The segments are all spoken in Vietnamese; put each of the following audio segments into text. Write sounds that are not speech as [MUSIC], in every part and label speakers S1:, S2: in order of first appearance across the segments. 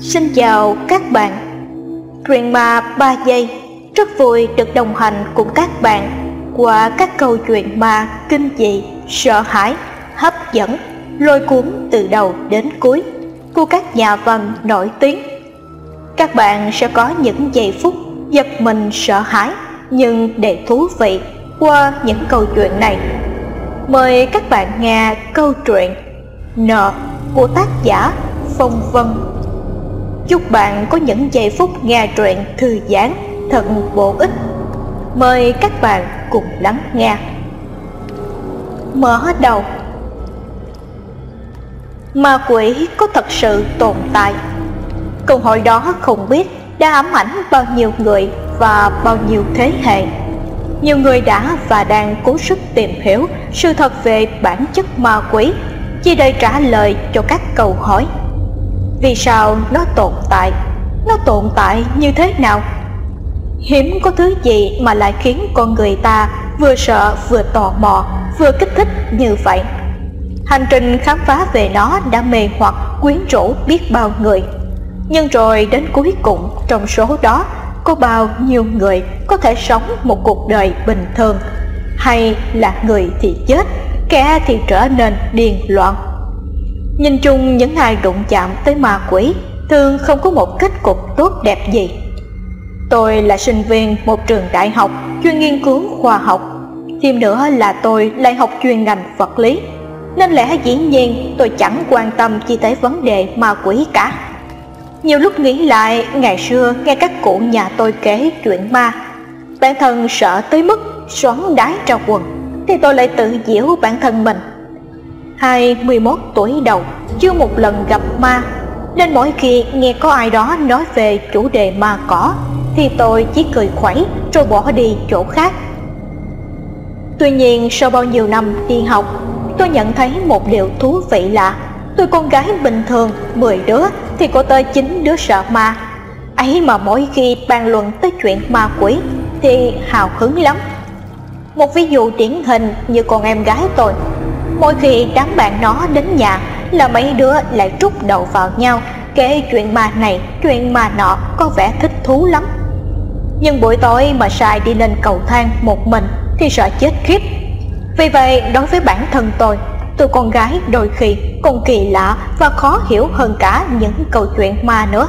S1: Xin chào các bạn. Truyện ma 3 giây. Rất vui được đồng hành cùng các bạn Qua các câu chuyện ma kinh dị, sợ hãi, hấp dẫn Lôi cuốn từ đầu đến cuối Của các nhà văn nổi tiếng. Các bạn sẽ có những giây phút giật mình sợ hãi Nhưng để thú vị qua những câu chuyện này Mời các bạn nghe câu chuyện nợ của tác giả Phong Vân. Chúc bạn có những giây phút nghe truyện thư giãn, thật bổ ích. Mời các bạn cùng lắng nghe. Mở đầu. Ma quỷ có thật sự tồn tại? Câu hỏi đó không biết đã ám ảnh bao nhiêu người và bao nhiêu thế hệ. Nhiều người đã và đang cố sức tìm hiểu sự thật về bản chất ma quỷ, chỉ để trả lời cho các câu hỏi vì sao nó tồn tại? Nó tồn tại như thế nào? Hiếm có thứ gì mà lại khiến con người ta vừa sợ, vừa tò mò, vừa kích thích như vậy. Hành trình khám phá về nó đã mê hoặc, quyến rũ biết bao người. Nhưng rồi đến cuối cùng, trong số đó, có bao nhiêu người có thể sống một cuộc đời bình thường? Hay là người thì chết, kẻ thì trở nên điên loạn? Nhìn chung, những ai đụng chạm tới ma quỷ, thường không có một kết cục tốt đẹp gì. Tôi là sinh viên một trường đại học chuyên nghiên cứu khoa học. Thêm nữa là tôi lại học chuyên ngành vật lý, nên lẽ dĩ nhiên tôi chẳng quan tâm chi tới vấn đề ma quỷ cả. Nhiều lúc nghĩ lại, ngày xưa nghe các cụ nhà tôi kể chuyện ma, Bản thân sợ tới mức xoắn đái trong quần, Thì tôi lại tự giễu bản thân mình. 21 tuổi đầu, chưa một lần gặp ma. Nên mỗi khi nghe có ai đó nói về chủ đề ma cỏ, Thì tôi chỉ cười khuẩy rồi bỏ đi chỗ khác. Tuy nhiên, sau bao nhiêu năm đi học, Tôi nhận thấy một điều thú vị lạ Tôi con gái bình thường 10 đứa, thì có tới 9 đứa sợ ma. Ấy mà mỗi khi bàn luận tới chuyện ma quỷ, thì hào hứng lắm. Một ví dụ điển hình như con em gái tôi mỗi khi đám bạn nó đến nhà, là mấy đứa lại trút đầu vào nhau. Kể chuyện ma này, chuyện ma nọ có vẻ thích thú lắm. Nhưng buổi tối mà sai đi lên cầu thang một mình thì sợ chết khiếp. Vì vậy, đối với bản thân tôi tôi con gái đôi khi còn kỳ lạ và khó hiểu hơn cả những câu chuyện ma nữa.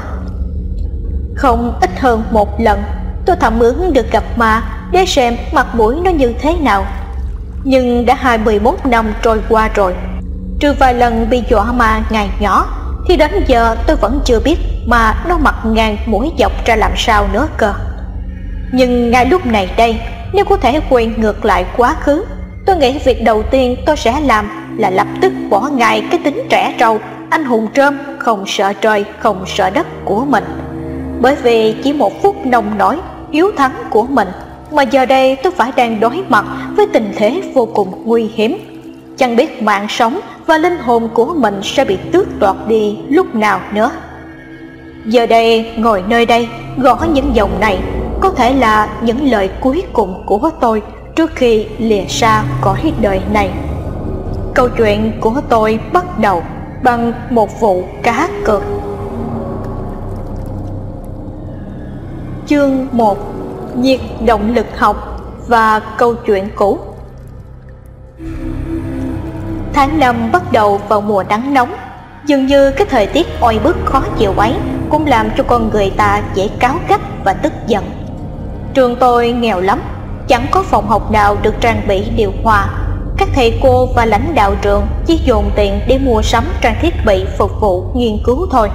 S1: Không ít hơn một lần, tôi thầm ước được gặp ma để xem mặt mũi nó như thế nào nhưng đã hai 21 năm trôi qua rồi. Trừ vài lần bị dọa ma ngày nhỏ, thì đến giờ tôi vẫn chưa biết mà nó mặt ngang mũi dọc ra làm sao nữa cơ. Nhưng ngay lúc này đây, nếu có thể quay ngược lại quá khứ, tôi nghĩ việc đầu tiên tôi sẽ làm là lập tức bỏ ngay cái tính trẻ trâu, anh hùng trơm, không sợ trời, không sợ đất của mình. Bởi vì chỉ một phút nồng nổi, hiếu thắng của mình mà giờ đây tôi phải đang đối mặt với tình thế vô cùng nguy hiểm. Chẳng biết mạng sống và linh hồn của mình sẽ bị tước đoạt đi lúc nào nữa. Giờ đây ngồi nơi đây, gõ những dòng này, có thể là những lời cuối cùng của tôi trước khi lìa xa cõi đời này. Câu chuyện của tôi bắt đầu bằng một vụ cá cược. Chương 1 Nhiệt động lực học và câu chuyện cũ. Tháng năm bắt đầu vào mùa nắng nóng, Dường như cái thời tiết oi bức khó chịu ấy Cũng làm cho con người ta dễ cáo gắt và tức giận. Trường tôi nghèo lắm, Chẳng có phòng học nào được trang bị điều hòa. Các thầy cô và lãnh đạo trường chỉ dồn tiền để mua sắm trang thiết bị phục vụ nghiên cứu thôi.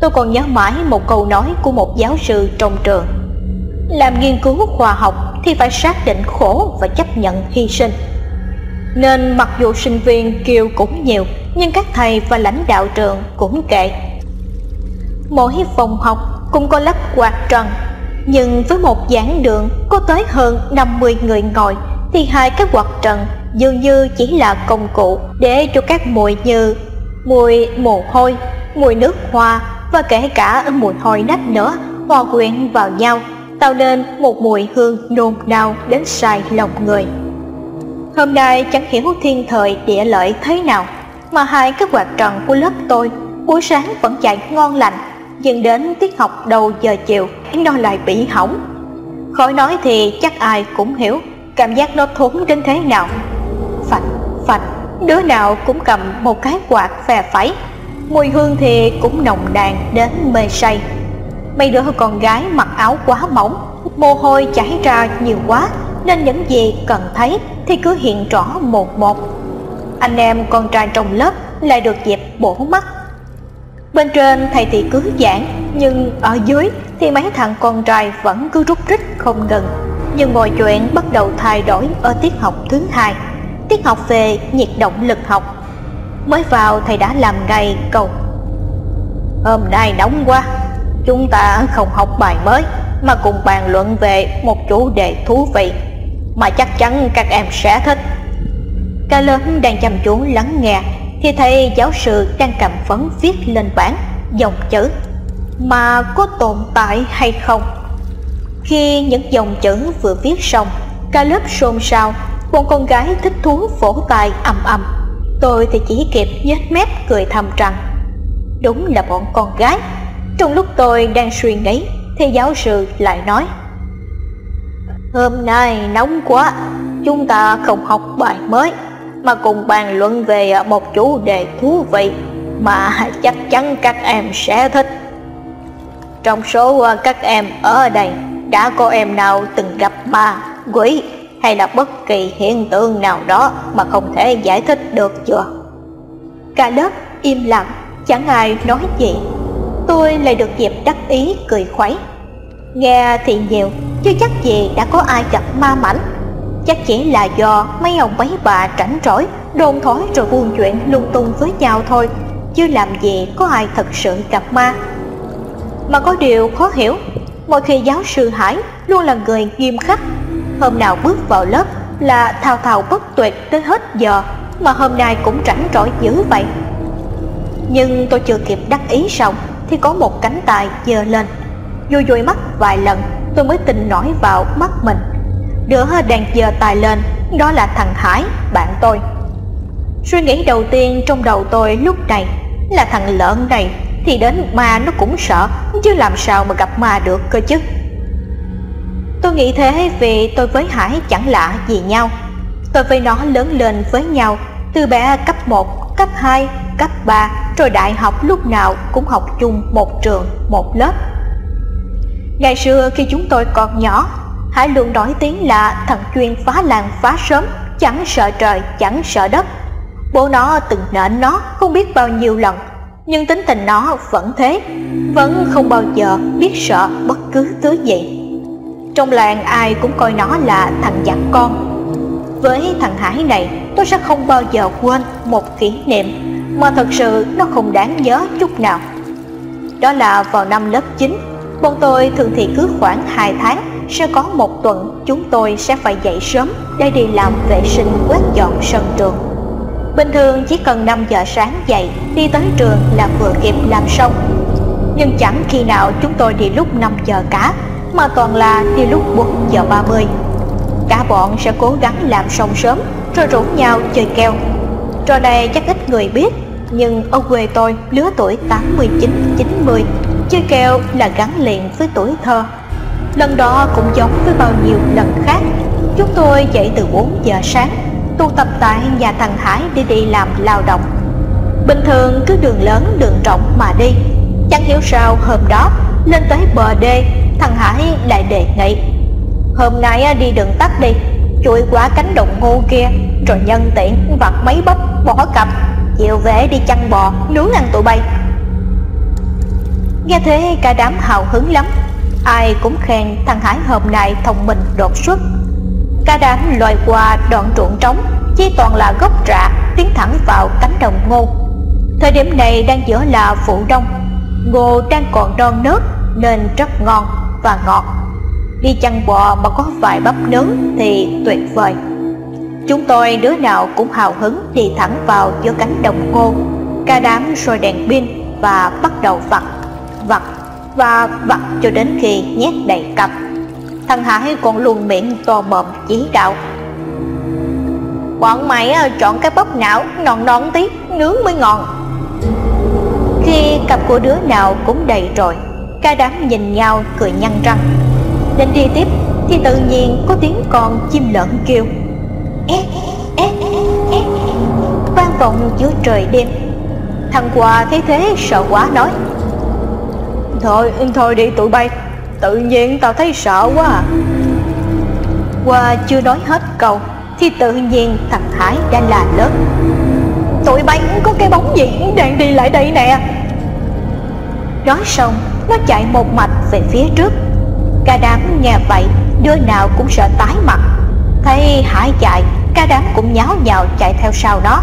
S1: Tôi còn nhớ mãi một câu nói của một giáo sư trong trường làm nghiên cứu khoa học thì phải xác định khổ và chấp nhận hy sinh. Nên mặc dù sinh viên kêu cũng nhiều nhưng các thầy và lãnh đạo trường cũng kệ. Mỗi phòng học cũng có lắp quạt trần nhưng với một giảng đường có tới hơn 50 người ngồi thì hai cái quạt trần dường như chỉ là công cụ để cho các mùi như mùi mồ hôi, mùi nước hoa và kể cả mùi hôi nách nữa hòa quyện vào nhau tạo nên một mùi hương nôn nao đến sai lòng người. Hôm nay chẳng hiểu thiên thời địa lợi thế nào, mà hai cái quạt trần của lớp tôi, buổi sáng vẫn chạy ngon lành, nhưng đến tiết học đầu giờ chiều, nó lại bị hỏng. Khỏi nói thì chắc ai cũng hiểu cảm giác nó thốn đến thế nào. Phạch phạch, đứa nào cũng cầm một cái quạt phè phẩy, mùi hương thì cũng nồng nàn đến mê say mấy đứa con gái mặc áo quá mỏng, mồ hôi chảy ra nhiều quá, nên những gì cần thấy thì cứ hiện rõ một một. Anh em con trai trong lớp lại được dịp bổ mắt. Bên trên thầy thì cứ giảng, nhưng ở dưới thì mấy thằng con trai vẫn cứ rút rít không ngừng. Nhưng mọi chuyện bắt đầu thay đổi ở tiết học thứ hai, tiết học về nhiệt động lực học. Mới vào thầy đã làm ngay câu, hôm nay nóng quá chúng ta không học bài mới, mà cùng bàn luận về một chủ đề thú vị mà chắc chắn các em sẽ thích. Ca lớn đang chăm chú lắng nghe, thì thầy giáo sư đang cầm phấn viết lên bảng dòng chữ, mà có tồn tại hay không? Khi những dòng chữ vừa viết xong cả lớp xôn xao, một con gái thích thú vỗ tay ầm ầm. Tôi thì chỉ kịp nhếch mép cười thầm rằng, đúng là bọn con gái trong lúc tôi đang suy nghĩ, thì giáo sư lại nói, hôm nay nóng quá, chúng ta không học bài mới, mà cùng bàn luận về một chủ đề thú vị mà chắc chắn các em sẽ thích. Trong số ờ, các em ở đây, đã có em nào từng gặp ma, quỷ hay là bất kỳ hiện tượng nào đó mà không thể giải thích được chưa? Cả lớp im lặng, chẳng ai nói gì tôi lại được dịp đắc ý cười khoái nghe thì nhiều, chứ chắc gì đã có ai gặp ma mảnh. Chắc chỉ là do mấy ông mấy bà rảnh rỗi đồn thổi rồi buôn chuyện lung tung với nhau thôi, chứ làm gì có ai thật sự gặp ma. Mà có điều khó hiểu, mỗi khi giáo sư hải luôn là người nghiêm khắc, hôm nào bước vào lớp là thao thao bất tuyệt tới hết giờ mà hôm nay cũng rảnh rỗi dữ vậy. Nhưng tôi chưa kịp đắc ý xong thì có một cánh tay giơ lên. Dùi dùi mắt vài lần tôi mới tin nổi vào mắt mình. Đứa đang giơ tay lên đó là thằng hải bạn tôi. Suy nghĩ đầu tiên trong đầu tôi lúc này là thằng lợn này thì đến ma nó cũng sợ chứ làm sao mà gặp ma được cơ chứ. Tôi nghĩ thế vì tôi với hải chẳng lạ gì nhau. Tôi với nó lớn lên với nhau từ bé cấp 1, cấp 2, cấp 3 rồi đại học lúc nào cũng học chung một trường, một lớp. Ngày xưa khi chúng tôi còn nhỏ hải luôn nổi tiếng là thằng chuyên phá làng phá sớm chẳng sợ trời chẳng sợ đất. Bố nó từng nện nó không biết bao nhiêu lần nhưng tính tình nó vẫn thế vẫn không bao giờ biết sợ bất cứ thứ gì. Trong làng ai cũng coi nó là thằng giặc con với thằng hải này, tôi sẽ không bao giờ quên một kỷ niệm mà thật sự nó không đáng nhớ chút nào. Đó là vào năm lớp 9 bọn tôi thường thì cứ khoảng 2 tháng sẽ có một tuần chúng tôi sẽ phải dậy sớm để đi làm vệ sinh quét dọn sân trường. Bình thường chỉ cần 5 giờ sáng dậy, đi tới trường là vừa kịp làm xong. Nhưng chẳng khi nào chúng tôi đi lúc 5 giờ cả, mà toàn là đi lúc 4 giờ 30 cả bọn sẽ cố gắng làm xong sớm, rồi rủ nhau chơi keo. Trò này chắc ít người biết, nhưng ở quê tôi lứa tuổi 89-90 chơi keo là gắn liền với tuổi thơ. Lần đó cũng giống với bao nhiêu lần khác, chúng tôi dậy từ 4 giờ sáng, tụ tập tại nhà thằng Hải để đi làm lao động. Bình thường cứ đường lớn, đường rộng mà đi. Chẳng hiểu sao hôm đó, lên tới bờ đê, thằng Hải lại đề nghị Hôm nay à, đi đường tắt đi. Chuỗi qua cánh đồng ngô kia. Rồi nhân tiện vặt mấy bắp, bỏ cặp. Chiều về đi chăn bò, Nướng ăn tụi bay. Nghe thế, cả đám hào hứng lắm. Ai cũng khen thằng Hải hôm nay thông minh, đột xuất. Cả đám loài qua đoạn ruộng trống, Chỉ toàn là gốc rạ Tiến thẳng vào cánh đồng ngô. Thời điểm này đang giữa là vụ đông. Ngô đang còn non nớt, Nên rất ngon và ngọt. Đi chăn bò mà có vài bắp nướng thì tuyệt vời. Chúng tôi đứa nào cũng hào hứng đi thẳng vào giữa cánh đồng ngô, Ca đám soi đèn pin và bắt đầu vặt Vặt và vặt cho đến khi nhét đầy cặp. Thằng Hải còn luôn miệng to mồm chỉ đạo. Bọn mày chọn cái bắp não non non tí, nướng mới ngon. Khi cặp của đứa nào cũng đầy rồi, ca đám nhìn nhau cười nhăn răng định đi tiếp, thì tự nhiên có tiếng con chim lợn kêu. Ét ét ét vang vọng giữa trời đêm. Thằng quà thấy thế sợ quá nói. Thôi thôi đi tụi bay, tự nhiên tao thấy sợ quá à. Qua chưa nói hết câu, thì tự nhiên thằng hải đã là lớn. Tụi bay có cái bóng gì đang đi lại đây nè? Nói xong, nó chạy một mạch về phía trước cả đám nghe vậy, đứa nào cũng sợ tái mặt. Thấy hải chạy, cả đám cũng nháo nhào chạy theo sau nó.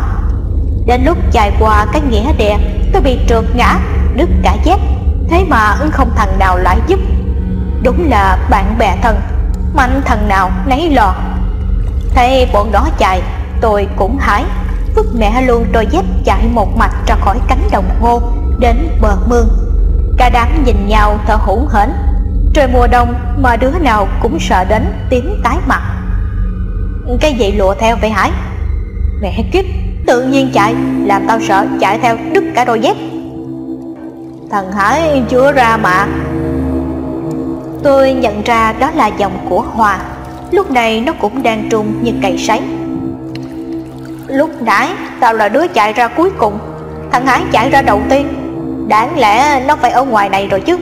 S1: Đến lúc chạy qua cái nghĩa đè tôi bị trượt ngã, đứt cả dép. Thế mà không thằng nào lại giúp. Đúng là bạn bè thân, mạnh thằng nào nấy lò thấy bọn đó chạy, tôi cũng hái. Vứt mẹ luôn đôi dép chạy một mạch ra khỏi cánh đồng ngô, đến bờ mương. Cả đám nhìn nhau thở hổn hển trời mùa đông, mà đứa nào cũng sợ đến tím tái mặt. Cái gì lụa theo vậy hải mẹ kiếp, tự nhiên chạy, làm tao sợ chạy theo đứt cả đôi dép. Thần hải chưa ra mà. Tôi nhận ra đó là dòng của hòa. Lúc này nó cũng đang trung như cày sấy. Lúc nãy, tao là đứa chạy ra cuối cùng. Thằng hải chạy ra đầu tiên. Đáng lẽ nó phải ở ngoài này rồi chứ.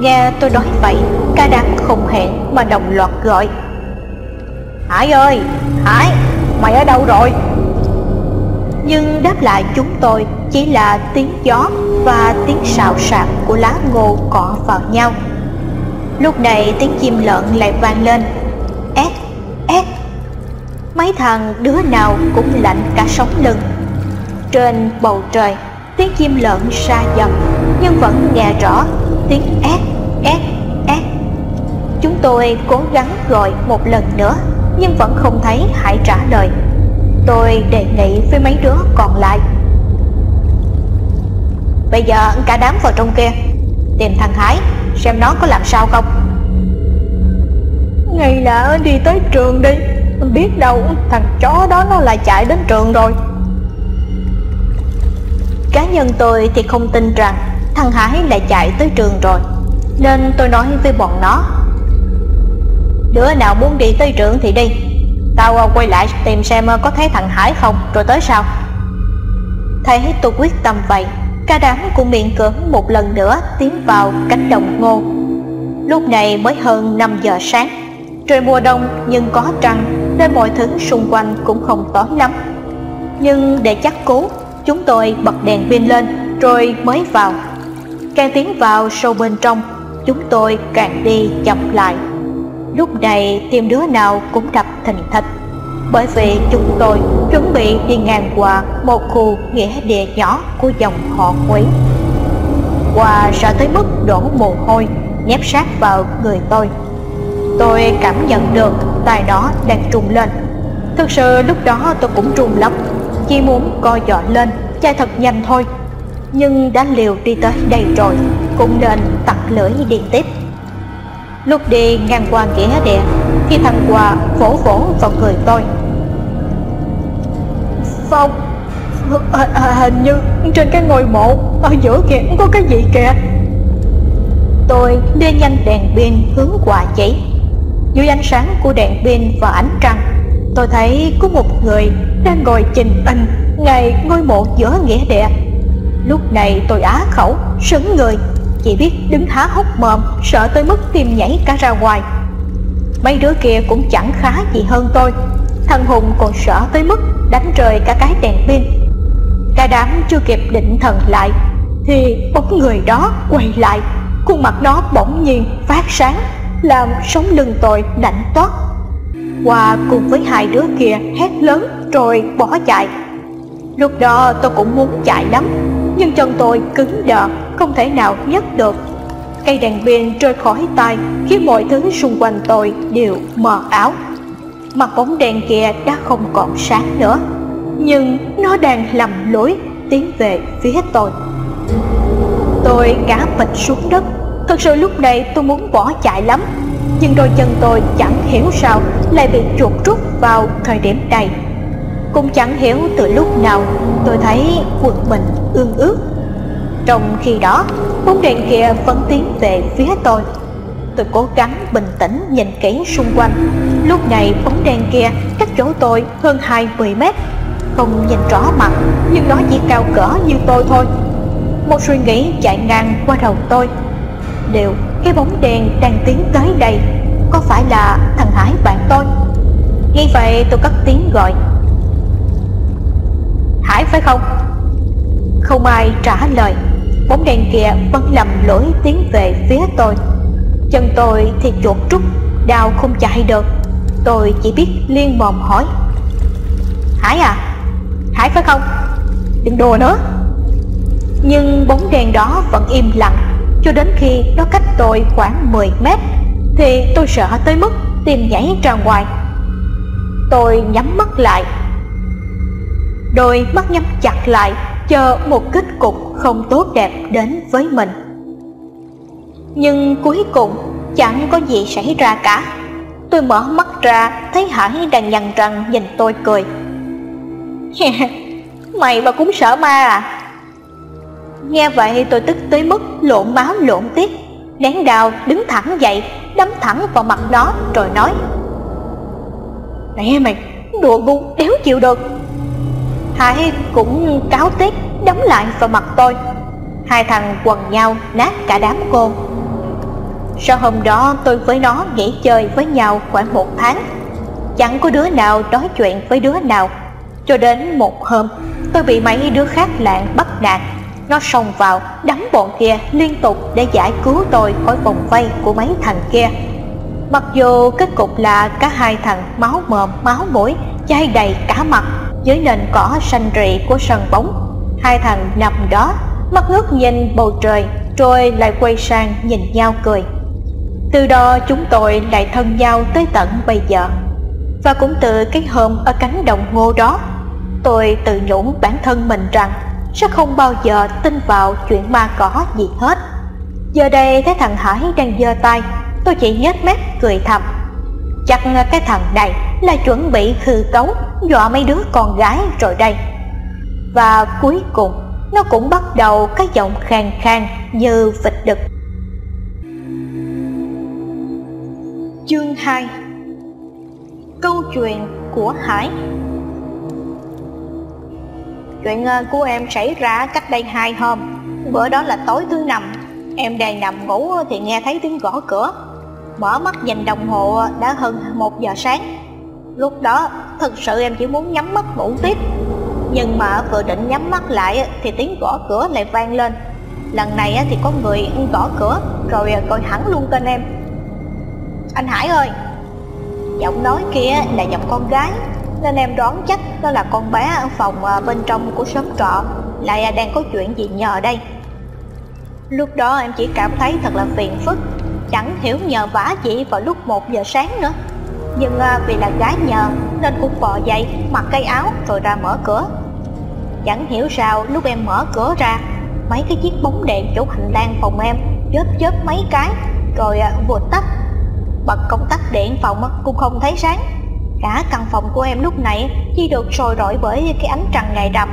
S1: Nghe tôi nói vậy Cả đám không hẹn mà đồng loạt gọi. Hải ơi, Hải, Mày ở đâu rồi? Nhưng đáp lại chúng tôi Chỉ là tiếng gió Và tiếng xào xạc của lá ngô cọ vào nhau. Lúc này tiếng chim lợn lại vang lên. Ét Ét Mấy thằng đứa nào cũng lạnh cả sống lưng. Trên bầu trời, Tiếng chim lợn xa dần Nhưng vẫn nghe rõ tiếng ét ét ét chúng tôi cố gắng gọi một lần nữa nhưng vẫn không thấy hải trả lời. Tôi đề nghị với mấy đứa còn lại. Bây giờ cả đám vào trong kia tìm thằng hải xem nó có làm sao không. Ngay là đi tới trường đi. Biết đâu thằng chó đó nó lại chạy đến trường rồi. Cá nhân tôi thì không tin rằng thằng Hải lại chạy tới trường rồi. Nên tôi nói với bọn nó, Đứa nào muốn đi tới trường thì đi. Tao ờ, quay lại tìm xem ờ, có thấy thằng Hải không, Rồi tới sao Thấy tôi quyết tâm vậy. Cả đám cũng miệng cưỡng một lần nữa Tiến vào cánh đồng ngô. Lúc này mới hơn 5 giờ sáng. Trời mùa đông nhưng có trăng, Nên mọi thứ xung quanh cũng không tối lắm. Nhưng để chắc cú, Chúng tôi bật đèn pin lên, Rồi mới vào. Càng tiến vào sâu bên trong, Chúng tôi càng đi chậm lại. Lúc này tim đứa nào cũng đập thình thịch Bởi vì chúng tôi chuẩn bị đi ngang qua Một khu nghĩa địa nhỏ của dòng họ quý Qua sợ tới mức đổ mồ hôi Nhép sát vào người tôi. Tôi cảm nhận được tay đó đang trùng lên. Thực sự lúc đó tôi cũng trùng lắm, Chỉ muốn co giọ lên, chạy thật nhanh thôi nhưng đã liều đi tới đây rồi, cũng nên tặc lưỡi đi tiếp. Lúc đi ngang qua nghĩa địa, thì thằng quà vỗ vỗ vào người tôi. Phong hình như trên cái ngôi mộ ở giữa kia có cái gì kìa. Tôi đưa nhanh đèn pin hướng quà chỉ. Dưới ánh sáng của đèn pin và ánh trăng, tôi thấy có một người đang ngồi trình in ngay ngôi mộ giữa nghĩa địa. Lúc này tôi á khẩu, sững người. Chỉ biết đứng há hốc mồm Sợ tới mức tim nhảy cả ra ngoài. Mấy đứa kia cũng chẳng khá gì hơn tôi. Thằng Hùng còn sợ tới mức Đánh rơi cả cái đèn pin. Cả đám chưa kịp định thần lại Thì bóng người đó quay lại. Khuôn mặt nó bỗng nhiên phát sáng Làm sống lưng tôi lạnh toát. Hòa cùng với hai đứa kia hét lớn rồi bỏ chạy. Lúc đó tôi cũng muốn chạy lắm nhưng chân tôi cứng đờ, không thể nào nhấc được. Cây đèn pin rơi khỏi tay khiến mọi thứ xung quanh tôi đều mờ ảo. Mặt bóng đèn kia đã không còn sáng nữa. Nhưng nó đang lầm lối, tiến về phía tôi. Tôi ngã bịch xuống đất. Thật sự lúc này tôi muốn bỏ chạy lắm. Nhưng đôi chân tôi chẳng hiểu sao lại bị chuột rút vào thời điểm này cũng chẳng hiểu từ lúc nào tôi thấy quần mình ương ướt Trong khi đó, bóng đèn kia vẫn tiến về phía tôi. Tôi cố gắng bình tĩnh nhìn kỹ xung quanh. Lúc này bóng đèn kia cách chỗ tôi hơn 20 mét. Không nhìn rõ mặt, nhưng nó chỉ cao cỡ như tôi thôi. Một suy nghĩ chạy ngang qua đầu tôi. Liệu cái bóng đèn đang tiến tới đây Có phải là thằng Hải bạn tôi? Nghĩ vậy tôi cất tiếng gọi. Hải phải không? Không ai trả lời. Bóng đèn kia vẫn lầm lỗi tiến về phía tôi. Chân tôi thì chuột trúc, Đau không chạy được. Tôi chỉ biết liên mồm hỏi. Hải à Hải phải không? Đừng đùa nữa. Nhưng bóng đèn đó vẫn im lặng. Cho đến khi nó cách tôi khoảng 10 mét, Thì tôi sợ tới mức tim nhảy ra ngoài. Tôi nhắm mắt lại. Đôi mắt nhắm chặt lại, Chờ một kết cục không tốt đẹp đến với mình. Nhưng cuối cùng, chẳng có gì xảy ra cả. Tôi mở mắt ra, thấy Hải đang nhằn răng nhìn tôi cười. [LAUGHS] Mày mà cũng sợ ma à? Nghe vậy, tôi tức tới mức lộn máu lộn tiết, Nén đào đứng thẳng dậy, Đấm thẳng vào mặt nó, rồi nói. "Mẹ mày, đùa ngu đéo chịu được. Hải cũng cáo tiết đấm lại vào mặt tôi. Hai thằng quần nhau nát cả đám cô. Sau hôm đó, tôi với nó nghỉ chơi với nhau khoảng một tháng. Chẳng có đứa nào nói chuyện với đứa nào. Cho đến một hôm, tôi bị mấy đứa khác lạng bắt nạt. Nó xông vào, đấm bọn kia liên tục để giải cứu tôi khỏi vòng vây của mấy thằng kia. Mặc dù kết cục là cả hai thằng máu mồm, máu mũi, chai đầy cả mặt dưới nền cỏ xanh rị của sân bóng. Hai thằng nằm đó, mắt ngước nhìn bầu trời, rồi lại quay sang nhìn nhau cười. Từ đó chúng tôi lại thân nhau tới tận bây giờ. Và cũng từ cái hôm ở cánh đồng ngô đó, tôi tự nhủ bản thân mình rằng sẽ không bao giờ tin vào chuyện ma cỏ gì hết. Giờ đây thấy thằng hải đang giơ tay, tôi chỉ nhếch mép cười thầm chắc cái thằng này là chuẩn bị khư cấu, dọa mấy đứa con gái rồi đây. Và cuối cùng, nó cũng bắt đầu cái giọng khàn khàn như vịt đực. Chương 2 câu chuyện của hải. Chuyện à, của em xảy ra cách đây hai hôm. Bữa đó là tối thứ năm. Em đang nằm ngủ thì nghe thấy tiếng gõ cửa mở mắt nhìn đồng hồ đã hơn một giờ sáng. Lúc đó, thật sự em chỉ muốn nhắm mắt ngủ tiếp. Nhưng mà vừa định nhắm mắt lại thì tiếng gõ cửa lại vang lên. Lần này thì có người gõ cửa, rồi gọi hẳn luôn tên em. Anh hải ơi! Giọng nói kia là giọng con gái, nên em đoán chắc đó là con bé ở phòng à, bên trong của xóm trọ. Lại à, đang có chuyện gì nhờ đây? Lúc đó em chỉ cảm thấy thật là phiền phức chẳng hiểu nhờ vả chị vào lúc một giờ sáng nữa. Nhưng à, vì là gái nhờ nên cũng bò dậy mặc cây áo rồi ra mở cửa. Chẳng hiểu sao lúc em mở cửa ra mấy cái chiếc bóng đèn chỗ hành lang phòng em chớp chớp mấy cái rồi à, vụt tắt. Bật công tắc điện phòng cũng không thấy sáng. Cả căn phòng của em lúc này chỉ được sồi rọi bởi cái ánh trăng ngày rằm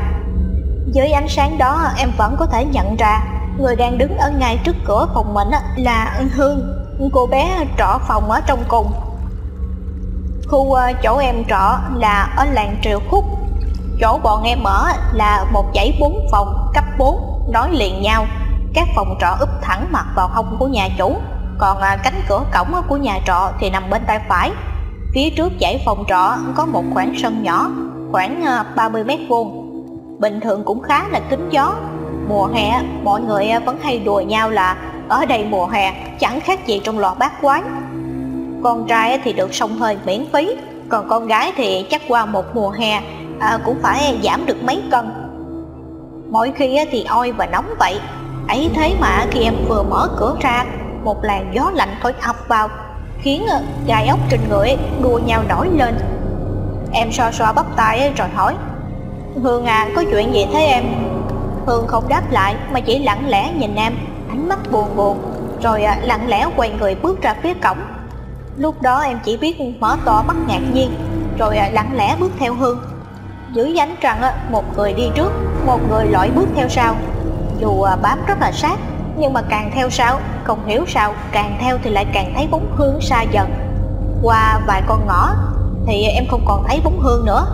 S1: dưới ánh sáng đó em vẫn có thể nhận ra người đang đứng ở ngay trước cửa phòng mình là hương. Cô bé trọ phòng ở trong cùng. Khu ờ, chỗ em trọ là ở làng triều khúc. Chỗ bọn em ở là một dãy bốn phòng, cấp 4 nối liền nhau. Các phòng trọ úp thẳng mặt vào hông của nhà chủ. Còn ờ, cánh cửa cổng của nhà trọ thì nằm bên tay phải. Phía trước dãy phòng trọ có một khoảng sân nhỏ, khoảng ờ, 30 mét vuông. Bình thường cũng khá là kín gió mùa hè mọi người à, vẫn hay đùa nhau là ở đây mùa hè chẳng khác gì trong lò bát quái con trai thì được sông hơi miễn phí còn con gái thì chắc qua một mùa hè à, cũng phải giảm được mấy cân. Mỗi khi à, thì oi và nóng vậy. Ấy thế mà khi em vừa mở cửa ra một làn gió lạnh thổi ập vào khiến à, gai ốc trên người đua nhau nổi lên. Em so so bắp tay rồi hỏi hương à có chuyện gì thế em? Hương không đáp lại, mà chỉ lặng lẽ nhìn em, ánh mắt buồn buồn, rồi à, lặng lẽ quay người bước ra phía cổng. Lúc đó em chỉ biết mở to mắt ngạc nhiên, rồi à, lặng lẽ bước theo hương. Dưới ánh trăng một người đi trước, một người lội bước theo sau. Dù à, bám rất là sát, nhưng mà càng theo sau, không hiểu sao, càng theo thì lại càng thấy bóng hương xa dần. Qua vài con ngõ, thì em không còn thấy bóng hương nữa.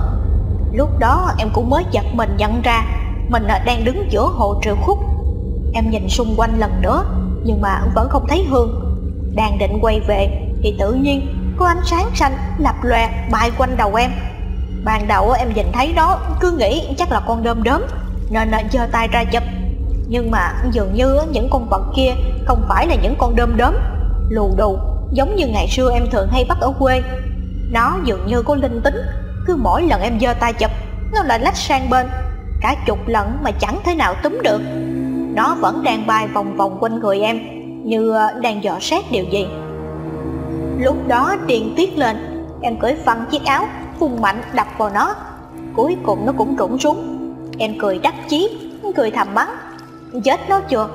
S1: Lúc đó em cũng mới giật mình nhận ra mình à, đang đứng giữa hồ triệu khúc. Em nhìn xung quanh lần nữa, nhưng mà vẫn không thấy hương. Đang định quay về, thì tự nhiên có ánh sáng xanh lập lòe bay quanh đầu em. Ban đầu em nhìn thấy nó, cứ nghĩ chắc là con đom đóm, nên là giơ tay ra chụp. Nhưng mà dường như những con vật kia không phải là những con đom đóm. Lù đù, giống như ngày xưa em thường hay bắt ở quê. Nó dường như có linh tính, cứ mỗi lần em giơ tay chụp, nó lại lách sang bên cả chục lần mà chẳng thể nào túm được. Nó vẫn đang bay vòng vòng quanh người em, như ờ, đang dò xét điều gì. Lúc đó điên tiết lên, em cởi phăng chiếc áo phun mạnh đập vào nó. Cuối cùng nó cũng rụng xuống. Em cười đắc chí, cười thầm mắng, chết nó chưa?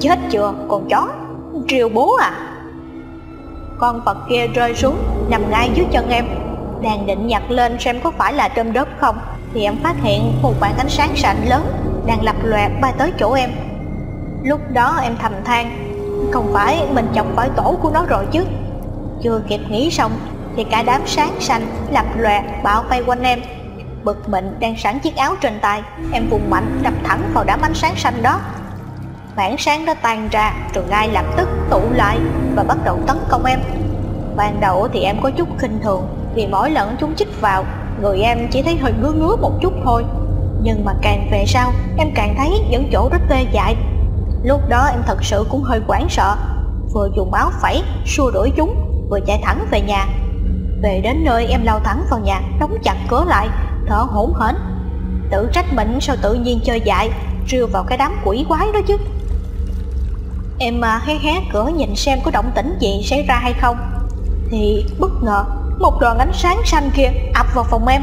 S1: Chết chưa, con chó? Triều bố à? Con vật kia rơi xuống, nằm ngay dưới chân em, đang định nhặt lên xem có phải là trơm đất không thì em phát hiện một bản ánh sáng sạch lớn đang lập lòe bay tới chỗ em. Lúc đó em thầm than, không phải mình chọc phải tổ của nó rồi chứ. Chưa kịp nghĩ xong thì cả đám sáng xanh lập lòe bao vây quanh em. Bực mình đang sẵn chiếc áo trên tay, em vùng mạnh đập thẳng vào đám ánh sáng xanh đó. Bản sáng đã tan ra, rồi ngay lập tức tụ lại và bắt đầu tấn công em. Ban đầu thì em có chút khinh thường vì mỗi lần chúng chích vào người em chỉ thấy hơi ngứa ngứa một chút thôi. Nhưng mà càng về sau, em càng thấy những chỗ rất tê dại. Lúc đó em thật sự cũng hơi hoảng sợ, vừa dùng áo phẩy, xua đuổi chúng, vừa chạy thẳng về nhà. Về đến nơi em lao thẳng vào nhà, đóng chặt cửa lại, thở hổn hển. Tự trách mình sao tự nhiên chơi dại rêu vào cái đám quỷ quái đó chứ. Em mà hé hé cửa nhìn xem có động tĩnh gì xảy ra hay không. Thì bất ngờ một đoàn ánh sáng xanh kia ập vào phòng em.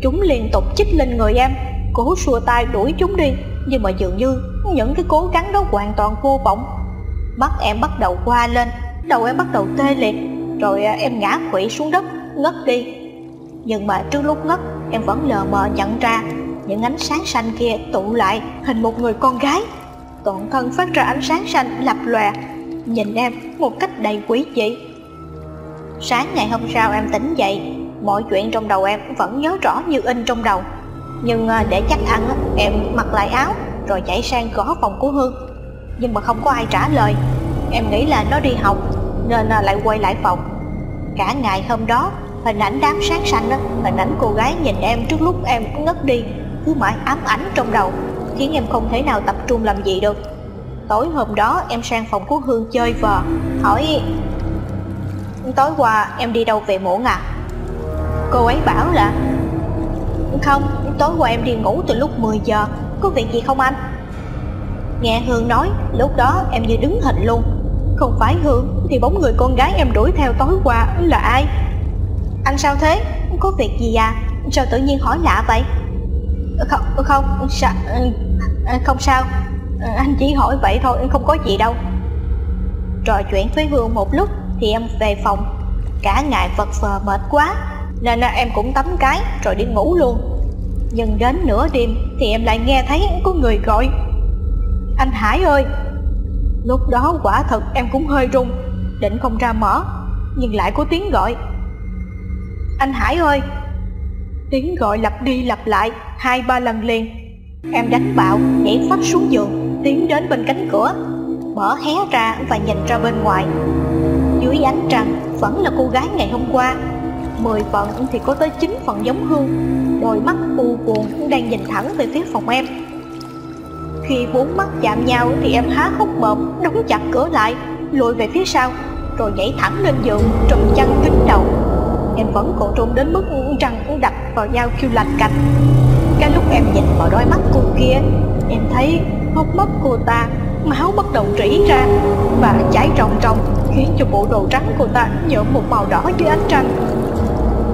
S1: Chúng liên tục chích lên người em. Cố xua tay đuổi chúng đi. Nhưng mà dường như những cái cố gắng đó hoàn toàn vô vọng. Mắt em bắt đầu qua lên. Đầu em bắt đầu tê liệt. Rồi à, em ngã quỵ xuống đất, ngất đi. Nhưng mà trước lúc ngất, em vẫn lờ mờ nhận ra những ánh sáng xanh kia tụ lại hình một người con gái. Toàn thân phát ra ánh sáng xanh lập lòe. Nhìn em một cách đầy quý dị sáng ngày hôm sau em tỉnh dậy, mọi chuyện trong đầu em vẫn nhớ rõ như in trong đầu. Nhưng à, để chắc ăn em mặc lại áo, rồi chạy sang gõ phòng của hương. Nhưng mà không có ai trả lời. Em nghĩ là nó đi học, nên à, lại quay lại phòng. Cả ngày hôm đó, hình ảnh đám sáng xanh hình ảnh cô gái nhìn em trước lúc em ngất đi, cứ mãi ám ảnh trong đầu, khiến em không thể nào tập trung làm gì được. Tối hôm đó, em sang phòng của hương chơi vờ hỏi tối qua, em đi đâu về muộn à cô ấy bảo là, không, tối qua em đi ngủ từ lúc 10 giờ. Có việc gì không anh? Nghe hương nói, lúc đó em như đứng hình luôn. Không phải hương, thì bóng người con gái em đuổi theo tối qua là ai? Anh sao thế? Có việc gì à? Sao tự nhiên hỏi lạ vậy? Không không sao à, không sao. Anh chỉ hỏi vậy thôi, không có gì đâu. Trò chuyện với hương một lúc thì em về phòng. Cả ngày vật vờ mệt quá, nên em cũng tắm cái rồi đi ngủ luôn. Nhưng đến nửa đêm thì em lại nghe thấy có người gọi. Anh hải ơi! Lúc đó quả thật em cũng hơi run, định không ra mở, nhưng lại có tiếng gọi. Anh hải ơi! Tiếng gọi lặp đi lặp lại hai ba lần liền. Em đánh bạo, nhảy phách xuống giường, tiến đến bên cánh cửa, mở hé ra và nhìn ra bên ngoài dưới ánh trăng vẫn là cô gái ngày hôm qua. Mười phần thì có tới chín phần giống hương. Đôi mắt u buồn đang nhìn thẳng về phía phòng em. Khi bốn mắt chạm nhau thì em há hốc mồm, đóng chặt cửa lại, lùi về phía sau, rồi nhảy thẳng lên giường, trùm chăn kín đầu. Em vẫn còn run đến mức răng đập vào nhau kêu lạch cạch cái lúc em nhìn vào đôi mắt cô kia, em thấy hốc mắt cô ta máu bắt đầu rỉ ra và cháy ròng ròng khiến cho bộ đồ trắng của ta nhuộm một màu đỏ dưới ánh trăng.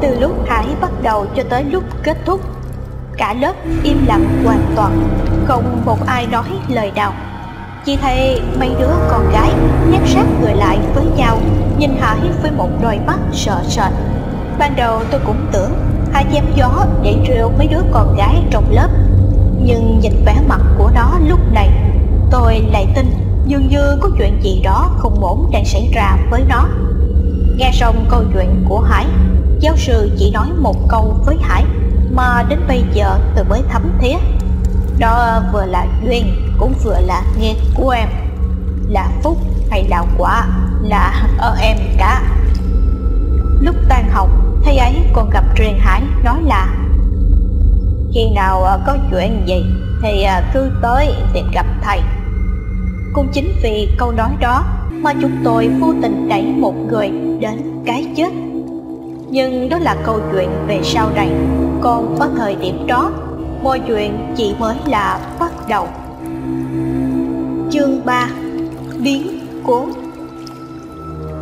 S1: Từ lúc hải bắt đầu cho tới lúc kết thúc, cả lớp im lặng hoàn toàn, không một ai nói lời nào. Chỉ thấy mấy đứa con gái nhét sát người lại với nhau, nhìn hải với một đôi mắt sợ sệt. Ban đầu tôi cũng tưởng hải chém gió để rêu mấy đứa con gái trong lớp, Nhưng nhìn vẻ mặt của nó lúc này, Tôi lại tin dường như có chuyện gì đó không ổn đang xảy ra với nó. Nghe xong câu chuyện của Hải, Giáo sư chỉ nói một câu với Hải, Mà đến bây giờ tôi mới thấm thía. Đó vừa là duyên, cũng vừa là nghiệt của em. Là phúc hay là quả, là ở em cả. Lúc tan học, thầy ấy còn gặp truyền Hải, nói là, Khi nào ờ, có chuyện gì, thì ờ, cứ tới tìm gặp thầy. Cũng chính vì câu nói đó mà chúng tôi vô tình đẩy một người đến cái chết. Nhưng đó là câu chuyện về sau này Còn ở thời điểm đó, mọi chuyện chỉ mới là bắt đầu. Chương 3 Biến cố.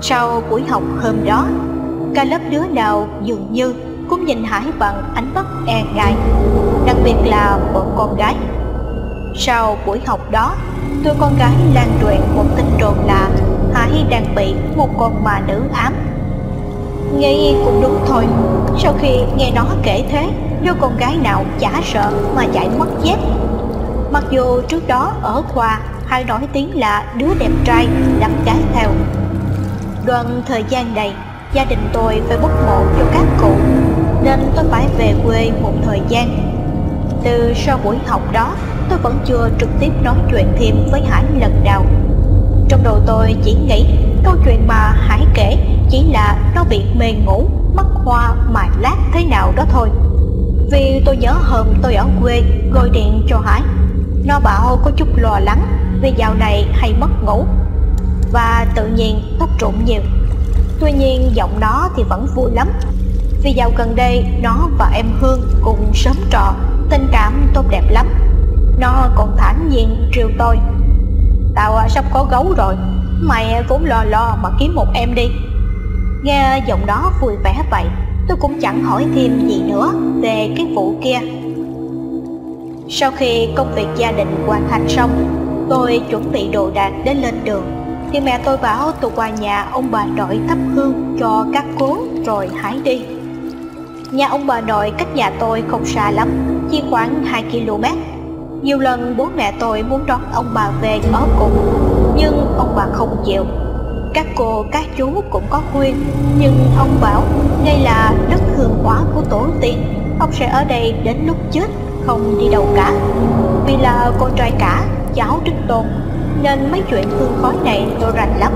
S1: Sau buổi học hôm đó, Cả lớp đứa nào dường như cũng nhìn Hải bằng ánh mắt e ngại, Đặc biệt là bọn con gái. Sau buổi học đó tôi con gái lan truyền một tin đồn là Hải đang bị một con ma nữ ám. Nghĩ cũng đúng thôi. Sau khi nghe nó kể thế, Đứa con gái nào chả sợ mà chạy mất dép. Mặc dù trước đó ở khoa Hải nổi tiếng là đứa đẹp trai đắm gái theo. Đoạn thời gian này, Gia đình tôi phải bốc mộ cho các cụ, Nên tôi phải về quê một thời gian. Từ sau buổi học đó Tôi vẫn chưa trực tiếp nói chuyện thêm với Hải lần nào. Trong đầu tôi chỉ nghĩ, Câu chuyện mà Hải kể Chỉ là nó bị mê ngủ Mất hoa mài lát thế nào đó thôi. Vì tôi nhớ hôm tôi ở quê, Gọi điện cho Hải. Nó bảo có chút lo lắng Vì dạo này hay mất ngủ. Và tự nhiên tóc trộn nhiều. Tuy nhiên giọng nó thì vẫn vui lắm. Vì dạo gần đây nó và em Hương cùng sớm trò Tình cảm tốt đẹp lắm. Nó còn thản nhiên trêu tôi. Tao à, sắp có gấu rồi. Mày cũng lo lo mà kiếm một em đi. Nghe giọng đó vui vẻ vậy Tôi cũng chẳng hỏi thêm gì nữa về cái vụ kia. Sau khi công việc gia đình hoàn thành xong Tôi chuẩn bị đồ đạc để lên đường. Thì mẹ tôi bảo tôi qua nhà ông bà nội thắp hương cho các cố rồi hãy đi. Nhà ông bà nội cách nhà tôi không xa lắm, chỉ khoảng 2 km nhiều lần bố mẹ tôi muốn đón ông bà về ở cùng Nhưng ông bà không chịu. Các cô, các chú cũng có khuyên Nhưng ông bảo đây là đất hương hóa của tổ tiên Ông sẽ ở đây đến lúc chết, không đi đâu cả. Vì là con trai cả, cháu trích tôn nên mấy chuyện hương khói này tôi rành lắm.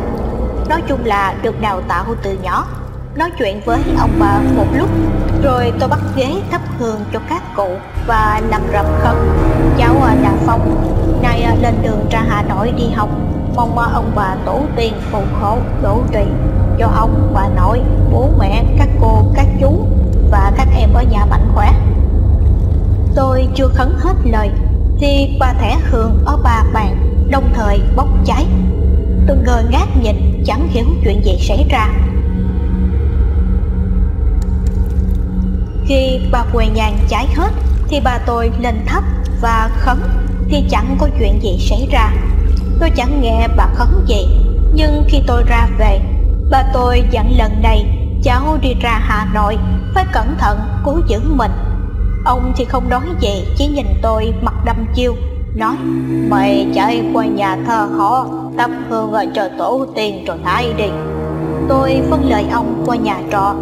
S1: Nói chung là được đào tạo từ nhỏ. Nói chuyện với ông bà một lúc Rồi tôi bắt ghế thắp hương cho các cụ Và nằm rập khấn Cháu là Phong Nay à, lên đường ra Hà Nội đi học. Mong à, ông bà tổ tiên phù hộ đổ trì Cho ông, bà nội, bố mẹ, các cô, các chú Và các em ở nhà mạnh khỏe. Tôi chưa khấn hết lời Thì ba thẻ hương ở ba bàn đồng thời bốc cháy. Tôi ngơ ngác nhìn chẳng hiểu chuyện gì xảy ra. Khi bà què nhàn cháy hết, thì bà tôi lên thấp và khấn, thì chẳng có chuyện gì xảy ra. Tôi chẳng nghe bà khấn gì, nhưng khi tôi ra về, bà tôi dặn lần này, cháu đi ra hà nội, phải cẩn thận cố giữ mình. Ông thì không nói gì, chỉ nhìn tôi mặt đăm chiêu, nói, mày chạy qua nhà thờ họ thắp hương ở cho tổ tiên rồi thái đi. Tôi vâng lời ông qua nhà trọ,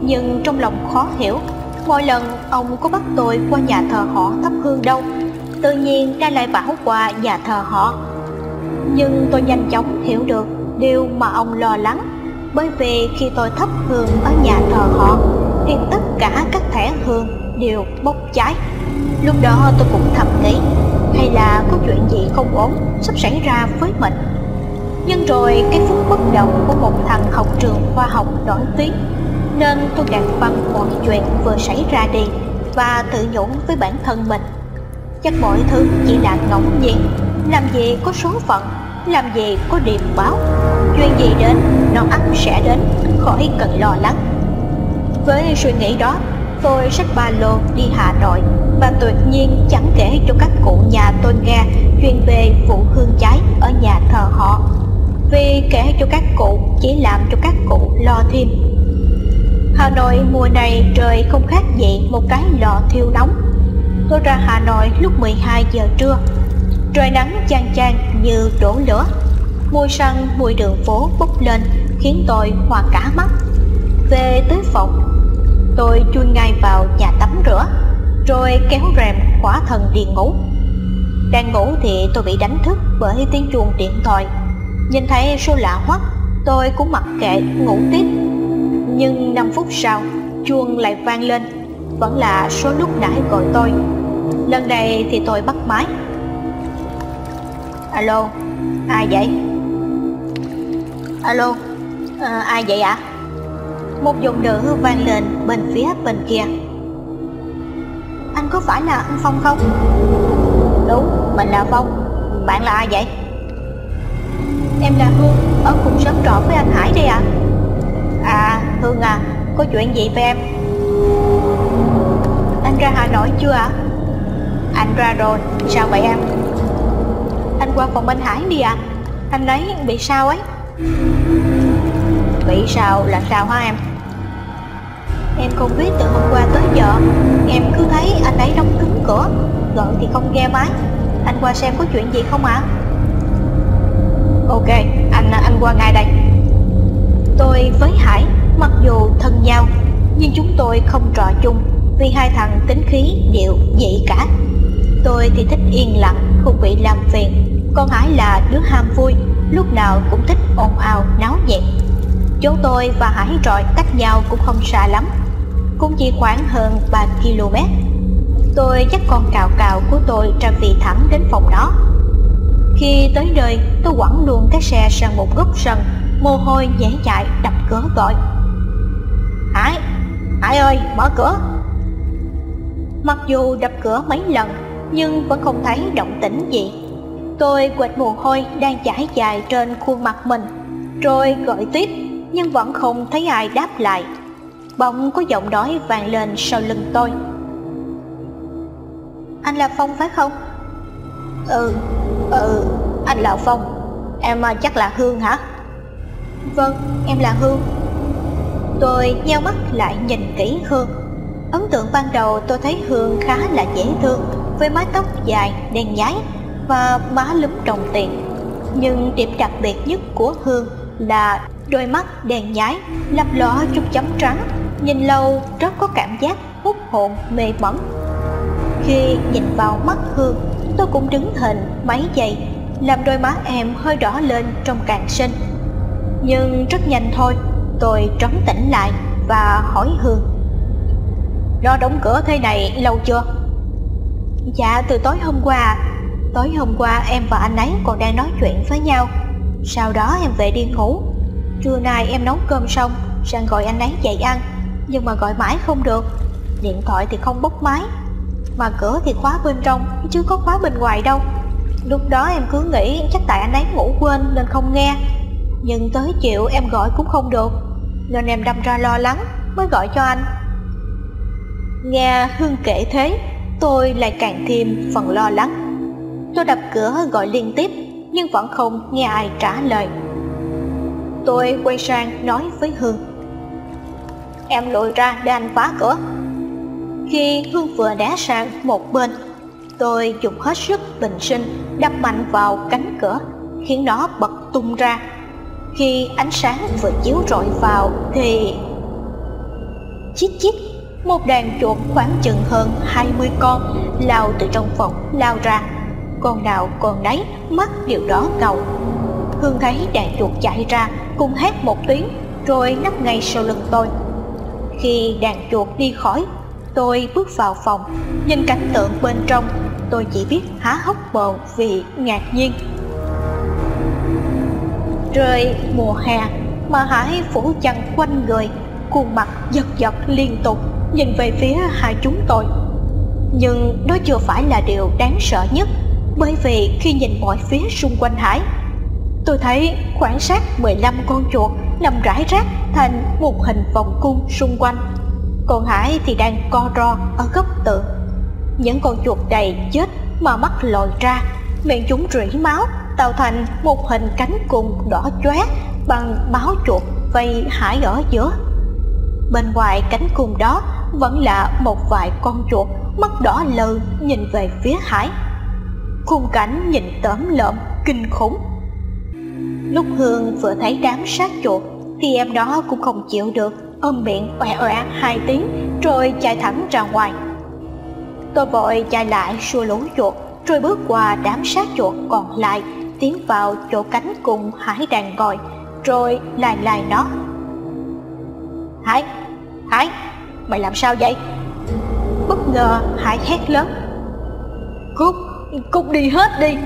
S1: nhưng trong lòng khó hiểu mỗi lần ông có bắt tôi qua nhà thờ họ thắp hương đâu, tự nhiên ra lại bảo qua nhà thờ họ. Nhưng tôi nhanh chóng hiểu được điều mà ông lo lắng, bởi vì khi tôi thắp hương ở nhà thờ họ, thì tất cả các thẻ hương đều bốc cháy. Lúc đó tôi cũng thầm nghĩ, hay là có chuyện gì không ổn sắp xảy ra với mình. Nhưng rồi cái phút bất động của một thằng học trường khoa học nổi tiếng nên tôi đặt văng mọi chuyện vừa xảy ra đi và tự nhủ với bản thân mình. Chắc mọi thứ chỉ là ngẫu nhiên. Làm gì có số phận, làm gì có điềm báo. Chuyện gì đến, nó ắt sẽ đến, khỏi cần lo lắng. Với suy nghĩ đó, tôi xách ba lô đi Hà Nội và tuyệt nhiên chẳng kể cho các cụ nhà tôi nghe chuyện về vụ hương cháy ở nhà thờ họ. Vì kể cho các cụ chỉ làm cho các cụ lo thêm. Hà Nội mùa này trời không khác gì một cái lò thiêu nóng. Tôi ra Hà Nội lúc 12 giờ trưa. Trời nắng chang chang như đổ lửa. Mùi xăng, mùi đường phố bốc lên Khiến tôi hoa cả mắt. Về tới phòng Tôi chui ngay vào nhà tắm rửa Rồi kéo rèm khỏa thần đi ngủ. Đang ngủ thì tôi bị đánh thức bởi tiếng chuông điện thoại. Nhìn thấy số lạ hoắc Tôi cũng mặc kệ ngủ tiếp. Nhưng 5 phút sau Chuông lại vang lên. Vẫn là số lúc nãy gọi tôi. Lần này thì tôi bắt máy. Alo Ai vậy? Alo à, Ai vậy ạ? Một giọng nữ vang lên bên phía bên kia. Anh có phải là anh Phong không? Đúng Mình là Phong. Bạn là ai vậy? Em là Hương Ở cùng xóm trọ với anh Hải đây ạ. à? À Hương à Có chuyện gì với em? Anh ra Hà Nội chưa ạ? À? Anh ra rồi Sao vậy em? Anh qua phòng bên Hải đi ạ. À? Anh ấy bị sao ấy? Bị sao là sao hả em? Em không biết từ hôm qua tới giờ. Em cứ thấy anh ấy đóng cứng cửa Gọi thì không nghe máy. Anh qua xem có chuyện gì không ạ? À? Ok, anh anh qua ngay đây. Tôi với Hải mặc dù thân nhau Nhưng chúng tôi không trò chung Vì hai thằng tính khí đều dị cả. Tôi thì thích yên lặng, không bị làm phiền Còn Hải là đứa ham vui Lúc nào cũng thích ồn ào, náo nhiệt. Chỗ tôi và Hải trọi cách nhau cũng không xa lắm Cũng chỉ khoảng hơn 3 km. Tôi dắt con cào cào của tôi ra vì thẳng đến phòng đó. Khi tới nơi tôi quẳng luôn cái xe sang một góc sân Mồ hôi dễ chạy đập cửa gọi. Hải, Hải ơi mở cửa. Mặc dù đập cửa mấy lần Nhưng vẫn không thấy động tĩnh gì. Tôi quệt mồ hôi đang chảy dài trên khuôn mặt mình Rồi gọi tiếp Nhưng vẫn không thấy ai đáp lại. Bỗng có giọng nói vang lên sau lưng tôi. Anh là Phong phải không? Ừ, ừ, anh là Phong. Em à, chắc là Hương hả? Vâng, em là Hương. Tôi nheo mắt lại nhìn kỹ Hương. Ấn tượng ban đầu tôi thấy Hương khá là dễ thương Với mái tóc dài, đen nhái Và má lúm đồng tiền. Nhưng điểm đặc biệt nhất của Hương là đôi mắt đen nhái Lấp ló chút chấm trắng Nhìn lâu rất có cảm giác hút hồn mê mẩn. Khi nhìn vào mắt Hương tôi cũng đứng hình mấy giây làm đôi má em hơi đỏ lên trong càng sinh nhưng rất nhanh thôi, tôi trấn tĩnh lại và hỏi hương. Nó đóng cửa thế này lâu chưa? Dạ từ tối hôm qua. Tối hôm qua em và anh ấy còn đang nói chuyện với nhau. Sau đó em về đi ngủ. Trưa nay em nấu cơm xong, sang gọi anh ấy dậy ăn. Nhưng mà gọi mãi không được. Điện thoại thì không bốc máy. Mà cửa thì khóa bên trong, chứ có khóa bên ngoài đâu. Lúc đó em cứ nghĩ chắc tại anh ấy ngủ quên nên không nghe nhưng tới chiều em gọi cũng không được, nên em đâm ra lo lắng mới gọi cho anh. Nghe hương kể thế, tôi lại càng thêm phần lo lắng. Tôi đập cửa gọi liên tiếp, nhưng vẫn không nghe ai trả lời. Tôi quay sang nói với hương. Em lùi ra để anh phá cửa. Khi Hương vừa đá sang một bên, Tôi dùng hết sức bình sinh đập mạnh vào cánh cửa, Khiến nó bật tung ra. Khi ánh sáng vừa chiếu rọi vào thì Chít chít Một đàn chuột khoảng chừng hơn 20 con lao từ trong phòng lao ra. Con nào con đấy, mắt đều đỏ ngầu. Hương thấy đàn chuột chạy ra cùng hét một tiếng Rồi nấp ngay sau lưng tôi. Khi đàn chuột đi khỏi Tôi bước vào phòng, nhìn cảnh tượng bên trong, tôi chỉ biết há hốc bầu vì ngạc nhiên. Rơi mùa hè mà Hải phủ chăn quanh người, khuôn mặt giật giật liên tục nhìn về phía hai chúng tôi. Nhưng đó chưa phải là điều đáng sợ nhất, bởi vì khi nhìn mọi phía xung quanh Hải, tôi thấy khoảng sát 15 con chuột nằm rải rác thành một hình vòng cung xung quanh còn Hải thì đang co ro ở góc tượng Những con chuột đầy chết mà mắt lồi ra Miệng chúng rỉ máu tạo thành một hình cánh cùng đỏ chóe bằng báo chuột vây Hải ở giữa. Bên ngoài cánh cùng đó vẫn là một vài con chuột mắt đỏ lừ nhìn về phía hải. Khung cảnh nhìn tởm lợm, kinh khủng. Lúc hương vừa thấy đám sát chuột thì em đó cũng không chịu được, ôm miệng oẹ oẹ hai tiếng rồi chạy thẳng ra ngoài. Tôi vội chạy lại xua lũ chuột rồi bước qua đám sát chuột còn lại tiến vào chỗ cánh cùng hải đàn gọi, rồi lại lại nó. Hải hải mày làm sao vậy? Bất ngờ hải hét lớn. Cút cút đi hết đi.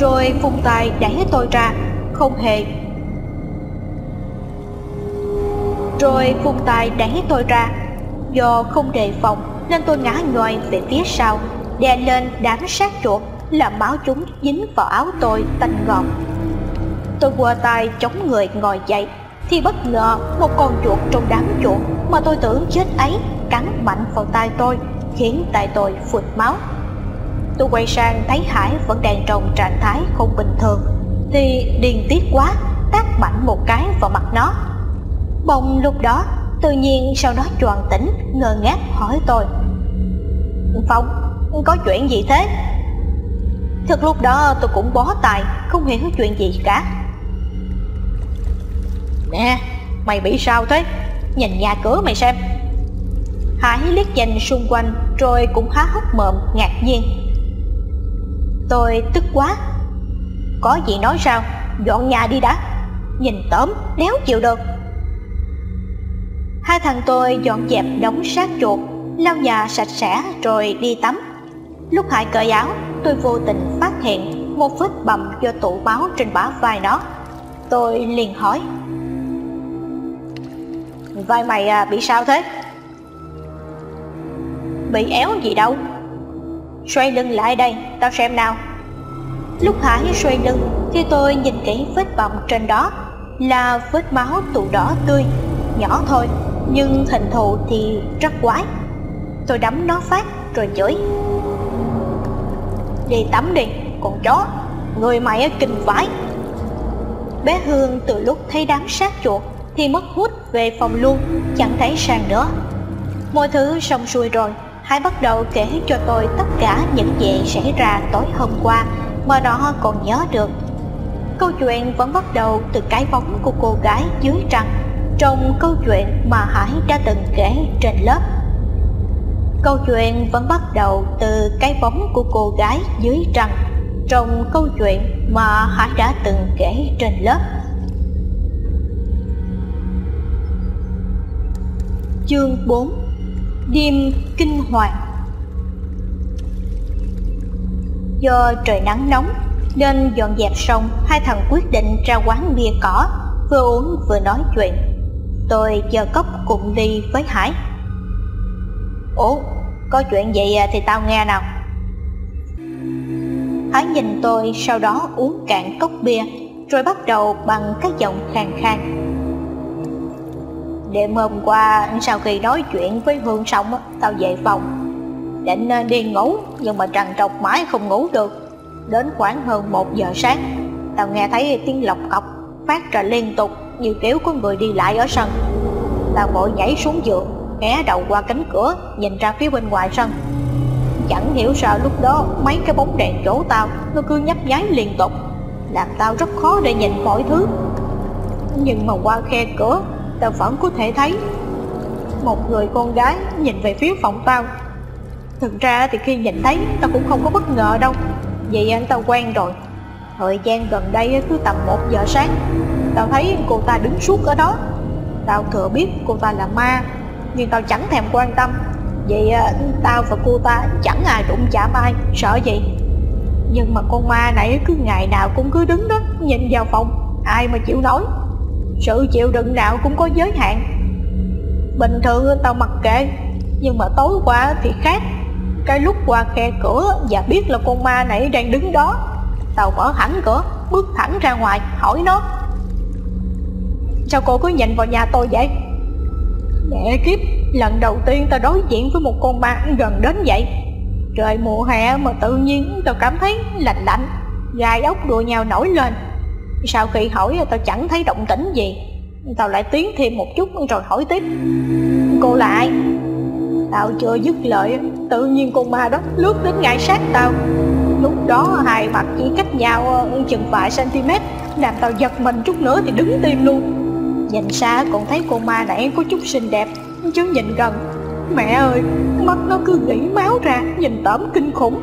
S1: Rồi phun tay đẩy tôi ra không hề. Rồi phun tay đẩy tôi ra do không đề phòng nên tôi ngã ngoài về phía sau đè lên đám sát chuột làm máu chúng dính vào áo tôi tanh ngọt tôi quơ tay chống người ngồi dậy, thì bất ngờ một con chuột trong đám chuột mà tôi tưởng chết ấy cắn mạnh vào tay tôi, khiến tay tôi phụt máu. Tôi quay sang thấy hải vẫn đang trong trạng thái không bình thường, thì điên tiết quá tác mạnh một cái vào mặt nó. Bông lúc đó, tự nhiên sau đó choàng tỉnh, ngơ ngác hỏi tôi, phong, có chuyện gì thế? Thật lúc đó tôi cũng bó tay, không hiểu chuyện gì cả. Nè, mày bị sao thế? Nhìn nhà cửa mày xem. Hải liếc nhìn xung quanh, rồi cũng há hốc mồm, ngạc nhiên. Tôi tức quá. Có gì nói sao? Dọn nhà đi đã. Nhìn tóm đéo chịu được. Hai thằng tôi dọn dẹp đống sát chuột, lau nhà sạch sẽ, rồi đi tắm. Lúc hải cởi áo tôi vô tình phát hiện một vết bầm do tụ máu trên bả vai nó. Tôi liền hỏi vai mày à, bị sao thế? Bị éo gì đâu. Xoay lưng lại đây tao xem nào. Lúc hải xoay lưng thì tôi nhìn kỹ vết bầm trên đó là vết máu tụ đỏ tươi nhỏ thôi nhưng hình thù thì rất quái. Tôi đấm nó phát rồi chửi đi tắm đi. Con chó, người mày kinh vãi. Bé hương từ lúc thấy đám sát chuột thì mất hút về phòng luôn, chẳng thấy sang nữa. Mọi thứ xong xuôi rồi hãy bắt đầu kể cho tôi tất cả những gì xảy ra tối hôm qua mà nó còn nhớ được. Câu chuyện vẫn bắt đầu từ cái bóng của cô gái dưới trăng trong câu chuyện mà hải đã từng kể trên lớp câu chuyện vẫn bắt đầu từ cái bóng của cô gái dưới trăng trong câu chuyện mà hải đã từng kể trên lớp. Chương 4 Đêm kinh hoàng. Do trời nắng nóng nên dọn dẹp xong, hai thằng quyết định ra quán bia cỏ, vừa uống vừa nói chuyện. Tôi chờ cốc cùng đi với hải ủa, có chuyện gì à, thì tao nghe nào. Hắn nhìn tôi, sau đó uống cạn cốc bia, rồi bắt đầu bằng các giọng khàn khàn. Đêm hôm qua, sau khi nói chuyện với Hương xong Tao về phòng. Định à, đi ngủ, nhưng mà trằn trọc mãi không ngủ được. Đến khoảng hơn một giờ sáng, Tao nghe thấy tiếng lọc cọc phát ra liên tục, như kiểu có người đi lại ở sân. Tao vội nhảy xuống giường. Ghé đầu qua cánh cửa, nhìn ra phía bên ngoài sân. Chẳng hiểu sao lúc đó mấy cái bóng đèn chỗ tao Nó cứ nhấp nháy liên tục, Làm tao rất khó để nhìn mọi thứ. Nhưng mà qua khe cửa, tao vẫn có thể thấy một người con gái nhìn về phía phòng tao. Thực ra thì khi nhìn thấy, tao cũng không có bất ngờ đâu, vì anh tao quen rồi. Thời gian gần đây cứ tầm một giờ sáng, tao thấy cô ta đứng suốt ở đó. Tao thừa biết cô ta là ma nhưng tao chẳng thèm quan tâm. Vậy à, tao và cô ta chẳng ai đụng chạm ai, sợ gì? Nhưng mà con ma này cứ ngày nào cũng cứ đứng đó, nhìn vào phòng, ai mà chịu nổi. Sự chịu đựng nào cũng có giới hạn. Bình thường tao mặc kệ, nhưng mà tối qua thì khác. Cái lúc qua khe cửa và biết là con ma này đang đứng đó, tao mở hẳn cửa, bước thẳng ra ngoài, hỏi nó. Sao cô cứ nhìn vào nhà tôi vậy? Mẹ kiếp, lần đầu tiên tao đối diện với một con ma gần đến vậy. Trời mùa hè mà tự nhiên tao cảm thấy lạnh lạnh, gai ốc đùa nhau nổi lên. Sau khi hỏi, tao chẳng thấy động tĩnh gì. Tao lại tiến thêm một chút rồi hỏi tiếp. Cô là ai? Tao chưa dứt lời, Tự nhiên con ma đó lướt đến ngay sát tao. Lúc đó hai mặt chỉ cách nhau chừng vài cm Làm tao giật mình chút nữa thì đứng tim luôn. Nhìn xa còn thấy con ma này có chút xinh đẹp, Chứ nhìn gần. Mẹ ơi, Mắt nó cứ gỉ máu ra, Nhìn tởm kinh khủng.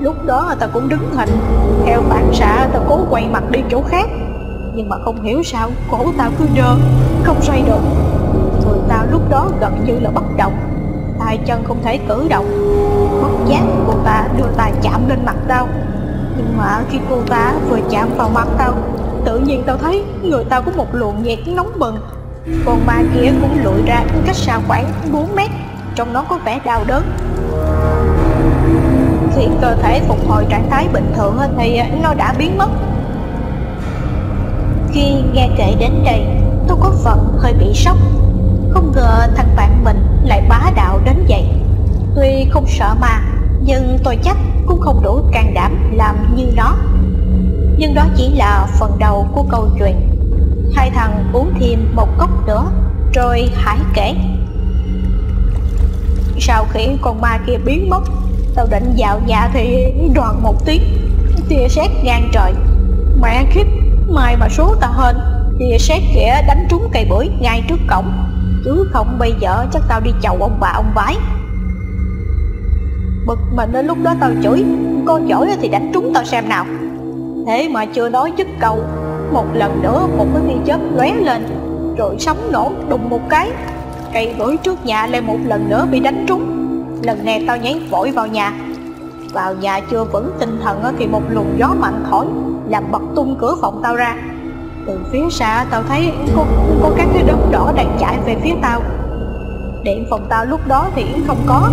S1: Lúc đó tao cũng đứng hình Theo phản xạ tao cố quay mặt đi chỗ khác. Nhưng mà không hiểu sao, Cổ tao cứ đơ Không xoay được. Người tao lúc đó gần như là bất động, tay chân không thể cử động. Bất giác cô ta đưa tay chạm lên mặt tao. Nhưng mà khi cô ta vừa chạm vào mặt tao tự nhiên tao thấy người tao có một luồng nhiệt nóng bừng. Còn ma kia cũng lụi ra cách xa khoảng 4 mét, trong nó có vẻ đau đớn. Khi cơ thể phục hồi trạng thái bình thường thì à, nó đã biến mất. Khi nghe kể đến đây, tôi có phần hơi bị sốc. Không ngờ thằng bạn mình lại bá đạo đến vậy. Tuy không sợ mà, Nhưng tôi chắc cũng không đủ can đảm làm như nó. Nhưng đó chỉ là phần đầu của câu chuyện. Hai thằng uống thêm một cốc nữa, Rồi Hải kể. Sau khi con ma kia biến mất, Tao định vào nhà thì đoàn một tiếng, Tia sét ngang trời. Mẹ khiếp Mai mà số tao hên, Tia sét kia đánh trúng cây bưởi ngay trước cổng. Chứ không bây giờ chắc tao đi chầu ông bà ông bái. Bực mình đến lúc đó tao chửi, Con giỏi thì đánh trúng tao xem nào. Thế mà chưa nói dứt câu Một lần nữa một cái tia chớp lóe lên Rồi sóng nổ đùng một cái. Cây bưởi trước nhà lại một lần nữa bị đánh trúng. Lần này tao nhảy vội vào nhà. Vào nhà chưa vững tinh thần thì một luồng gió mạnh thổi Làm bật tung cửa phòng tao ra. Từ phía xa tao thấy có, có các cái đốm đỏ đang chạy về phía tao. Điện phòng tao lúc đó thì không có.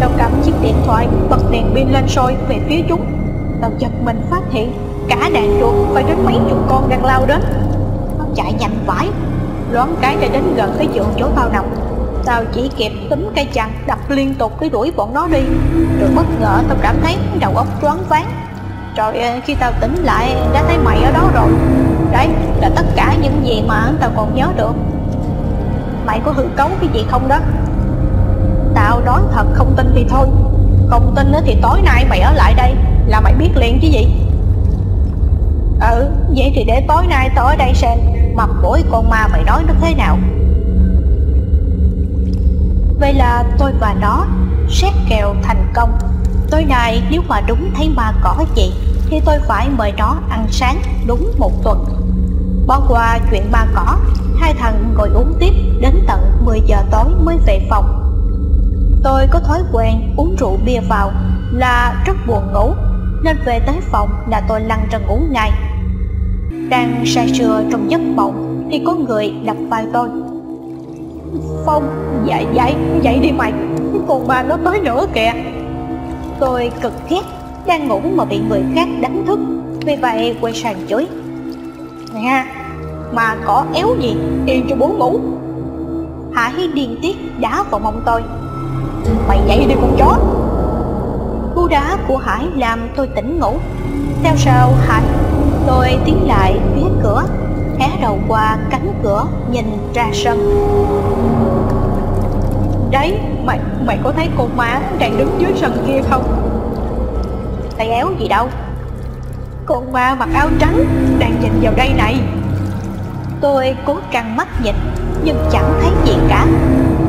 S1: Tao cầm chiếc điện thoại bật đèn pin lên soi về phía chúng. Tao giật mình phát hiện cả đàn chuột phải đến mấy chục con đang lao đến. Nó chạy nhanh vãi, Loáng cái đã đến gần cái giường chỗ tao nằm Tao chỉ kịp túm cây chằn đập liên tục cái đuổi bọn nó đi. Rồi bất ngờ tao cảm thấy đầu óc choáng váng. Rồi khi tao tỉnh lại đã thấy mày ở đó rồi. Đấy, là tất cả những gì mà tao còn nhớ được. Mày có hư cấu cái gì không đó? Tao nói thật, không tin thì thôi. Không tin thì tối nay mày ở lại đây, Là mày biết liền chứ gì? Ừ vậy thì để tối nay tao ở đây xem, Mặt mũi con ma mày nói nó thế nào. Vậy là tôi và nó xét kèo thành công. Tối nay nếu mà đúng thấy ma cỏ gì Thì tôi phải mời nó ăn sáng đúng một tuần. Bỏ qua chuyện ba cỏ, Hai thằng ngồi uống tiếp đến tận 10 giờ tối mới về phòng. Tôi có thói quen uống rượu bia vào là rất buồn ngủ, Nên về tới phòng là tôi lăn ra ngủ ngay. Đang say sưa trong giấc mộng Thì có người đập vai tôi. Phong, dậy dậy, dậy đi mày Con ba nó tới nữa kìa. Tôi cực ghét Đang ngủ mà bị người khác đánh thức Vì vậy quay sang chửi. Nè mà có éo gì yên cho bố ngủ. Hải điên tiết đá vào mông tôi. Mày dậy đi con chó. Cú đá của Hải làm tôi tỉnh ngủ. Theo sau Hải Tôi tiến lại phía cửa Hé đầu qua cánh cửa nhìn ra sân. Đấy, mày mày có thấy con má đang đứng dưới sân kia không? Tay éo gì đâu? Con ma mặc áo trắng đang nhìn vào đây này. Tôi cố căng mắt nhìn Nhưng chẳng thấy gì cả.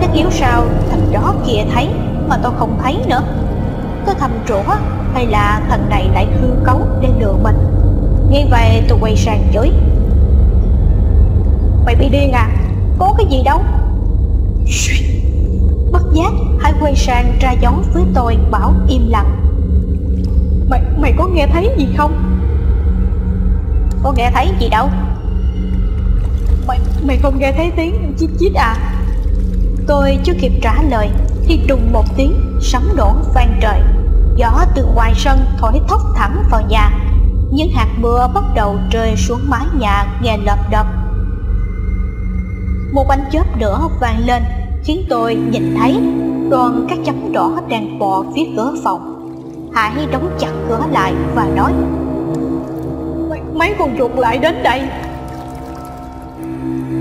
S1: Tất yếu sao thằng đó kia thấy Mà tôi không thấy nữa. Có thầm rủa hay là thằng này lại hư cấu để lừa mình? Nghe vậy tôi quay sang chửi Mày bị điên à? Có cái gì đâu? Bất giác hãy quay sang ra dấu với tôi bảo im lặng. Mày, mày có nghe thấy gì không? Có nghe thấy gì đâu? Mày, mày không nghe thấy tiếng chít chít à? Tôi chưa kịp trả lời Thì đùng một tiếng sấm đổ vang trời. Gió từ ngoài sân thổi thốc thẳng vào nhà. Những hạt mưa bắt đầu rơi xuống mái nhà nghe lợp đập Một ánh chớp nữa vang lên, Khiến tôi nhìn thấy đoàn các chấm đỏ đang bò phía cửa phòng. Hải đóng chặt cửa lại và nói, Mấy con chuột lại đến đây.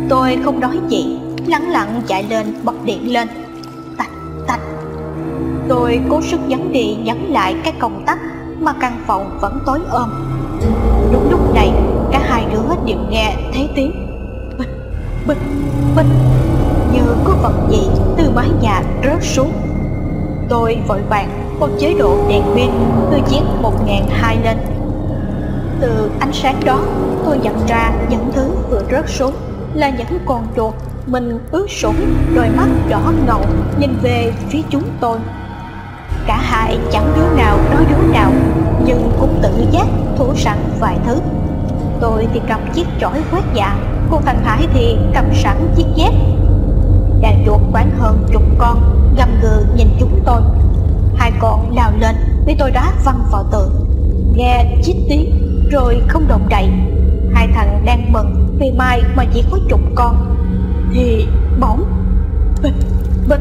S1: Tôi không nói gì, Lặng lặng chạy lên bật điện lên. Tạch tạch. Tôi cố sức nhấn đi nhấn lại cái công tắc mà căn phòng vẫn tối ôm đều nghe thấy tiếng. Bịch, bịch, bịch Như có vật gì từ mái nhà rớt xuống. Tôi vội vàng bật chế độ đèn pin từ chiếc 1002 lên. Từ ánh sáng đó tôi nhận ra những thứ vừa rớt xuống là những con chuột mình ướt sũng đôi mắt đỏ ngầu nhìn về phía chúng tôi. Cả hai chẳng đứa nào nói đứa nào nhưng cũng tự giác thủ sẵn vài thứ tôi thì cầm chiếc chổi quét dạ cô thằng hải thì cầm sẵn chiếc dép. Đàn chuột khoảng hơn chục con gầm gừ nhìn chúng tôi. Hai con lao lên bị tôi đá văng vào tường. Nghe chít tiếng, rồi không động đậy. Hai thằng đang mừng, vì mai mà chỉ có chục con. Thì bỗng, bịch bịch.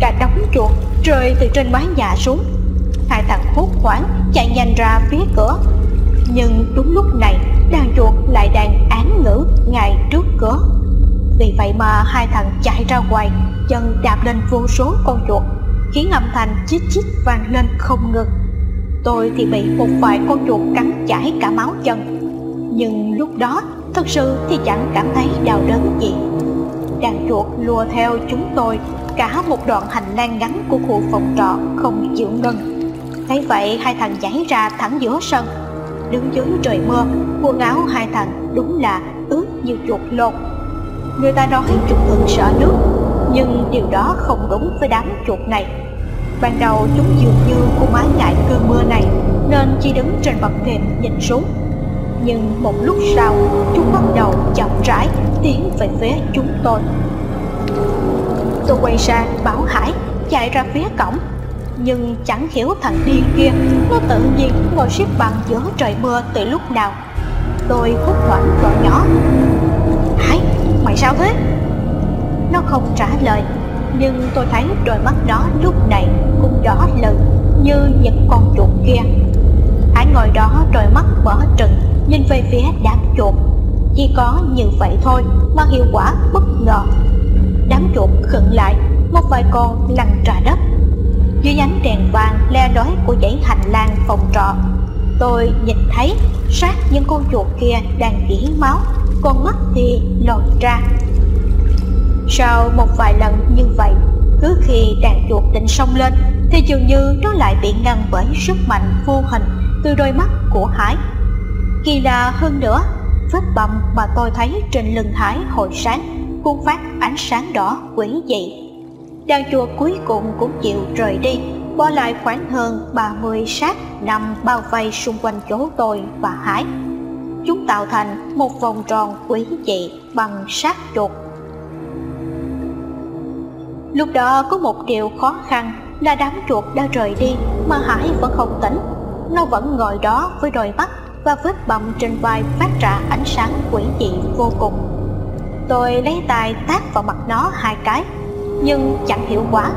S1: Cả đống chuột rơi từ trên mái nhà xuống. Hai thằng hốt hoảng chạy nhanh ra phía cửa nhưng đúng lúc này, đàn chuột lại đang án ngữ ngay trước cửa vì vậy mà hai thằng chạy ra ngoài, chân đạp lên vô số con chuột khiến âm thanh chít chít vang lên không ngừng. Tôi thì bị một vài con chuột cắn chảy cả máu chân. Nhưng lúc đó, thật sự thì chẳng cảm thấy đau đớn gì. Đàn chuột lùa theo chúng tôi cả một đoạn hành lang ngắn của khu phòng trọ không chịu ngừng. Thấy vậy, hai thằng nhảy ra thẳng giữa sân đứng dưới trời mưa, quần áo hai thằng đúng là ướt như chuột lột. Người ta nói chuột thường sợ nước, nhưng điều đó không đúng với đám chuột này. Ban đầu chúng dường như cũng ái ngại cơn mưa này, nên chỉ đứng trên bậc thềm nhìn xuống. Nhưng một lúc sau, chúng bắt đầu chậm rãi tiến về phía chúng tôi. Tôi quay sang bảo hải, chạy ra phía cổng nhưng chẳng hiểu thằng điên kia nó tự nhiên ngồi xếp bằng giữa trời mưa từ lúc nào. Tôi hút hoảng gọi nhỏ. Hải mày sao thế? Nó không trả lời, nhưng tôi thấy đôi mắt đó lúc này cũng đỏ lừ như những con chuột kia. Hải ngồi đó, đôi mắt mở trừng, nhìn về phía đám chuột. Chỉ có như vậy thôi mà hiệu quả bất ngờ. Đám chuột khựng lại, một vài con lăn trà đất dưới ánh đèn vàng le lói của dãy hành lang phòng trọ, tôi nhìn thấy sát những con chuột kia đang gỉ máu, con mắt thì lồi ra. Sau một vài lần như vậy, cứ khi đàn chuột định xông lên, thì dường như nó lại bị ngăn bởi sức mạnh vô hình từ đôi mắt của hải. Kỳ lạ hơn nữa vết bầm mà tôi thấy trên lưng hải hồi sáng cũng phát ánh sáng đỏ quỷ dị đàn chuột cuối cùng cũng chịu rời đi, bỏ lại khoảng hơn 30 xác nằm bao vây xung quanh chỗ tôi và hải. Chúng tạo thành một vòng tròn quỷ dị bằng xác chuột. Lúc đó có một điều khó khăn là đám chuột đã rời đi mà hải vẫn không tỉnh. Nó vẫn ngồi đó với đôi mắt và vết bầm trên vai phát ra ánh sáng quỷ dị vô cùng. Tôi lấy tay tát vào mặt nó hai cái nhưng chẳng hiệu quả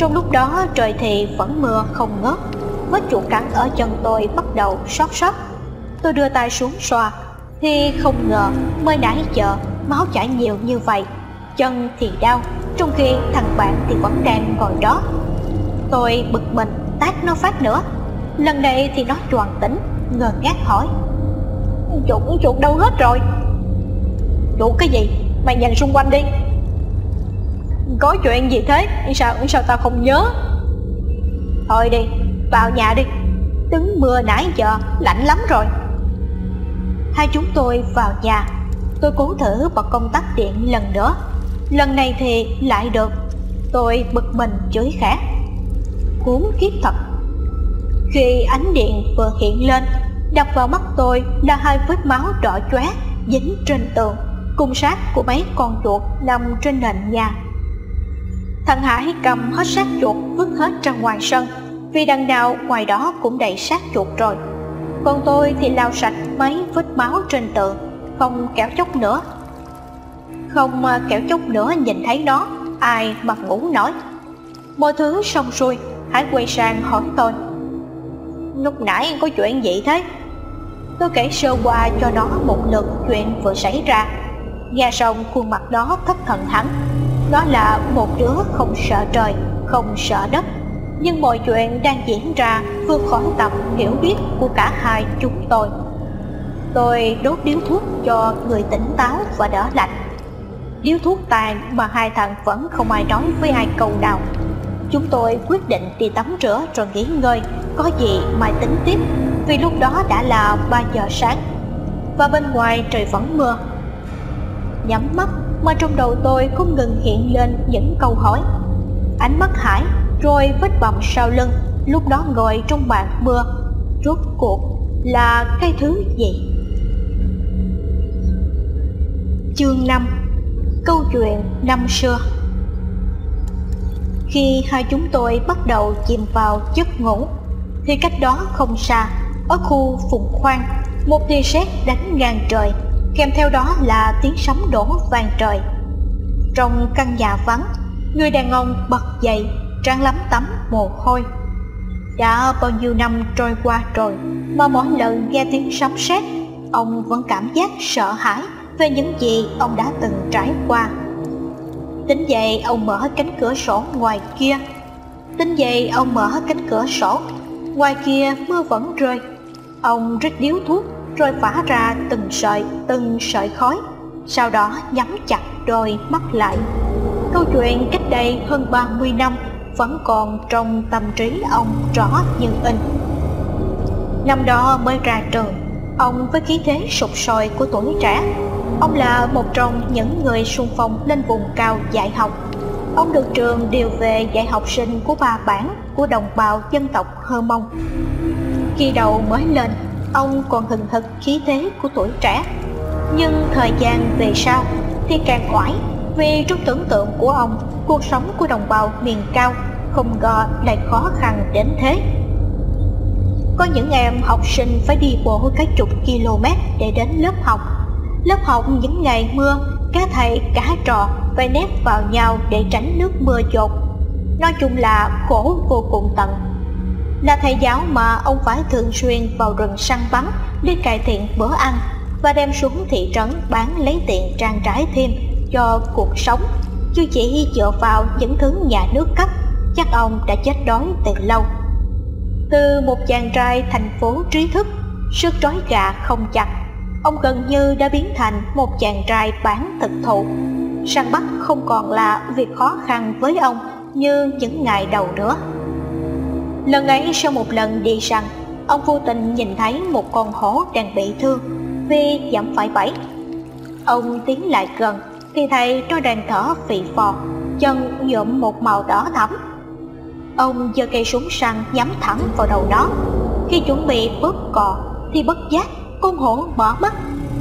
S1: trong lúc đó trời thì vẫn mưa không ngớt. Vết chuột cắn ở chân tôi bắt đầu xót xót. Tôi đưa tay xuống xoa, thì không ngờ mới nãy giờ máu chảy nhiều như vậy. Chân thì đau, trong khi thằng bạn thì vẫn đang ngồi đó. Tôi bực mình, tát nó phát nữa. Lần này thì nó tròn tỉnh, ngờ ngác hỏi. Chuột chuột đâu hết rồi? Chuột cái gì? Mày nhìn xung quanh đi có chuyện gì thế? Sao sao tao không nhớ? Thôi đi, vào nhà đi. Đứng mưa nãy giờ, lạnh lắm rồi. Hai chúng tôi vào nhà. Tôi cố thử bật công tắc điện lần nữa. Lần này thì lại được. Tôi bực mình chửi khẽ. Cuốn kiếp thật. Khi ánh điện vừa hiện lên, đập vào mắt tôi là hai vết máu đỏ chóe dính trên tường. Cùng sát của mấy con chuột nằm trên nền nhà thằng hải cầm hết xác chuột, vứt hết ra ngoài sân. Vì đằng nào, ngoài đó cũng đầy xác chuột rồi. Còn tôi thì lau sạch mấy vết máu trên tường, không kéo chốc nữa. Không à, kéo chốc nữa nhìn thấy nó, ai mà ngủ nổi. Mọi thứ xong xuôi, hải quay sang hỏi tôi. Lúc nãy có chuyện gì thế? Tôi kể sơ qua cho nó một lượt chuyện vừa xảy ra. Nghe xong khuôn mặt đó thất thần hẳn nó là một đứa không sợ trời, không sợ đất. Nhưng mọi chuyện đang diễn ra vượt khỏi tầm hiểu biết của cả hai chúng tôi. Tôi đốt điếu thuốc cho người tỉnh táo và đỡ lạnh. Điếu thuốc tàn mà hai thằng vẫn không ai nói với ai câu nào. Chúng tôi quyết định đi tắm rửa rồi nghỉ ngơi, có gì mai tính tiếp, vì lúc đó đã là ba giờ sáng. Và bên ngoài trời vẫn mưa. Nhắm mắt mà trong đầu tôi không ngừng hiện lên những câu hỏi. Ánh mắt hải rồi vết bầm sau lưng, lúc đó ngồi trong bàn mưa. Rốt cuộc là cái thứ gì? Chương 5 câu chuyện năm xưa. Khi hai chúng tôi bắt đầu chìm vào giấc ngủ, thì cách đó không xa, ở khu phùng khoang, một tia sét đánh ngang trời kèm theo đó là tiếng sấm đổ vang trời. Trong căn nhà vắng, người đàn ông bật dậy trắng lắm tắm mồ hôi. Đã bao nhiêu năm trôi qua rồi mà mỗi lần nghe tiếng sấm sét, ông vẫn cảm giác sợ hãi về những gì ông đã từng trải qua. Tính dậy ông mở cánh cửa sổ ngoài kia, tính dậy ông mở cánh cửa sổ, ngoài kia mưa vẫn rơi. Ông rít điếu thuốc rồi phả ra từng sợi từng sợi khói, sau đó nhắm chặt đôi mắt lại. Câu chuyện cách đây hơn 30 năm vẫn còn trong tâm trí ông rõ như in năm đó mới ra trường, ông với khí thế sụp sôi của tuổi trẻ. Ông là một trong những người xung phong lên vùng cao dạy học. Ông được trường điều về dạy học sinh của ba bản của đồng bào dân tộc hơ mông. Khi đầu mới lên ông còn hừng hực khí thế của tuổi trẻ. Nhưng thời gian về sau thì càng oải vì trong tưởng tượng của ông, cuộc sống của đồng bào miền cao không ngờ lại khó khăn đến thế. Có những em học sinh phải đi bộ cả chục km để đến lớp học. Lớp học những ngày mưa cả thầy cả trò phải nép vào nhau để tránh nước mưa dột. Nói chung là khổ vô cùng tận là thầy giáo mà ông phải thường xuyên vào rừng săn bắn để cải thiện bữa ăn và đem xuống thị trấn bán lấy tiền trang trải thêm cho cuộc sống. Chứ chỉ dựa vào những thứ nhà nước cấp, chắc ông đã chết đói từ lâu. Từ một chàng trai thành phố trí thức, sức trói gà không chặt, ông gần như đã biến thành một chàng trai bán thực thụ. Săn bắt không còn là việc khó khăn với ông như những ngày đầu nữa lần ấy sau một lần đi săn, ông vô tình nhìn thấy một con hổ đang bị thương, vì giảm phải bẫy. Ông tiến lại gần, thì thấy nó đang thở phì phò, chân nhuộm một màu đỏ thẫm. Ông giơ cây súng săn nhắm thẳng vào đầu nó. Khi chuẩn bị bóp cò, thì bất giác con hổ bỏ mắt.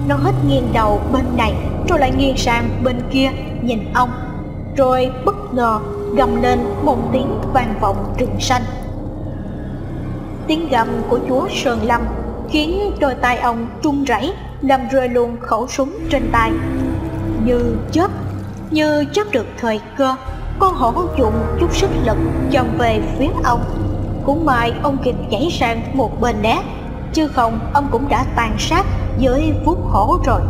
S1: Nó hết nghiêng đầu bên này, rồi lại nghiêng sang bên kia, nhìn ông, rồi bất ngờ gầm lên một tiếng vang vọng rừng xanh tiếng gầm của chúa sơn lâm, khiến đôi tay ông trung rẩy, làm rơi luôn khẩu súng trên tay. Như chớp như chớp được thời cơ, con hổ dụng chút sức lực chồng về phía ông. Cũng may ông kịp nhảy sang một bên né, chứ không ông cũng đã tàn sát với vuốt hổ rồi.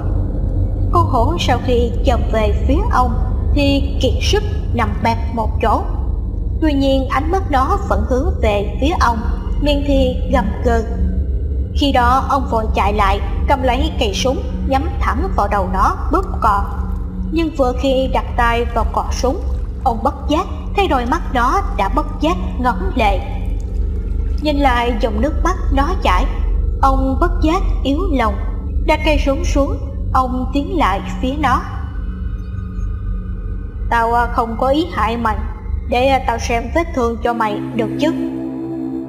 S1: Con hổ sau khi chồng về phía ông thì kiệt sức nằm bẹp một chỗ. Tuy nhiên ánh mắt nó vẫn hướng về phía ông miên thì gầm gừ. Khi đó, ông vội chạy lại, cầm lấy cây súng, nhắm thẳng vào đầu nó bóp cò. Nhưng vừa khi đặt tay vào cò súng, ông bất giác, thấy đôi mắt nó đã bất giác ngấn lệ. Nhìn lại dòng nước mắt nó chảy, ông bất giác yếu lòng, đặt cây súng xuống, ông tiến lại phía nó. Tao à, không có ý hại mày, để à, tao xem vết thương cho mày được chứ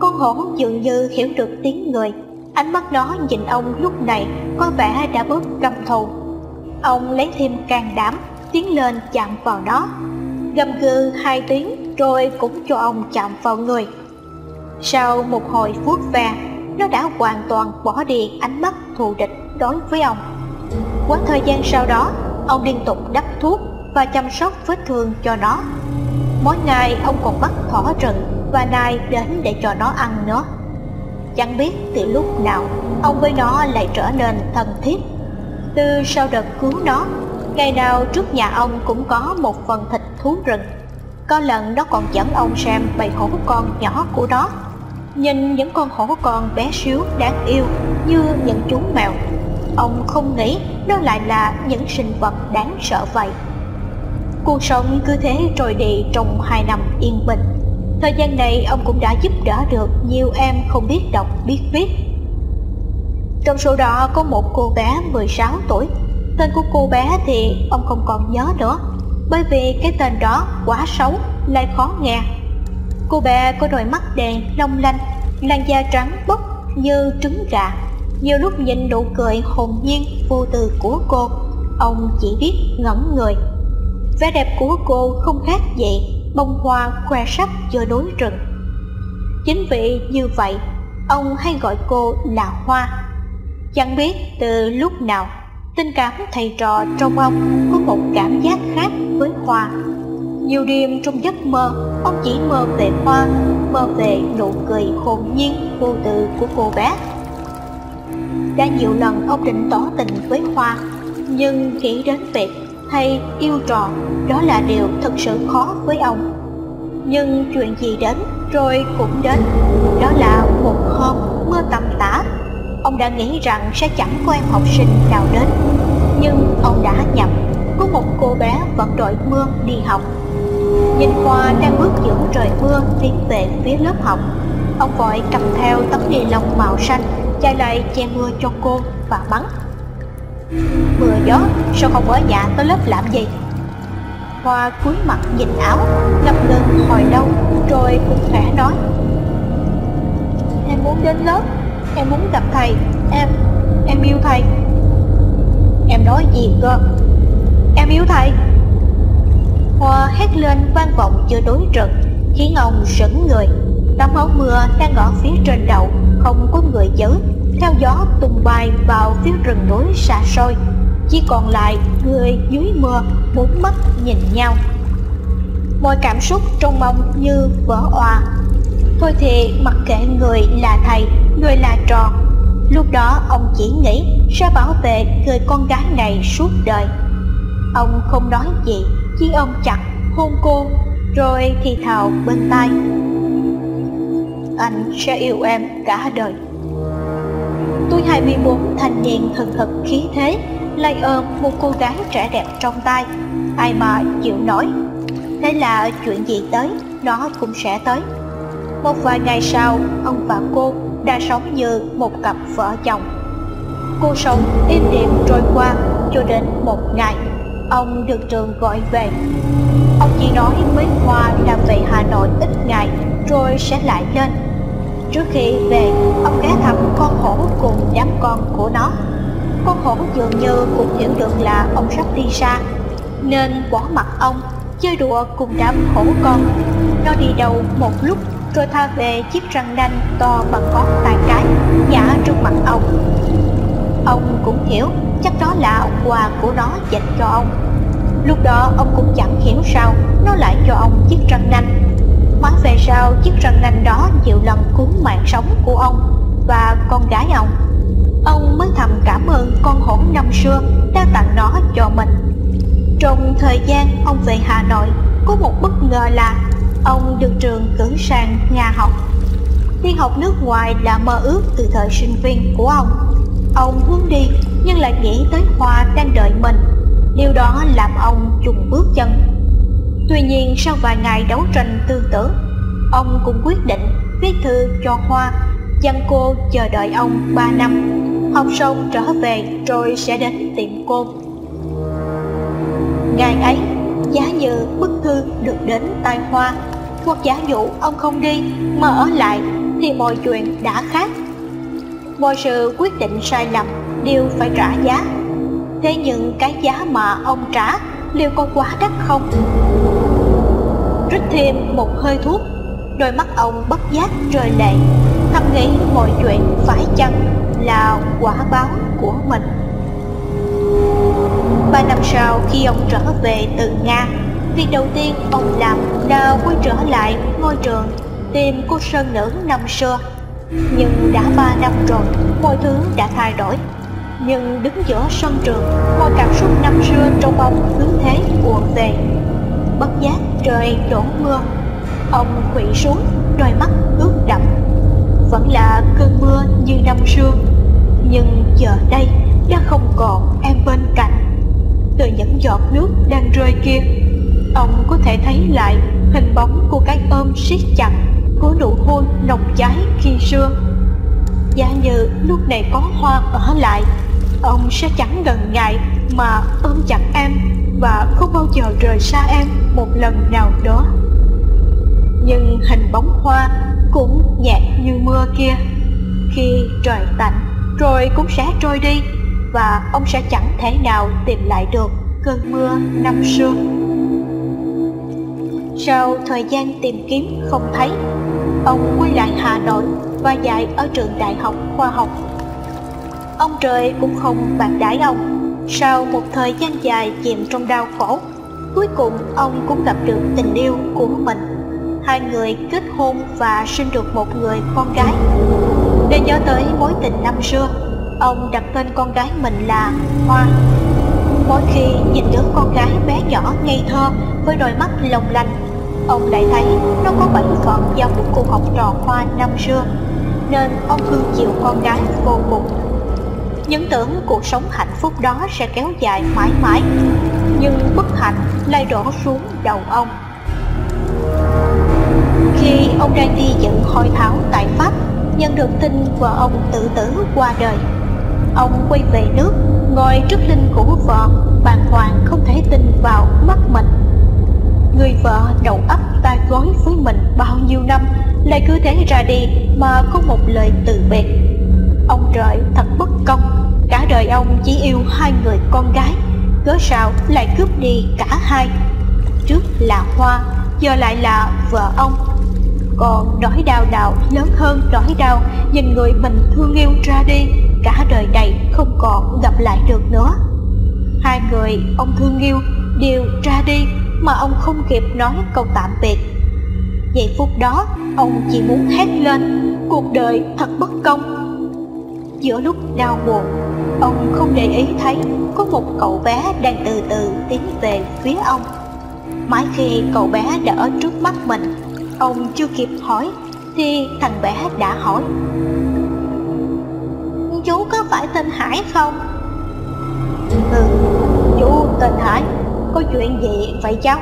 S1: con hổ dường như hiểu được tiếng người. Ánh mắt nó nhìn ông lúc này có vẻ đã bớt căm thù. Ông lấy thêm can đảm, tiến lên chạm vào nó. Gầm gừ hai tiếng rồi cũng cho ông chạm vào người. Sau một hồi vuốt ve, nó đã hoàn toàn bỏ đi ánh mắt thù địch đối với ông. Quá thời gian sau đó, ông liên tục đắp thuốc và chăm sóc vết thương cho nó. Mỗi ngày ông còn bắt thỏ rừng và nai đến để cho nó ăn nữa. Chẳng biết từ lúc nào, ông với nó lại trở nên thân thiết. Từ sau đợt cứu nó, ngày nào trước nhà ông cũng có một phần thịt thú rừng. Có lần nó còn dẫn ông xem bầy hổ con nhỏ của nó. Nhìn những con hổ con bé xíu đáng yêu như những chú mèo. Ông không nghĩ nó lại là những sinh vật đáng sợ vậy. Cuộc sống cứ thế trôi đi trong hai năm yên bình. Thời gian này ông cũng đã giúp đỡ được nhiều em không biết đọc biết viết. Trong số đó có một cô bé 16 tuổi. Tên của cô bé thì ông không còn nhớ nữa Bởi vì cái tên đó quá xấu, lại khó nghe. Cô bé có đôi mắt đen long lanh Làn da trắng bốc như trứng gà. Nhiều lúc nhìn nụ cười hồn nhiên vô tư của cô Ông chỉ biết ngẩn người. Vẻ đẹp của cô không khác gì bông hoa khoe sắc giữa núi rừng Chính vì như vậy, Ông hay gọi cô là Hoa. Chẳng biết từ lúc nào, Tình cảm thầy trò trong ông có một cảm giác khác với Hoa. Nhiều đêm trong giấc mơ, Ông chỉ mơ về Hoa, Mơ về nụ cười hồn nhiên vô tư của cô bé. Đã nhiều lần ông định tỏ tình với Hoa, Nhưng nghĩ đến việc hay yêu trò đó là điều thật sự khó với ông. Nhưng chuyện gì đến rồi cũng đến. Đó là một hôm mưa tầm tã. Ông đã nghĩ rằng sẽ chẳng có em học sinh nào đến. Nhưng ông đã nhầm, có một cô bé vẫn đội mưa đi học. Nhìn qua đang bước giữa trời mưa tiến về phía lớp học, ông vội cầm theo tấm ni lông màu xanh, chạy lại che mưa cho cô và bắn mưa gió sao không ở nhà tới lớp làm gì? Hoa cúi mặt nhìn áo ngập ngừng hồi lâu rồi cũng khẽ nói. Em muốn đến lớp em muốn gặp thầy em em yêu thầy. Em nói gì cơ? Em yêu thầy. Hoa hét lên vang vọng giữa đối trực, khiến ông sững người. Tấm áo mưa đang ở phía trên đầu không có người giữ theo gió tung bay vào phía rừng núi xa xôi chỉ còn lại người dưới mưa bốn mắt nhìn nhau. Mọi cảm xúc trong mong như vỡ òa. Thôi thì mặc kệ người là thầy, người là trò. Lúc đó ông chỉ nghĩ sẽ bảo vệ người con gái này suốt đời. Ông không nói gì, chỉ ông chặt, hôn cô, rồi thì thào bên tai. Anh sẽ yêu em cả đời. Tôi 24 thanh niên thần thực khí thế lay ôm một cô gái trẻ đẹp trong tay. Ai mà chịu nổi. Thế là chuyện gì tới, Nó cũng sẽ tới. Một vài ngày sau, Ông và cô đã sống như một cặp vợ chồng. Cô sống im điềm trôi qua Cho đến một ngày, Ông được trường gọi về. Ông chỉ nói với Hoa là về Hà Nội ít ngày, Rồi sẽ lại lên. Trước khi về, ông ghé thăm con hổ cùng đám con của nó. Con hổ dường như cũng hiểu được là ông sắp đi xa, nên bỏ mặt ông, chơi đùa cùng đám hổ con. Nó đi đâu một lúc rồi tha về chiếc răng nanh to bằng ngón tay cái, nhả trước mặt ông. Ông cũng hiểu chắc đó là quà của nó dành cho ông. Lúc đó ông cũng chẳng hiểu sao nó lại cho ông chiếc răng nanh Nói về sau, chiếc răng nanh đó nhiều lần cuốn mạng sống của ông và con gái ông. Ông mới thầm cảm ơn con hổn năm xưa đã tặng nó cho mình. Trong thời gian ông về Hà Nội, Có một bất ngờ là ông được trường cử sang Nga học. Đi học nước ngoài là mơ ước từ thời sinh viên của ông. Ông muốn đi, nhưng lại nghĩ tới Hoa đang đợi mình. Điều đó làm ông trùng bước chân. Tuy nhiên sau vài ngày đấu tranh tư tưởng Ông cũng quyết định viết thư cho Hoa Dặn cô chờ đợi ông 3 năm. Học xong trở về rồi sẽ đến tìm cô Ngày ấy, giá như bức thư được đến tai Hoa Hoặc giả dụ ông không đi mà ở lại Thì mọi chuyện đã khác. Mọi sự quyết định sai lầm đều phải trả giá. Thế nhưng cái giá mà ông trả liệu có quá đắt không? Rít thêm một hơi thuốc. Đôi mắt ông bất giác rơi lệ, Thầm nghĩ mọi chuyện phải chăng là quả báo của mình. Ba năm sau khi ông trở về từ Nga, Việc đầu tiên ông làm là quay trở lại ngôi trường Tìm cô sơn nữ năm xưa. Nhưng đã ba năm rồi, Mọi thứ đã thay đổi. Nhưng đứng giữa sân trường, Mọi cảm xúc năm xưa trong ông cứ thế buồn về bất giác trời đổ mưa. Ông quỵ xuống, đôi mắt ướt đẫm. Vẫn là cơn mưa như năm xưa Nhưng giờ đây đã không còn em bên cạnh. Từ những giọt nước đang rơi kia Ông có thể thấy lại hình bóng của cái ôm siết chặt Của nụ hôn nồng cháy khi xưa. Giả như lúc này có hoa ở lại Ông sẽ chẳng ngần ngại mà ôm chặt em. Và không bao giờ rời xa em một lần nào đó. Nhưng hình bóng hoa cũng nhạt như mưa kia. Khi trời tạnh, rồi cũng sẽ trôi đi Và ông sẽ chẳng thể nào tìm lại được cơn mưa năm xưa. Sau thời gian tìm kiếm không thấy, Ông quay lại Hà Nội và dạy ở trường đại học khoa học. Ông trời cũng không bạc đãi ông. Sau một thời gian dài chìm trong đau khổ, Cuối cùng ông cũng gặp được tình yêu của mình. Hai người kết hôn và sinh được một người con gái. Để nhớ tới mối tình năm xưa, Ông đặt tên con gái mình là Hoa. Mỗi khi nhìn đứa con gái bé nhỏ ngây thơ với đôi mắt long lanh Ông lại thấy nó có bệnh phận giống cô học trò Hoa năm xưa, Nên ông thương chiều con gái vô cùng những tưởng cuộc sống hạnh phúc đó sẽ kéo dài mãi mãi, Nhưng bất hạnh lại đổ xuống đầu ông. Khi ông đang đi dự hội thảo tại Pháp, Nhận được tin vợ ông tự tử qua đời. Ông quay về nước, Ngồi trước linh của vợ, Bàng hoàng không thể tin vào mắt mình. Người vợ đầu ấp ta gói với mình bao nhiêu năm, Lại cứ thế ra đi mà không một lời từ biệt. Ông trời thật bất công đời ông chỉ yêu hai người con gái, Cớ sao lại cướp đi cả hai? Trước là Hoa, Giờ lại là vợ ông. Còn nỗi đau nào lớn hơn nỗi đau Nhìn người mình thương yêu ra đi, Cả đời này không còn gặp lại được nữa. Hai người ông thương yêu đều ra đi Mà ông không kịp nói câu tạm biệt. Giây phút đó, ông chỉ muốn hét lên, Cuộc đời thật bất công. Giữa lúc đau buồn Ông không để ý thấy có một cậu bé đang từ từ tiến về phía ông Mãi khi cậu bé đã ở trước mắt mình Ông chưa kịp hỏi Thì thằng bé đã hỏi Chú có phải tên Hải không? Ừ, chú tên Hải Có chuyện gì vậy cháu?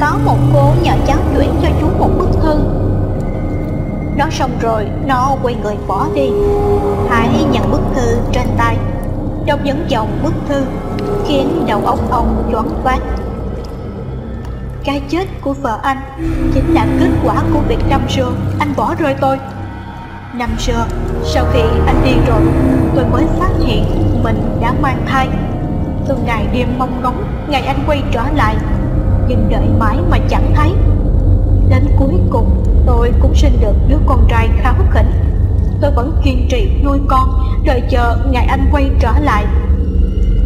S1: Có một cô nhờ cháu chuyển cho chú một bức thư nó xong rồi, nó quay người bỏ đi. Hải nhận bức thư trên tay. Đọc những dòng bức thư Khiến đầu óc ông choáng váng. Cái chết của vợ anh Chính là kết quả của việc năm xưa Anh bỏ rơi tôi. Năm xưa, Sau khi anh đi rồi, Tôi mới phát hiện Mình đã mang thai. Từ ngày đêm mong ngóng, Ngày anh quay trở lại. Nhưng đợi mãi mà chẳng thấy Đến cuối cùng tôi cũng sinh được đứa con trai kháo khỉnh Tôi vẫn kiên trì nuôi con Đợi chờ ngày anh quay trở lại.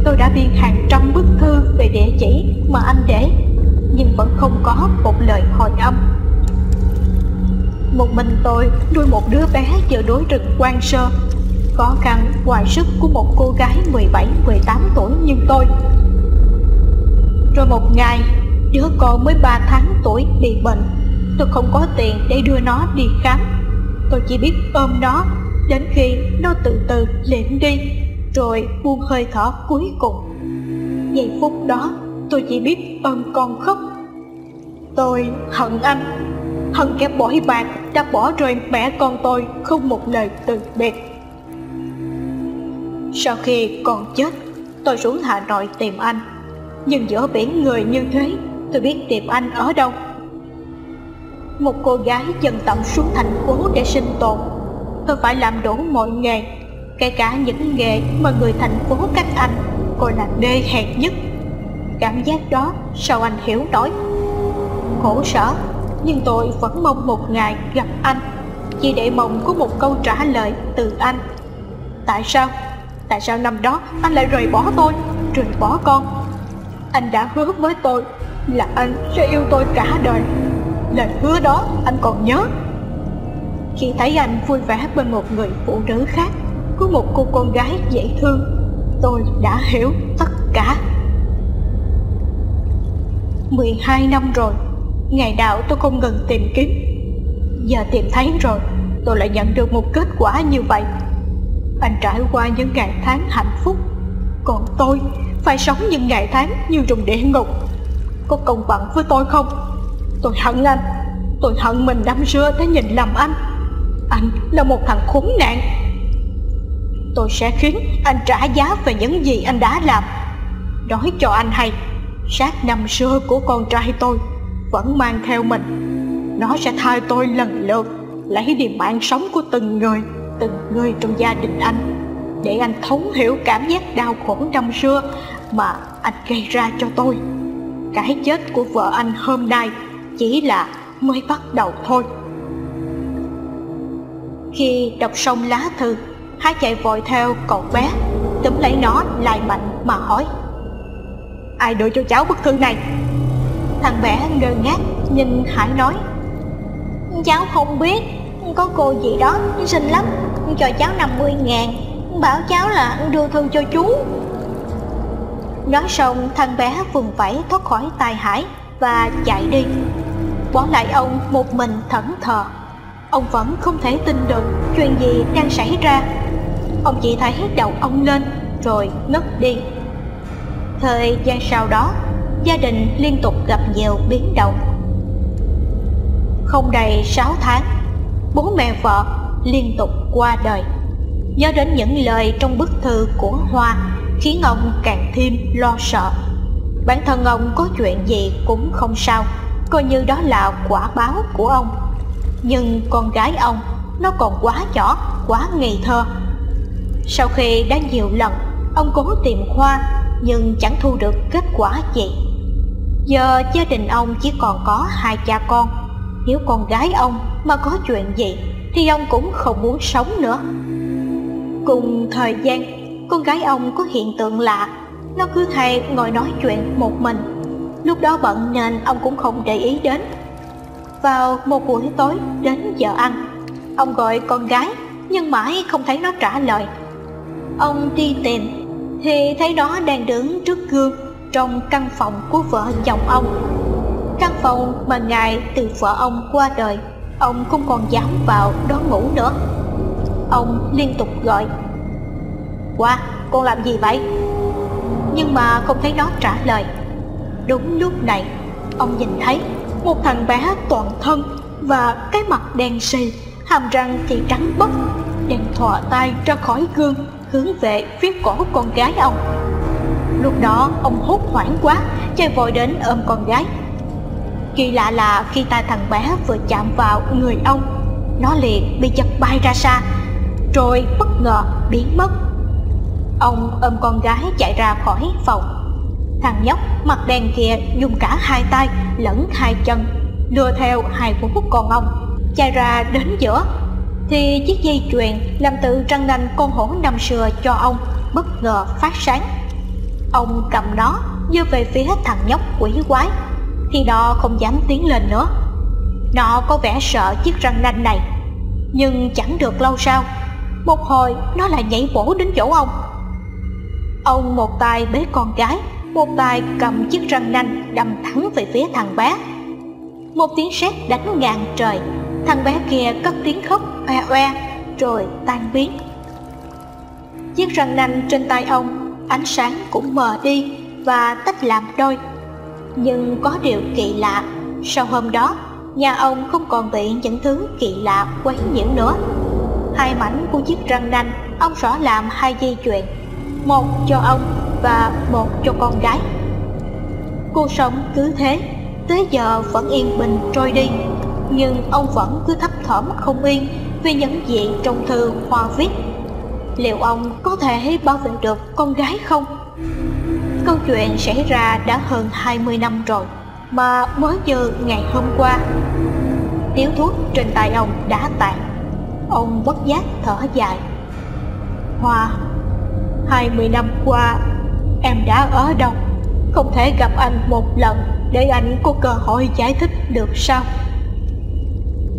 S1: Tôi đã biên hàng trăm bức thư về địa chỉ mà anh để Nhưng vẫn không có một lời hồi âm. Một mình tôi nuôi một đứa bé giữa đối rừng quan sơ Khó khăn ngoài sức của một cô gái 17-18 tuổi như tôi. Rồi một ngày, đứa con mới 3 tháng tuổi bị bệnh. Tôi không có tiền để đưa nó đi khám. Tôi chỉ biết ôm nó, Đến khi nó từ từ liệm đi, Rồi buông hơi thở cuối cùng. Giây phút đó, tôi chỉ biết ôm con khóc. Tôi hận anh, Hận kẻ bội bạc đã bỏ rơi mẹ con tôi Không một lời từ biệt. Sau khi con chết, Tôi xuống Hà Nội tìm anh. Nhưng giữa biển người như thế, Tôi biết tìm anh ở đâu một cô gái dần tận xuống thành phố để sinh tồn. Tôi phải làm đủ mọi nghề, Kể cả những nghề mà người thành phố các anh Coi là đê hèn nhất. Cảm giác đó sao anh hiểu nổi? Khổ sở, Nhưng tôi vẫn mong một ngày gặp anh, Chỉ để mong có một câu trả lời từ anh. Tại sao? Tại sao năm đó anh lại rời bỏ tôi, Rời bỏ con? Anh đã hứa với tôi Là anh sẽ yêu tôi cả đời. Lời hứa đó anh còn nhớ. Khi thấy anh vui vẻ bên một người phụ nữ khác, Có một cô con gái dễ thương, Tôi đã hiểu tất cả. 12 năm rồi, Ngày nào tôi không ngừng tìm kiếm. Giờ tìm thấy rồi, Tôi lại nhận được một kết quả như vậy. Anh trải qua những ngày tháng hạnh phúc, Còn tôi phải sống những ngày tháng như trùng địa ngục. Có công bằng với tôi không? Tôi hận anh. Tôi hận mình năm xưa đã nhìn lầm anh. Anh là một thằng khốn nạn. Tôi sẽ khiến anh trả giá về những gì anh đã làm. Nói cho anh hay Sát năm xưa của con trai tôi Vẫn mang theo mình. Nó sẽ thay tôi lần lượt Lấy đi mạng sống của từng người Từng người trong gia đình anh, Để anh thấu hiểu cảm giác đau khổ năm xưa Mà anh gây ra cho tôi. Cái chết của vợ anh hôm nay chỉ là mới bắt đầu thôi. Khi đọc xong lá thư Hai chạy vội theo cậu bé, Túm lấy nó lại mạnh mà hỏi, Ai đưa cho cháu bức thư này? Thằng bé ngơ ngác nhìn Hải nói, Cháu không biết, Có cô gì đó xinh lắm, Cho cháu 50 ngàn, Bảo cháu là đưa thư cho chú. Nói xong, thằng bé vùng vẫy thoát khỏi tay Hải Và chạy đi. Bỏ lại ông một mình thẫn thờ. Ông vẫn không thể tin được chuyện gì đang xảy ra. Ông chỉ thấy đầu ông lên, rồi ngất đi. Thời gian sau đó, Gia đình liên tục gặp nhiều biến động. Không đầy 6 tháng, Bố mẹ vợ liên tục qua đời. Nhớ đến những lời trong bức thư của Hoa Khiến ông càng thêm lo sợ. Bản thân ông có chuyện gì cũng không sao. Coi như đó là quả báo của ông. Nhưng con gái ông Nó còn quá nhỏ, quá ngây thơ. Sau khi đã nhiều lần Ông cố tìm Khoa nhưng chẳng thu được kết quả gì. Giờ gia đình ông chỉ còn có hai cha con. Nếu con gái ông mà có chuyện gì thì ông cũng không muốn sống nữa. Cùng thời gian con gái ông có hiện tượng lạ. Nó cứ hay ngồi nói chuyện một mình lúc đó bận nên ông cũng không để ý đến. Vào một buổi tối đến giờ ăn, ông gọi con gái, nhưng mãi không thấy nó trả lời. Ông đi tìm, thì thấy nó đang đứng trước gương trong căn phòng của vợ chồng ông. Căn phòng mà ngài từ vợ ông qua đời, ông không còn dám vào đó ngủ nữa. Ông liên tục gọi, qua, con làm gì vậy? Nhưng mà không thấy nó trả lời đúng lúc này, ông nhìn thấy một thằng bé toàn thân và cái mặt đen xì, hàm răng thì trắng bóc đang thò tay ra khỏi gương, hướng về phía cổ con gái ông. Lúc đó, ông hốt hoảng quá, chạy vội đến ôm con gái. Kỳ lạ là khi tay thằng bé vừa chạm vào người ông, nó liền bị giật bay ra xa, rồi bất ngờ biến mất. Ông ôm con gái chạy ra khỏi phòng thằng nhóc, mặt đen kia dùng cả hai tay, lẫn hai chân, lừa theo hai bố con ong, chạy ra đến giữa. Thì chiếc dây chuyền làm từ răng nanh con hổ năm xưa cho ông, bất ngờ phát sáng. Ông cầm nó, đưa về phía thằng nhóc quỷ quái. Thì nó không dám tiến lên nữa, nó có vẻ sợ chiếc răng nanh này. Nhưng chẳng được lâu sau, một hồi nó lại nhảy bổ đến chỗ ông. Ông một tay bế con gái một tay cầm chiếc răng nanh đâm thẳng về phía thằng bé. Một tiếng sét đánh ngàn trời. Thằng bé kia cất tiếng khóc, oe oe, rồi tan biến. Chiếc răng nanh trên tay ông, ánh sáng cũng mờ đi và tách làm đôi. Nhưng có điều kỳ lạ, sau hôm đó, nhà ông không còn bị những thứ kỳ lạ quấy nhiễu nữa. Hai mảnh của chiếc răng nanh, ông rõ làm hai dây chuyền. Một cho ông và một cho con gái cuộc sống cứ thế tới giờ vẫn yên bình trôi đi nhưng ông vẫn cứ thấp thỏm không yên vì những gì trong thư Hoa viết. Liệu ông có thể bảo vệ được con gái không? Câu chuyện xảy ra đã hơn 20 năm rồi mà mới như ngày hôm qua. Tiếu thuốc trên tay ông đã tàn. Ông bất giác thở dài. Hoa, 20 năm qua em đã ở đâu? Không thể gặp anh một lần để anh có cơ hội giải thích được sao?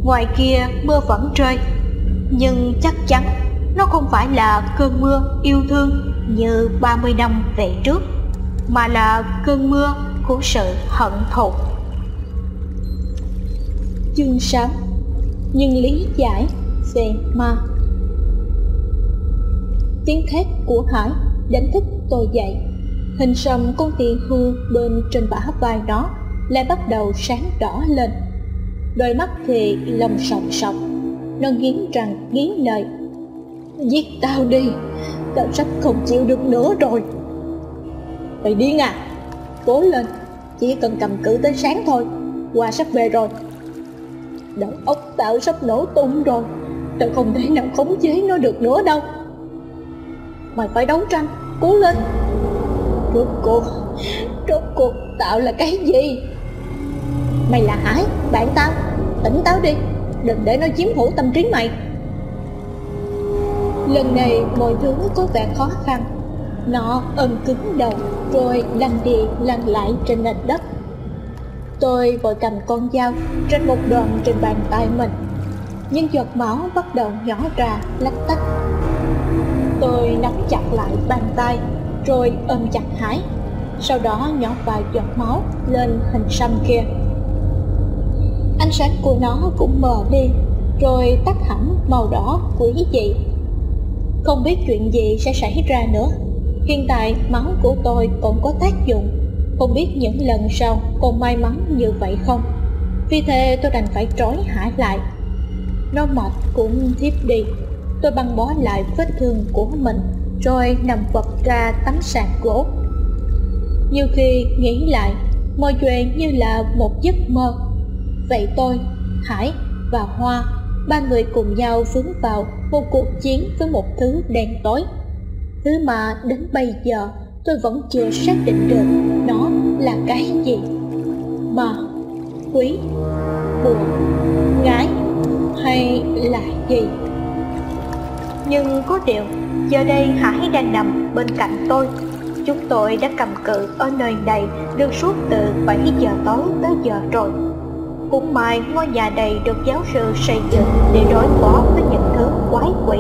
S1: Ngoài kia, mưa vẫn rơi, Nhưng chắc chắn nó không phải là cơn mưa yêu thương như 30 năm về trước, Mà là cơn mưa của sự hận thù chương 6 nhưng lý giải về ma tiếng thét của hải đánh thức tôi dậy hình sông con tỳ hư bên trên bả vai nó lại bắt đầu sáng đỏ lên. Đôi mắt thì lồng sòng sọc, nó nghiến răng, nghiến lợi. Giết tao đi, tao sắp không chịu được nữa rồi. Mày điên à? Cố lên, chỉ cần cầm cự tới sáng thôi, qua sắp về rồi. Đầu óc tao sắp nổ tung rồi, tao không thể nào khống chế nó được nữa đâu. Mày phải đấu tranh, cố lên rốt cuộc rốt cuộc tạo là cái gì? Mày là hải bạn tao? Tỉnh táo đi, đừng để nó chiếm hữu tâm trí mày. Lần này, mọi thứ có vẻ khó khăn. Nó ôm cứng đầu, rồi lăn đi, lăn lại trên nền đất. Tôi vội cầm con dao trên một đoạn trên bàn tay mình. Nhưng giọt máu bắt đầu nhỏ ra, lách tách. Tôi nắm chặt lại bàn tay rồi ôm chặt hải sau đó nhỏ vài giọt máu lên hình xăm kia. Ánh sáng của nó cũng mờ đi, rồi tắt hẳn màu đỏ quỷ dị không biết chuyện gì sẽ xảy ra nữa. Hiện tại máu của tôi cũng có tác dụng. Không biết những lần sau còn may mắn như vậy không? Vì thế tôi đành phải trói hải lại. Nó mệt cũng thiếp đi. Tôi băng bó lại vết thương của mình rồi nằm vật ra tấm sàn gỗ. Nhiều khi nghĩ lại mọi chuyện như là một giấc mơ. Vậy tôi, hải và hoa, ba người cùng nhau vướng vào một cuộc chiến với một thứ đen tối. Thứ mà đến bây giờ tôi vẫn chưa xác định được nó là cái gì. Mà quý, buồn, ngái hay là gì? Nhưng có điều giờ đây hải đang nằm bên cạnh tôi. Chúng tôi đã cầm cự ở nơi này được suốt từ 7 giờ tối tới giờ rồi. Cũng may ngôi nhà này được giáo sư xây dựng để đối phó với những thứ quái quỷ.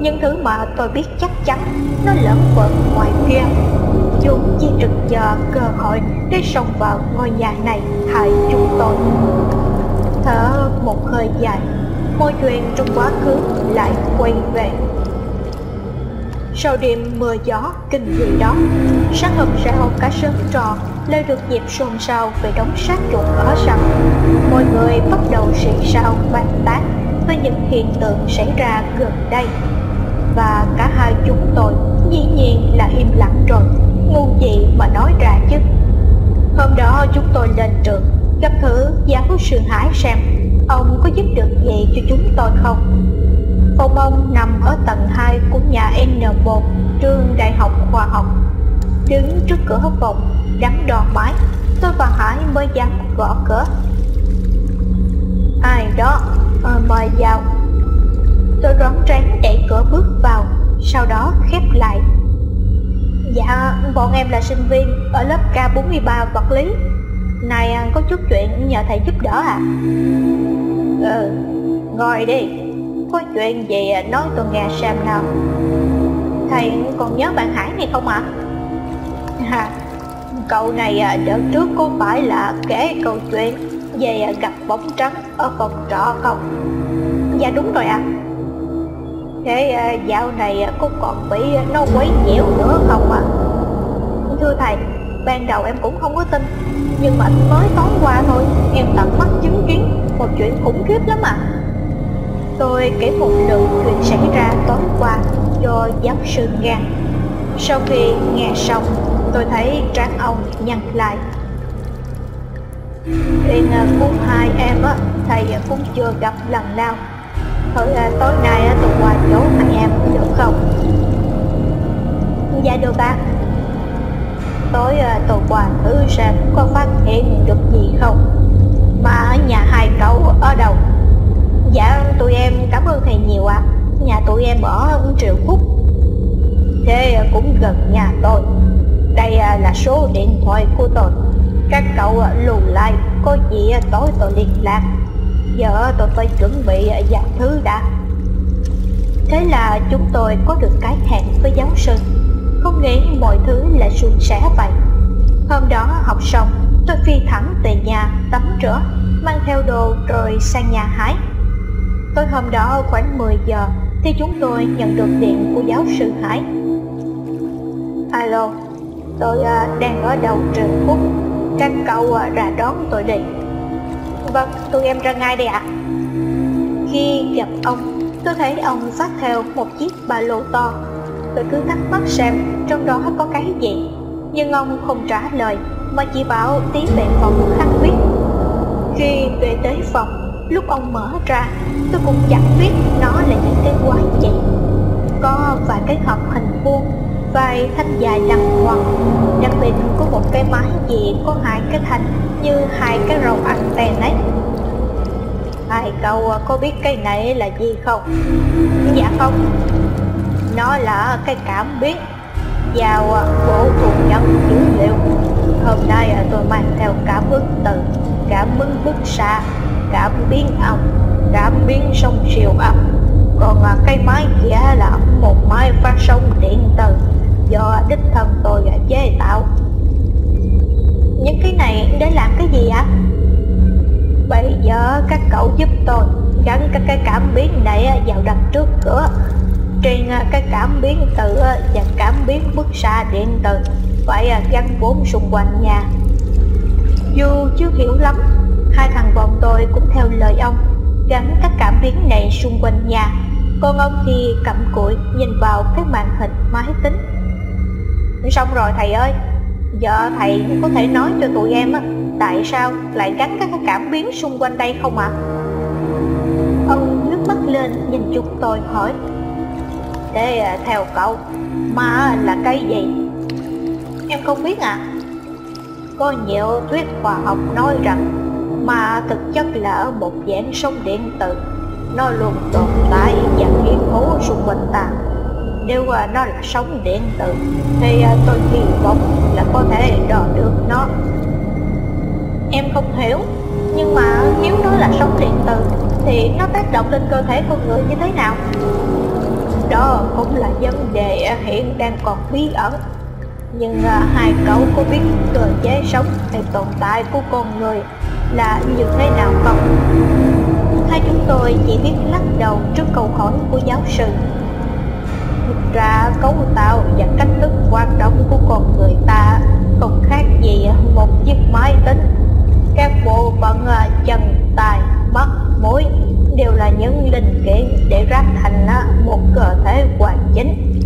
S1: Những thứ mà tôi biết chắc chắn, nó lẫn quẩn ngoài kia. Chúng chỉ trực chờ cơ hội để xông vào ngôi nhà này hại chúng tôi. Thở một hơi dài mọi chuyện trong quá khứ lại quay về sau đêm mưa gió, kinh dị đó, sáng hôm sau cả sớm trò lê được dịp xôn xao về đống sát chuột ở sầm mọi người bắt đầu xì xao bàn tán với những hiện tượng xảy ra gần đây. Và cả hai chúng tôi dĩ nhiên là im lặng rồi, ngu gì mà nói ra chứ. Hôm đó chúng tôi lên trường, gặp thử giáo sư hải xem, ông có giúp được gì cho chúng tôi không? Phòng ông nằm ở tầng 2 của nhà N1 trường đại học khoa học. Đứng trước cửa phòng đắn đo mái tôi và hải mới dám gõ cửa. Ai đó? À, mời vào. Tôi rón rén đẩy cửa bước vào sau đó khép lại. Dạ bọn em là sinh viên ở lớp K43 vật lý. Này à, có chút chuyện nhờ thầy giúp đỡ à? Ừ ngồi đi có chuyện gì nói tôi nghe xem nào thầy, còn nhớ bạn hải này không ạ à? cậu này đỡ đợt trước có phải là kể câu chuyện về à, gặp bóng trắng ở phòng trọ không dạ đúng rồi ạ à. thế dạo này à, có còn bị nó quấy nhiễu nữa không ạ à? thưa thầy, ban đầu em cũng không có tin, nhưng mà mới tối qua thôi, em tận mắt chứng kiến một chuyện khủng khiếp lắm à tôi kể một nữ chuyện xảy ra tối qua do giáo sư nghe sau khi nghe xong tôi thấy trán ông nhăn lại. Hiện à, hai em á thầy à, cũng chưa gặp lần nào. Thôi à, tối nay tôi qua chỗ hai em được không? Dạ được ạ. Tối à, tôi qua thử xem có phát hiện được gì không. Mà ở nhà hai cậu ở đâu? Dạ tụi em cảm ơn thầy nhiều ạ. À. Nhà tụi em ở Triệu Phúc. Thế cũng gần nhà tôi. Đây à, là số điện thoại của tôi. Các cậu à, lù lại. Có gì à, tối tôi liên lạc. Giờ tôi phải chuẩn bị vài thứ đã. Thế là chúng tôi có được cái hẹn với giáo sư. Không nghĩ mọi thứ là suôn sẻ vậy. Hôm đó học xong, Tôi phi thẳng về nhà tắm rửa, Mang theo đồ rồi sang nhà hái. Tối hôm đó khoảng 10 giờ Thì chúng tôi nhận được điện của giáo sư Hải. Alo Tôi uh, đang ở đầu trường Phúc. Các cậu uh, ra đón tôi đi. Vâng, tụi em ra ngay đây ạ. À. Khi gặp ông Tôi thấy ông phát theo một chiếc ba lô to. Tôi cứ thắc mắc xem trong đó có cái gì. Nhưng ông không trả lời Mà chỉ bảo tí về phòng khắc viết Khi về tới phòng Lúc ông mở ra, Tôi cũng chẳng biết nó là những cái quái gì. Có vài cái hộp hình vuông, Vài thanh dài đằng ngoằn Đặc biệt có một cái mái gì có hai cái thanh Như hai cái râu ăn tè ấy. Hai cậu à, có biết cái này là gì không? Dạ không. Nó là cái cảm biến Vào bộ thuộc nhập dữ liệu. Hôm nay à, tôi mang theo cảm ứng từ, Cảm ứng bức xạ Cảm biến âm Cảm biến sông siêu âm Còn à, cái máy kia là một máy phát sóng điện từ Do đích thân tôi chế tạo Những cái này để làm cái gì ạ? À? Bây giờ các cậu giúp tôi gắn các cái cảm biến này vào đặt trước cửa Trên à, cái cảm biến từ và cảm biến bức xạ điện từ Phải à, gắn vốn xung quanh nhà Dù chưa hiểu lắm Hai thằng bọn tôi cũng theo lời ông, Gắn các cảm biến này xung quanh nhà Còn ông thì cầm cụi nhìn vào cái màn hình máy tính Xong rồi, thầy ơi, Giờ thầy có thể nói cho tụi em á, Tại sao lại gắn các cảm biến xung quanh đây không ạ? À? Ông nước mắt lên nhìn chúng tôi hỏi Thế à, theo cậu, Ma là cái gì? Em không biết à Có nhiều thuyết khoa học nói rằng mà thực chất là một dạng sóng điện tử. Nó luôn tồn tại và hiện hữu xung quanh ta. Nếu à, nó là sóng điện tử Thì à, tôi hy vọng là có thể đo được nó. Em không hiểu, Nhưng mà nếu nó là sóng điện tử Thì nó tác động lên cơ thể con người như thế nào? Đó cũng là vấn đề à, hiện đang còn bí ẩn. Nhưng hai cậu có biết cơ chế sống hay tồn tại của con người là như thế nào không? Hai chúng tôi chỉ biết lắc đầu trước câu hỏi của giáo sư Thực ra cấu tạo và cách thức hoạt động của con người ta không khác gì một chiếc máy tính các bộ phận à, chân, tay, mắt, mũi đều là những linh kiện để ráp thành à, một cơ thể hoàn chỉnh.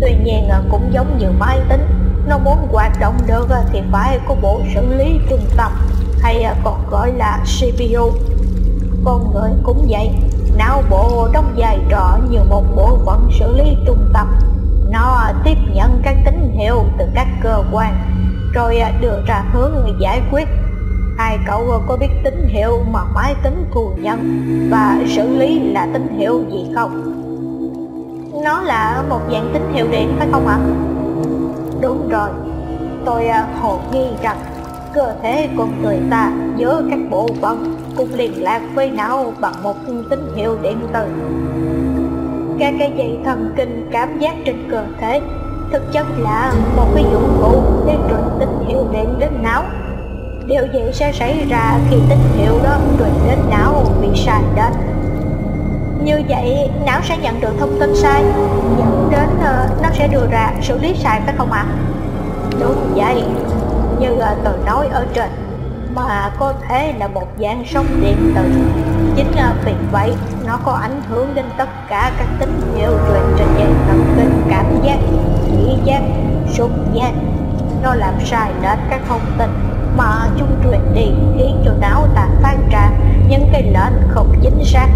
S1: Tuy nhiên à, cũng giống như máy tính, nó muốn hoạt động được thì phải có bộ xử lý trung tâm hay à, còn gọi là CPU. Con người cũng vậy, não bộ đóng vai trò như một bộ phận xử lý trung tâm. Nó tiếp nhận các tín hiệu từ các cơ quan, rồi à, đưa ra hướng giải quyết Hai cậu à, có biết tín hiệu mà máy tính thu nhận và xử lý là tín hiệu gì không? Nó là một dạng tín hiệu điện phải không ạ? Đúng rồi, tôi hồ nghi rằng cơ thể con người ta giữa các bộ phận cũng liên lạc với não bằng một tín hiệu điện tử. Các cái dây thần kinh cảm giác trên cơ thể thực chất là một cái dụng cụ để truyền tín hiệu điện đến não Điều gì sẽ xảy ra khi tín hiệu đó truyền đến não bị sai đến Như vậy não sẽ nhận được thông tin sai Dẫn đến uh, nó sẽ đưa ra xử lý sai phải không ạ? À? Đúng vậy như à, từ nói ở trên Mà có thể là một dạng sóng điện tử Chính à, vì vậy nó có ảnh hưởng đến tất cả các tín hiệu truyền trên dây thần kinh cảm giác, thị giác, xúc giác. Nó làm sai đến các thông tin mà chung truyền đi khiến cho não ta phát ra những cái lệnh không chính xác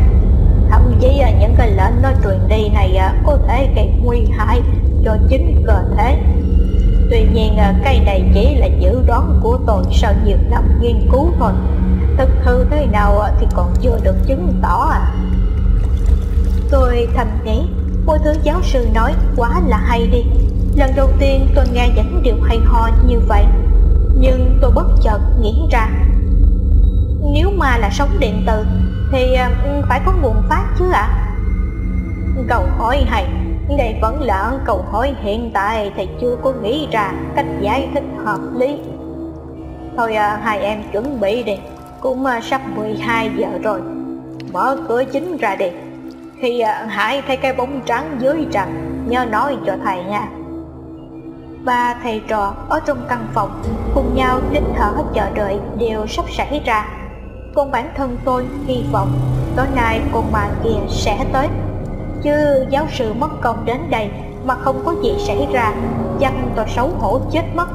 S1: thậm chí là những cái lệnh nó truyền đi này à, có thể gây nguy hại cho chính cơ thể tuy nhiên à, cây này chỉ là dự đoán của tôi sau nhiều năm nghiên cứu thôi. Thực hư thế nào à, thì còn chưa được chứng tỏ à. Tôi thầm nghĩ, Cô thứ giáo sư nói quá là hay đi. Lần đầu tiên tôi nghe những điều hay ho như vậy, nhưng tôi bất chợt nghĩ ra. Nếu mà là sóng điện tử, Thì à, phải có nguồn phát chứ ạ. À? Câu hỏi hay đây vẫn là câu hỏi hiện tại thầy chưa có nghĩ ra cách giải thích hợp lý. Thôi à, hai em chuẩn bị đi. Cũng à, sắp 12 giờ rồi. Mở cửa chính ra đi. Khi à, hải thấy cái bóng trắng dưới trần nhớ nói cho thầy nha. Ba thầy trò ở trong căn phòng cùng nhau nín thở chờ đợi đều sắp xảy ra. Còn bản thân tôi hy vọng tối nay con bà kia sẽ tới chứ giáo sư mất công đến đây mà không có gì xảy ra, chắc tôi xấu hổ chết mất.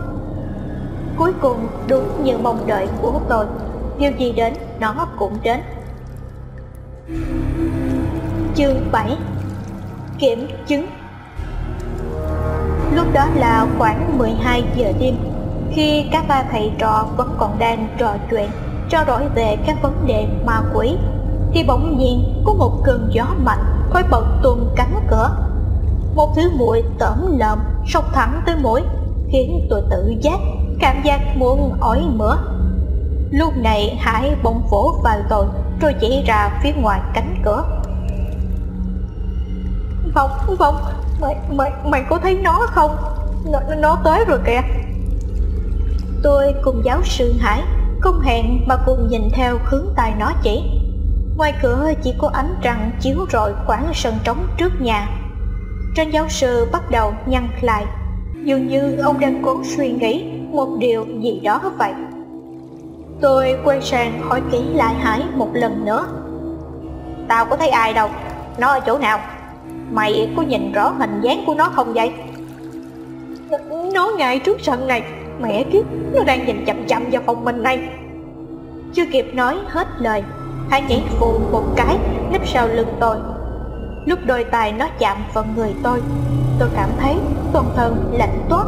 S1: Cuối cùng, đúng như mong đợi của tôi, điều gì đến, nó cũng đến. Chương 7 kiểm chứng. Lúc đó là khoảng 12 giờ đêm, khi các ba thầy trò vẫn còn đang trò chuyện, trao đổi về các vấn đề ma quỷ, thì bỗng nhiên có một cơn gió mạnh khói bật tuôn cắn cửa. Một thứ mùi tởm lợm sộc thẳng tới mũi khiến tôi tự giác cảm giác muốn ói mửa. Lúc này hải bỗng vỗ vào tôi rồi chỉ ra phía ngoài cánh cửa. Phong, Phong, mày, mày, mày có thấy nó không? Nó, nó tới rồi kìa. Tôi cùng giáo sư Hải không hẹn mà cùng nhìn theo hướng tay nó chỉ. Ngoài cửa chỉ có ánh trăng chiếu rọi khoảng sân trống trước nhà. Trên giáo sư bắt đầu nhăn lại. Dường như ông đang cố suy nghĩ một điều gì đó vậy. Tôi quay sang hỏi kỹ lại Hải một lần nữa. Tao có thấy ai đâu? Nó ở chỗ nào? Mày có nhìn rõ hình dáng của nó không vậy? Nó ngay trước sân này. Mẹ kiếp, Nó đang nhìn chậm chậm vào phòng mình này. Chưa kịp nói hết lời hãy nhảy phù một cái nấp sau lưng tôi. Lúc đôi tay nó chạm vào người tôi Tôi cảm thấy toàn thân lạnh toát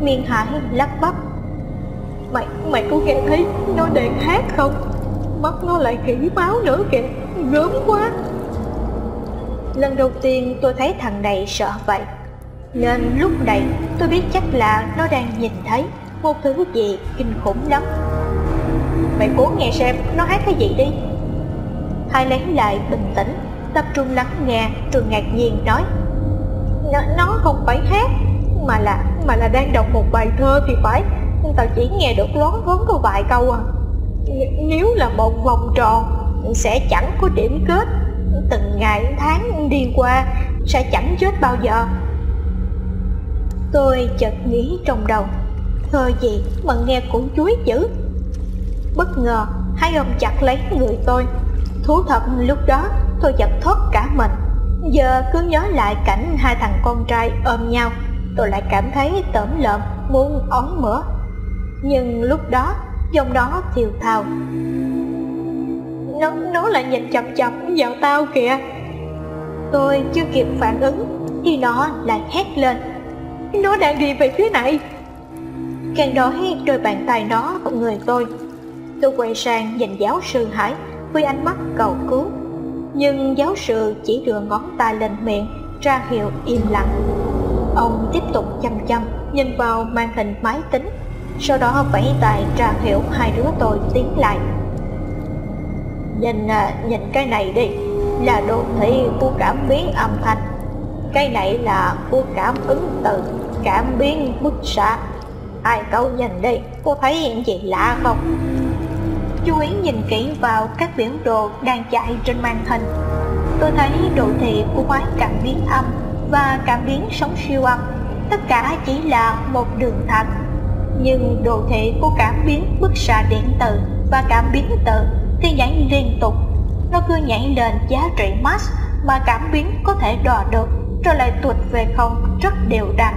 S1: Miệng Hải lắp bắp. Mày, mày có nghe thấy nó đang hát không? Mắt nó lại khỉ máu nữa kìa Gớm quá. Lần đầu tiên tôi thấy thằng này sợ vậy. Nên lúc này tôi biết chắc là nó đang nhìn thấy Một thứ gì kinh khủng lắm. Mày cố nghe xem nó hát cái gì đi. Hai lấy lại bình tĩnh Tập trung lắng nghe rồi ngạc nhiên nói Nó, nó không phải hát Mà là mà là đang đọc một bài thơ thì phải Tao chỉ nghe được lón vốn có vài câu à. Nếu là một vòng tròn Sẽ chẳng có điểm kết từng ngày tháng đi qua sẽ chẳng chết bao giờ. Tôi chợt nghĩ trong đầu thơ gì mà nghe cũng chuối dữ. Bất ngờ hai ông chặt lấy người tôi thú thật lúc đó tôi giật thoát cả mình. Giờ cứ nhớ lại cảnh hai thằng con trai ôm nhau tôi lại cảm thấy tởm lợm muốn ống mửa. Nhưng lúc đó giọng đó thiều thào. Nó, nó lại nhìn chậm chậm vào tao kìa. Tôi chưa kịp phản ứng Thì nó lại hét lên. Nó đang đi về phía này. Càng nói đôi bàn tay nó của người tôi. Tôi quay sang nhìn giáo sư Hải. Với ánh mắt cầu cứu. Nhưng giáo sư chỉ đưa ngón tay lên miệng, Ra hiệu im lặng. Ông tiếp tục chăm chăm, Nhìn vào màn hình máy tính. Sau đó vẫy tay ra hiệu hai đứa tôi tiến lại. Nhìn à, nhìn cái này đi, Là đồ thị của cảm biến âm thanh. Cái này là của cảm ứng từ Cảm biến bức xạ. Ai cậu nhìn đi Cô thấy gì lạ không? Chú ý nhìn kỹ vào các biểu đồ đang chạy trên màn hình. Tôi thấy đồ thị của máy cảm biến âm và cảm biến sóng siêu âm, Tất cả chỉ là một đường thẳng. Nhưng đồ thị của cảm biến bức xạ điện tử và cảm biến từ thì nhảy liên tục. Nó cứ nhảy lên giá trị max mà cảm biến có thể đo được, rồi lại tụt về không, rất đều đặn.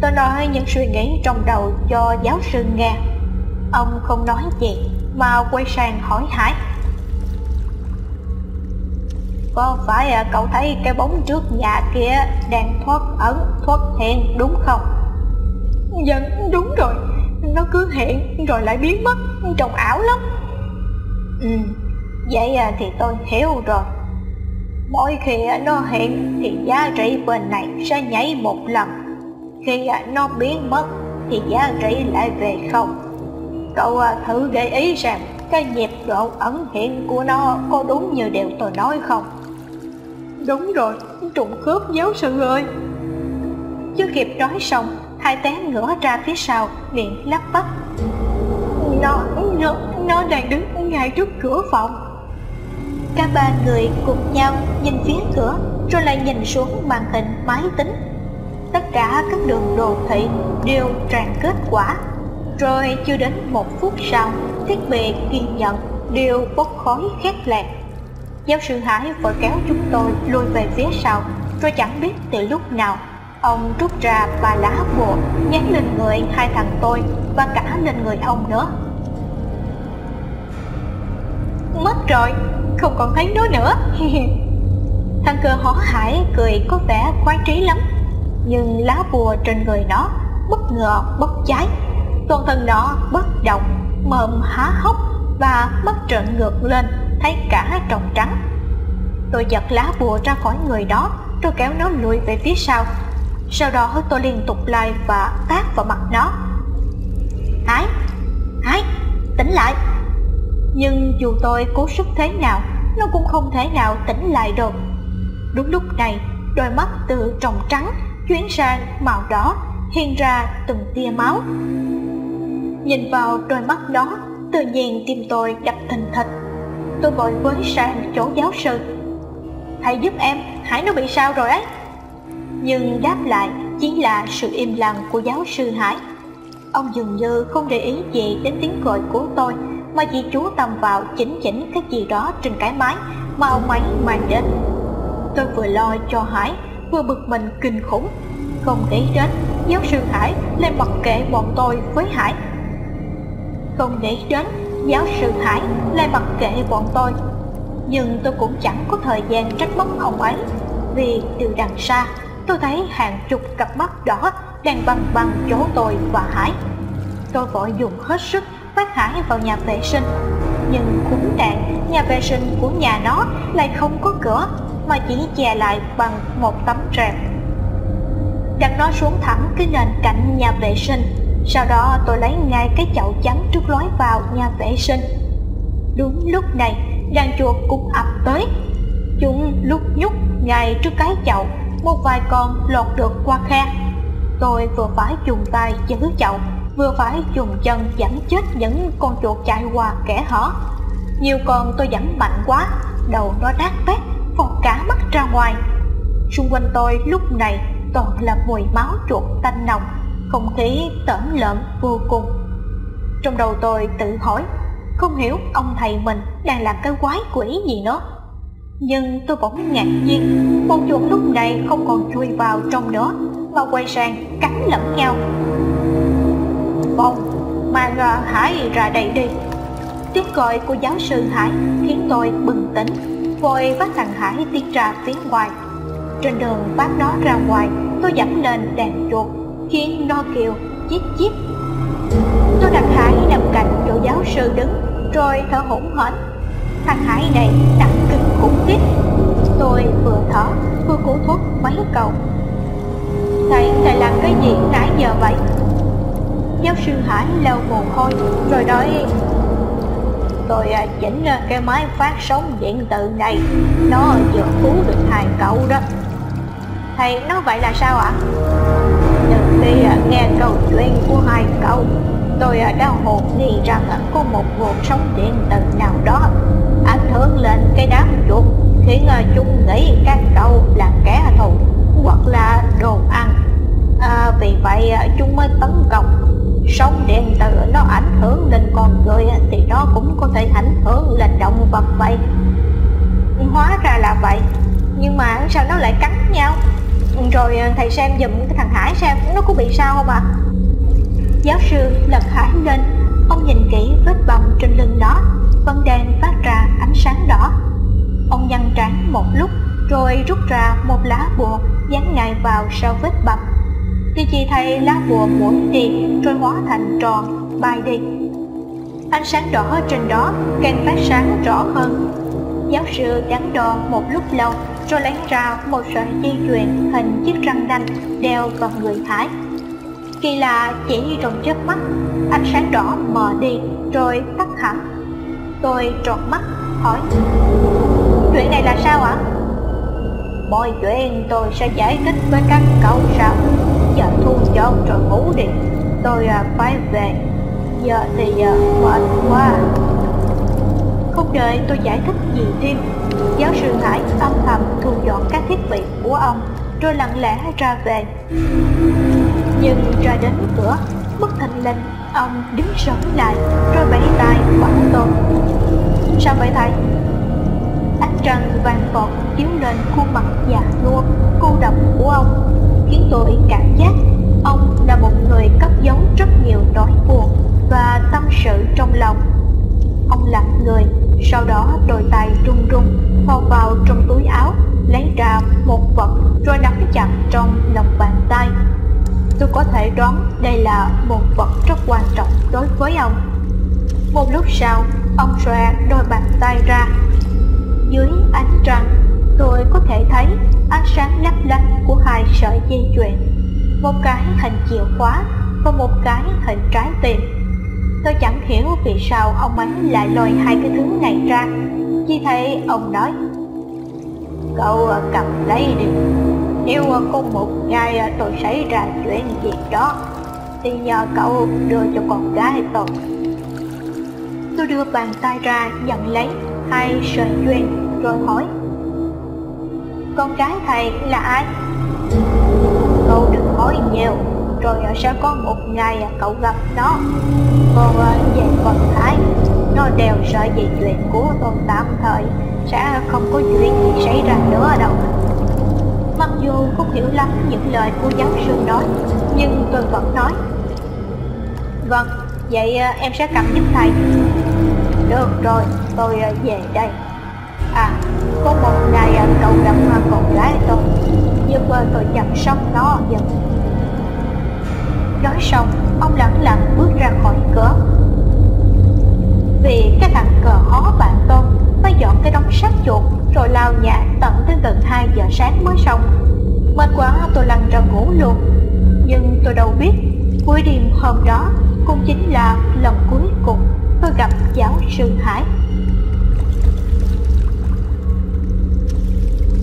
S1: Tôi nói những suy nghĩ trong đầu cho giáo sư nghe. Ông không nói gì mà quay sang hỏi hải. Có phải à, cậu thấy cái bóng trước nhà kia đang thoát ẩn, thoát hiện đúng không? Dạ đúng rồi. Nó cứ hiện rồi lại biến mất trông ảo lắm. Ừ vậy à, thì tôi hiểu rồi. Mỗi khi à, nó hiện thì giá trị bên này sẽ nhảy một lần. Khi nó biến mất thì giá trị lại về không cậu à, thử gợi ý xem cái nhịp độ ẩn hiện của nó có đúng như điều tôi nói không? Đúng rồi, trùng khớp giáo sư ơi. Chưa kịp nói xong, hai té ngửa ra phía sau, miệng lắp bắp. Nó nó nó đang đứng ngay trước cửa phòng. Cả ba người cùng nhau nhìn phía cửa, rồi lại nhìn xuống màn hình máy tính. Tất cả các đường đồ thị đều tràn kết quả rồi chưa đến một phút sau, thiết bị ghi nhận đều bốc khói khét lẹt. Giáo sư hải vội kéo chúng tôi lùi về phía sau rồi chẳng biết từ lúc nào. Ông rút ra ba lá bùa nhắn lên người hai thằng tôi và cả lên người ông nữa. Mất rồi, không còn thấy nó nữa. [LAUGHS] Thằng cơ hó hải cười có vẻ khoái trí lắm, nhưng lá bùa trên người nó bất ngờ bốc cháy toàn thân nó bất động mồm há hốc và mắt trợn ngược lên thấy cả tròng trắng. Tôi giật lá bùa ra khỏi người đó rồi kéo nó lùi về phía sau. Sau đó tôi liên tục lai và tát vào mặt nó. Hái, hái, tỉnh lại. Nhưng dù tôi cố sức thế nào Nó cũng không thể nào tỉnh lại được. Đúng lúc này Đôi mắt từ tròng trắng Chuyển sang màu đỏ Hiện ra từng tia máu. Nhìn vào đôi mắt đó Tự nhiên tim tôi đập thình thịch Tôi vội với sang chỗ giáo sư Hãy giúp em, Hải nó bị sao rồi ấy nhưng đáp lại chính là sự im lặng của giáo sư Hải. Ông dường như không để ý gì đến tiếng gọi của tôi mà chỉ chú tâm vào chỉnh chỉnh cái gì đó trên cái máy mà ông ấy mang đến. Tôi vừa lo cho Hải, vừa bực mình kinh khủng. Không nghĩ đến giáo sư Hải lên mặc kệ bọn tôi với Hải. Không để đến giáo sư Hải lại mặc kệ bọn tôi. Nhưng tôi cũng chẳng có thời gian trách móc ông ấy vì từ đằng xa tôi thấy hàng chục cặp mắt đỏ đang băng băng chỗ tôi và Hải. Tôi vội dùng hết sức bắt Hải vào nhà vệ sinh, nhưng khốn nạn nhà vệ sinh của nhà nó lại không có cửa mà chỉ che lại bằng một tấm rèm. Đặt nó xuống thẳng cái nền cạnh nhà vệ sinh, sau đó tôi lấy ngay cái chậu trắng trước lối vào nhà vệ sinh. Đúng lúc này, đàn chuột cũng ập tới. Chúng lúc nhúc ngay trước cái chậu một vài con lọt được qua khe tôi vừa phải dùng tay giữ chậu vừa phải dùng chân dẫn chết những con chuột chạy qua kẻ hở nhiều con tôi dẫn mạnh quá đầu nó đát bét phọt cả mắt ra ngoài xung quanh tôi lúc này toàn là mùi máu chuột tanh nồng không khí tởm lợm vô cùng. Trong đầu tôi tự hỏi, không hiểu ông thầy mình đang làm cái quái quỷ gì nữa. Nhưng tôi bỗng ngạc nhiên Con chuột lúc này không còn chui vào trong nữa Mà quay sang cắn lẫn nhau. Bông Mang Hải ra đây đi. Tiếng gọi của giáo sư Hải Khiến tôi bừng tỉnh, Vội bắt thằng Hải tiến ra phía ngoài. Trên đường bắt nó ra ngoài, Tôi dẫm lên đàn chuột. Khiến nó kêu chít chít Tôi đặt Hải nằm cạnh chỗ giáo sư đứng Rồi thở hổn hển. Thằng Hải này nặng kinh khủng khiếp Tôi vừa thở vừa cố thuốc mấy câu. Thầy, thầy làm cái gì nãy giờ vậy? Giáo sư Hải lau mồ hôi rồi nói Tôi à, chỉnh à, cái máy phát sóng điện tử này Nó vừa cứu được hai cậu đó. Thầy nói vậy là sao ạ? Thì à, nghe câu chuyện của hai cậu. Tôi à, đã hồn đi rằng à, có một nguồn sống điện tử nào đó ảnh hưởng lên cái đám chuột khiến à, chúng nghĩ các cậu là kẻ thù hoặc là đồ ăn. À, vì vậy chúng mới tấn công. Sóng điện từ nó ảnh hưởng lên con người thì nó cũng có thể ảnh hưởng lên động vật vậy. Hóa ra là vậy. Nhưng mà sao nó lại cắn nhau? Rồi à, thầy xem giùm cái thằng hải xem, nó có bị sao không ạ? À? giáo sư lật hải lên ông nhìn kỹ vết bầm trên lưng đó vẫn đang phát ra ánh sáng đỏ. Ông nhăn trán một lúc, rồi rút ra một lá bùa dán ngay vào sau vết bầm. Thì chỉ thấy lá bùa mũi đi rồi hóa thành tròn bay đi. Ánh sáng đỏ trên đó càng phát sáng rõ hơn. Giáo sư đắn đo một lúc lâu rồi lấy ra một sợi dây chuyền hình chiếc răng nanh đeo vào người Thái. kỳ lạ chỉ trong chớp mắt, ánh sáng đỏ mờ đi rồi tắt hẳn. Tôi tròn mắt, hỏi, chuyện này là sao ạ? Mọi chuyện tôi sẽ giải thích với các cậu sau. Giờ thu dọn rồi ngủ đi. Tôi à, phải về. Giờ thì giờ mệt quá. Không đợi tôi giải thích gì thêm Giáo sư Hải âm thầm thu dọn các thiết bị của ông, Rồi lặng lẽ ra về. Nhưng ra đến cửa, Bất thình lình, Ông đứng sống lại, Rồi bẫy tay bảo tôi Sao vậy thầy? Ánh trăng vàng vọt chiếu lên khuôn mặt già nua, cô độc của ông, Khiến tôi cảm giác Ông là một người cất giấu rất nhiều nỗi buồn Và tâm sự trong lòng. Ông lặng người Sau đó đôi tay run run Thò vào trong túi áo Lấy ra một vật Rồi nắm chặt trong lòng bàn tay. Tôi có thể đoán đây là một vật rất quan trọng đối với ông. Một lúc sau, ông xòe đôi bàn tay ra. Dưới ánh trăng, tôi có thể thấy ánh sáng lấp lánh của hai sợi dây chuyền. Một cái hình chìa khóa và một cái hình trái tim. Tôi chẳng hiểu vì sao ông ấy lại lôi hai cái thứ này ra. Chỉ thấy ông nói, Cậu cầm lấy đi. Nếu có một ngày tôi xảy ra chuyện gì đó, Thì nhờ cậu đưa cho con gái tôi. Tôi đưa bàn tay ra, nhận lấy, hai sợi duyên, rồi hỏi, Con gái thầy là ai? Cậu đừng hỏi nhiều. Rồi sẽ có một ngày cậu gặp nó. Còn ờ, về phần thái Nó đều sợ dây chuyện của tôi tạm thời. Sẽ không có chuyện gì xảy ra nữa đâu. Mặc dù không hiểu lắm những lời của giáo sư nói Nhưng tôi vẫn nói. Vâng, vậy ờ, em sẽ cầm giúp thầy. Được rồi, tôi ờ, về đây. À, có một ngày cậu gặp con gái tôi. Giúp tôi chăm sóc nó dần Nói xong, ông lặng lặng bước ra khỏi cửa Vì cái thằng cờ hó bạn tôi mới dọn cái đống sắt chuột rồi lao nhà tận tới tận 2 giờ sáng mới xong. Mệt quá tôi lăn ra ngủ luôn. Nhưng tôi đâu biết Cuối đêm hôm đó cũng chính là lần cuối cùng tôi gặp giáo sư Hải.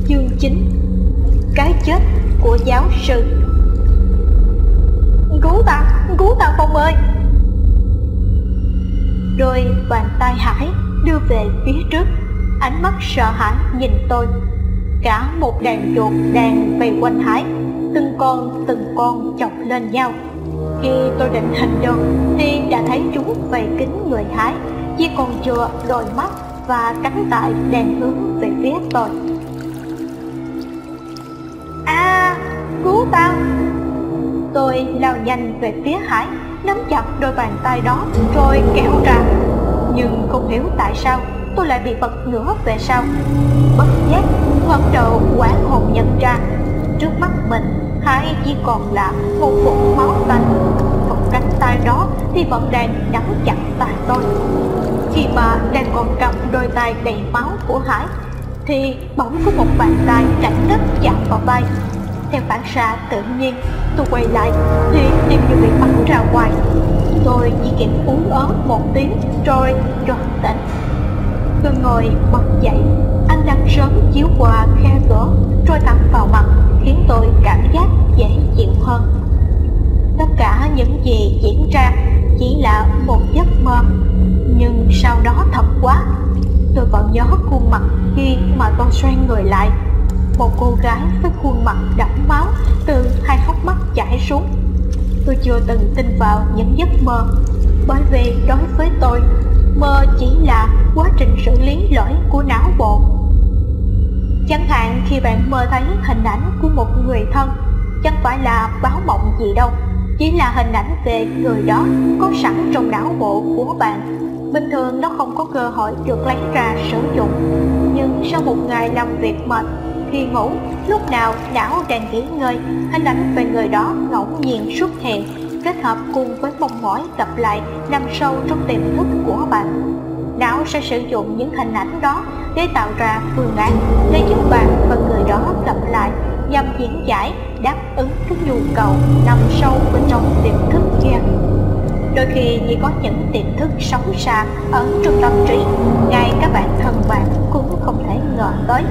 S1: Chương 9 Cái chết của giáo sư. Cứu ta, cứu ta Phong ơi. Rồi bàn tay Hải đưa về phía trước. Ánh mắt sợ hãi nhìn tôi. Cả một đàn chuột đang vây quanh hải. Từng con từng con chọc lên nhau. Khi tôi định hình được thì đã thấy chúng vây kín người hải. Chỉ còn chừa đôi mắt và cánh tay đang hướng về phía tôi. À cứu tao tôi lao nhanh về phía hải, nắm chặt đôi bàn tay đó, rồi kéo ra. Nhưng không hiểu tại sao, tôi lại bị bật ngửa về sau. Bất giác, ngẩng đầu quán hồn nhận ra, trước mắt mình, hải chỉ còn là một vũng máu tanh. Còn cánh tay đó thì vẫn đang nắm chặt tay tôi. Khi mà đang còn cầm đôi tay đầy máu của hải, thì bỗng có một bàn tay lạnh đất chạm vào tay theo phản xạ tự nhiên. Tôi quay lại, thì tim như bị bắn ra ngoài. Tôi chỉ kịp uống ớ một tiếng rồi tròn tỉnh Tôi ngồi bật dậy. Anh nắng sớm chiếu qua khe cửa Rồi tắm vào mặt, Khiến tôi cảm giác dễ chịu hơn. Tất cả những gì diễn ra Chỉ là một giấc mơ. Nhưng sau đó thật quá, Tôi vẫn nhớ khuôn mặt khi mà tôi xoay người lại. Một cô gái với khuôn mặt đẫm máu Từ hai hốc mắt chảy xuống. Tôi chưa từng tin vào những giấc mơ. Bởi vì đối với tôi, Mơ chỉ là quá trình xử lý lỗi của não bộ. Chẳng hạn khi bạn mơ thấy hình ảnh của một người thân, Chẳng phải là báo mộng gì đâu, Chỉ là hình ảnh về người đó có sẵn trong não bộ của bạn. Bình thường nó không có cơ hội được lấy ra sử dụng. Nhưng sau một ngày làm việc mệt khi ngủ, lúc nào não đang nghỉ ngơi Hình ảnh về người đó ngẫu nhiên xuất hiện Kết hợp cùng với mong mỏi gặp lại nằm sâu trong tiềm thức của bạn. Não sẽ sử dụng những hình ảnh đó để tạo ra phương án để giúp bạn và người đó gặp lại nhằm diễn giải đáp ứng các nhu cầu nằm sâu bên trong tiềm thức kia. Đôi khi chỉ có những tiềm thức sống xa ở trong tâm trí ngay các bạn thân bạn cũng không thể ngờ tới.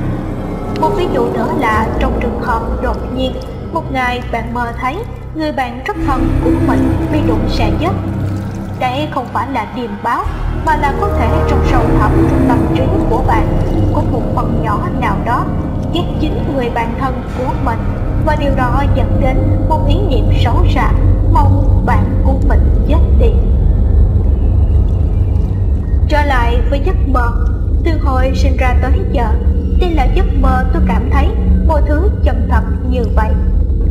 S1: Một ví dụ nữa là trong trường hợp đột nhiên, Một ngày bạn mơ thấy người bạn rất thân của mình bị đụng xe chết. Đây không phải là điềm báo, Mà là có thể trong sâu thẳm trong tâm trí của bạn Có một phần nhỏ nào đó ghét chính người bạn thân của mình, Và điều đó dẫn đến một ý niệm xấu xa, Mong bạn của mình chết đi. Trở lại với giấc mơ, Từ hồi sinh ra tới giờ đây là giấc mơ tôi cảm thấy Mọi thứ chân thật như vậy.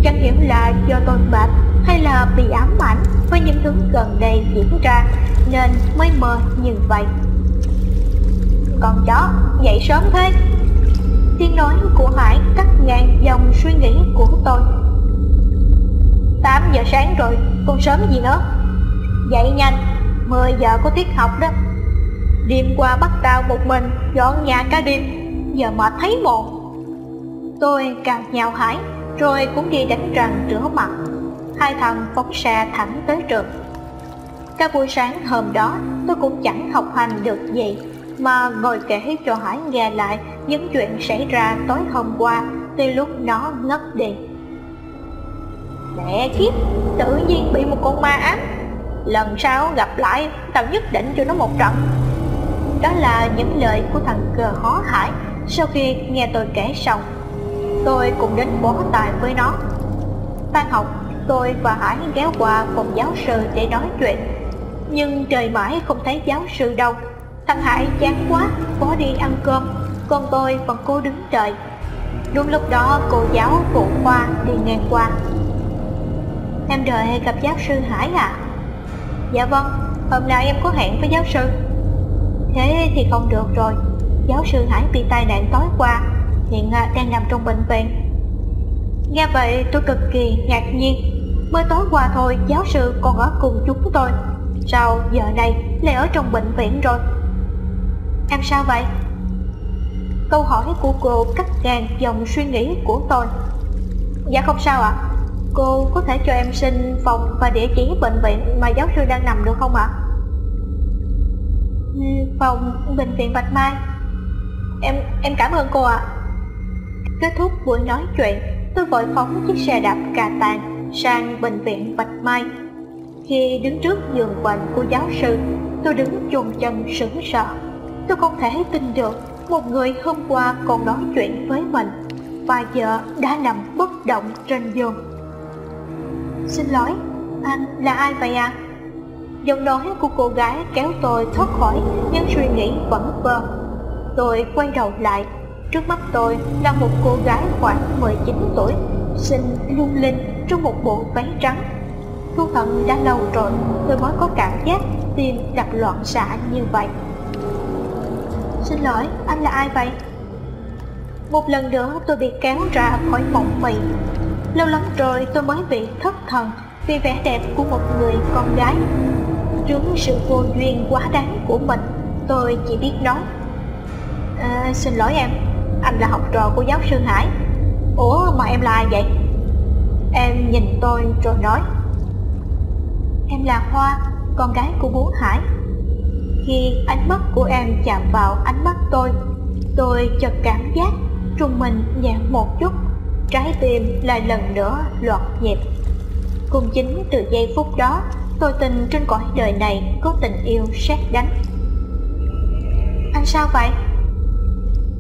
S1: Chẳng hiểu là do tôi mệt Hay là bị ám ảnh Với những thứ gần đây diễn ra Nên mới mơ như vậy. Con chó dậy sớm thế. Tiếng nói của Hải cắt ngang dòng suy nghĩ của tôi. 8 giờ sáng rồi, còn sớm gì nữa? Dậy nhanh, 10 giờ có tiết học đó. Đêm qua bắt tao một mình dọn nhà cả đêm. Giờ mệt thấy một Tôi càng nhào hãi Rồi cũng đi đánh răng rửa mặt. Hai thằng phóng xe thẳng tới trường. Cả buổi sáng hôm đó tôi cũng chẳng học hành được gì Mà ngồi kể cho Hải nghe lại những chuyện xảy ra tối hôm qua Từ lúc nó ngất đi. Mẹ kiếp, tự nhiên bị một con ma ám. Lần sau gặp lại, tao nhất định cho nó một trận. Đó là những lời của thằng cờ hó hải. Sau khi nghe tôi kể xong Tôi cũng đến bó tài với nó. Tan học, tôi và Hải ghé qua phòng giáo sư để nói chuyện. Nhưng trời mãi không thấy giáo sư đâu. Thằng Hải chán quá, bỏ đi ăn cơm Còn tôi vẫn cố đứng đợi Đúng lúc đó cô giáo phụ khoa đi ngang qua. Em đợi gặp giáo sư Hải à? Dạ vâng Hôm nay em có hẹn với giáo sư. Thế thì không được rồi. Giáo sư Hải bị tai nạn tối qua, Hiện đang nằm trong bệnh viện. Nghe vậy, tôi cực kỳ ngạc nhiên. Mới tối qua thôi, giáo sư còn ở cùng chúng tôi. Sao giờ này lại ở trong bệnh viện rồi? Em sao vậy? Câu hỏi của cô cắt ngang dòng suy nghĩ của tôi. Dạ không sao ạ. À? Cô có thể cho em xin phòng và địa chỉ bệnh viện mà giáo sư đang nằm được không ạ? Ừ, phòng bệnh viện Bạch Mai. Em em cảm ơn cô ạ Kết thúc buổi nói chuyện Tôi vội phóng chiếc xe đạp cà tàn sang bệnh viện Bạch Mai Khi đứng trước giường bệnh của giáo sư Tôi đứng chôn chân sững sờ Tôi không thể tin được Một người hôm qua còn nói chuyện với mình Và giờ đã nằm bất động trên giường Xin lỗi, anh là ai vậy à? Giọng nói của cô gái kéo tôi thoát khỏi những suy nghĩ vẩn vơ. Tôi quay đầu lại, trước mắt tôi là một cô gái khoảng 19 tuổi, xinh lung linh trong một bộ váy trắng. Thu thận đã lâu rồi tôi mới có cảm giác tim đập loạn xạ như vậy. Xin lỗi, anh là ai vậy? Một lần nữa tôi bị kéo ra khỏi mộng mị Lâu lắm rồi tôi mới bị thất thần vì vẻ đẹp của một người con gái Trước sự vô duyên quá đáng của mình Tôi chỉ biết nói à, Xin lỗi em Anh là học trò của giáo sư Hải Ủa mà em là ai vậy Em nhìn tôi rồi nói Em là Hoa Con gái của bố Hải Khi ánh mắt của em chạm vào ánh mắt tôi Tôi chợt cảm giác Trung mình nhẹ một chút trái tim lại lần nữa loạt nhịp. Cùng chính từ giây phút đó, tôi tin trên cõi đời này có tình yêu sát đánh. Anh sao vậy?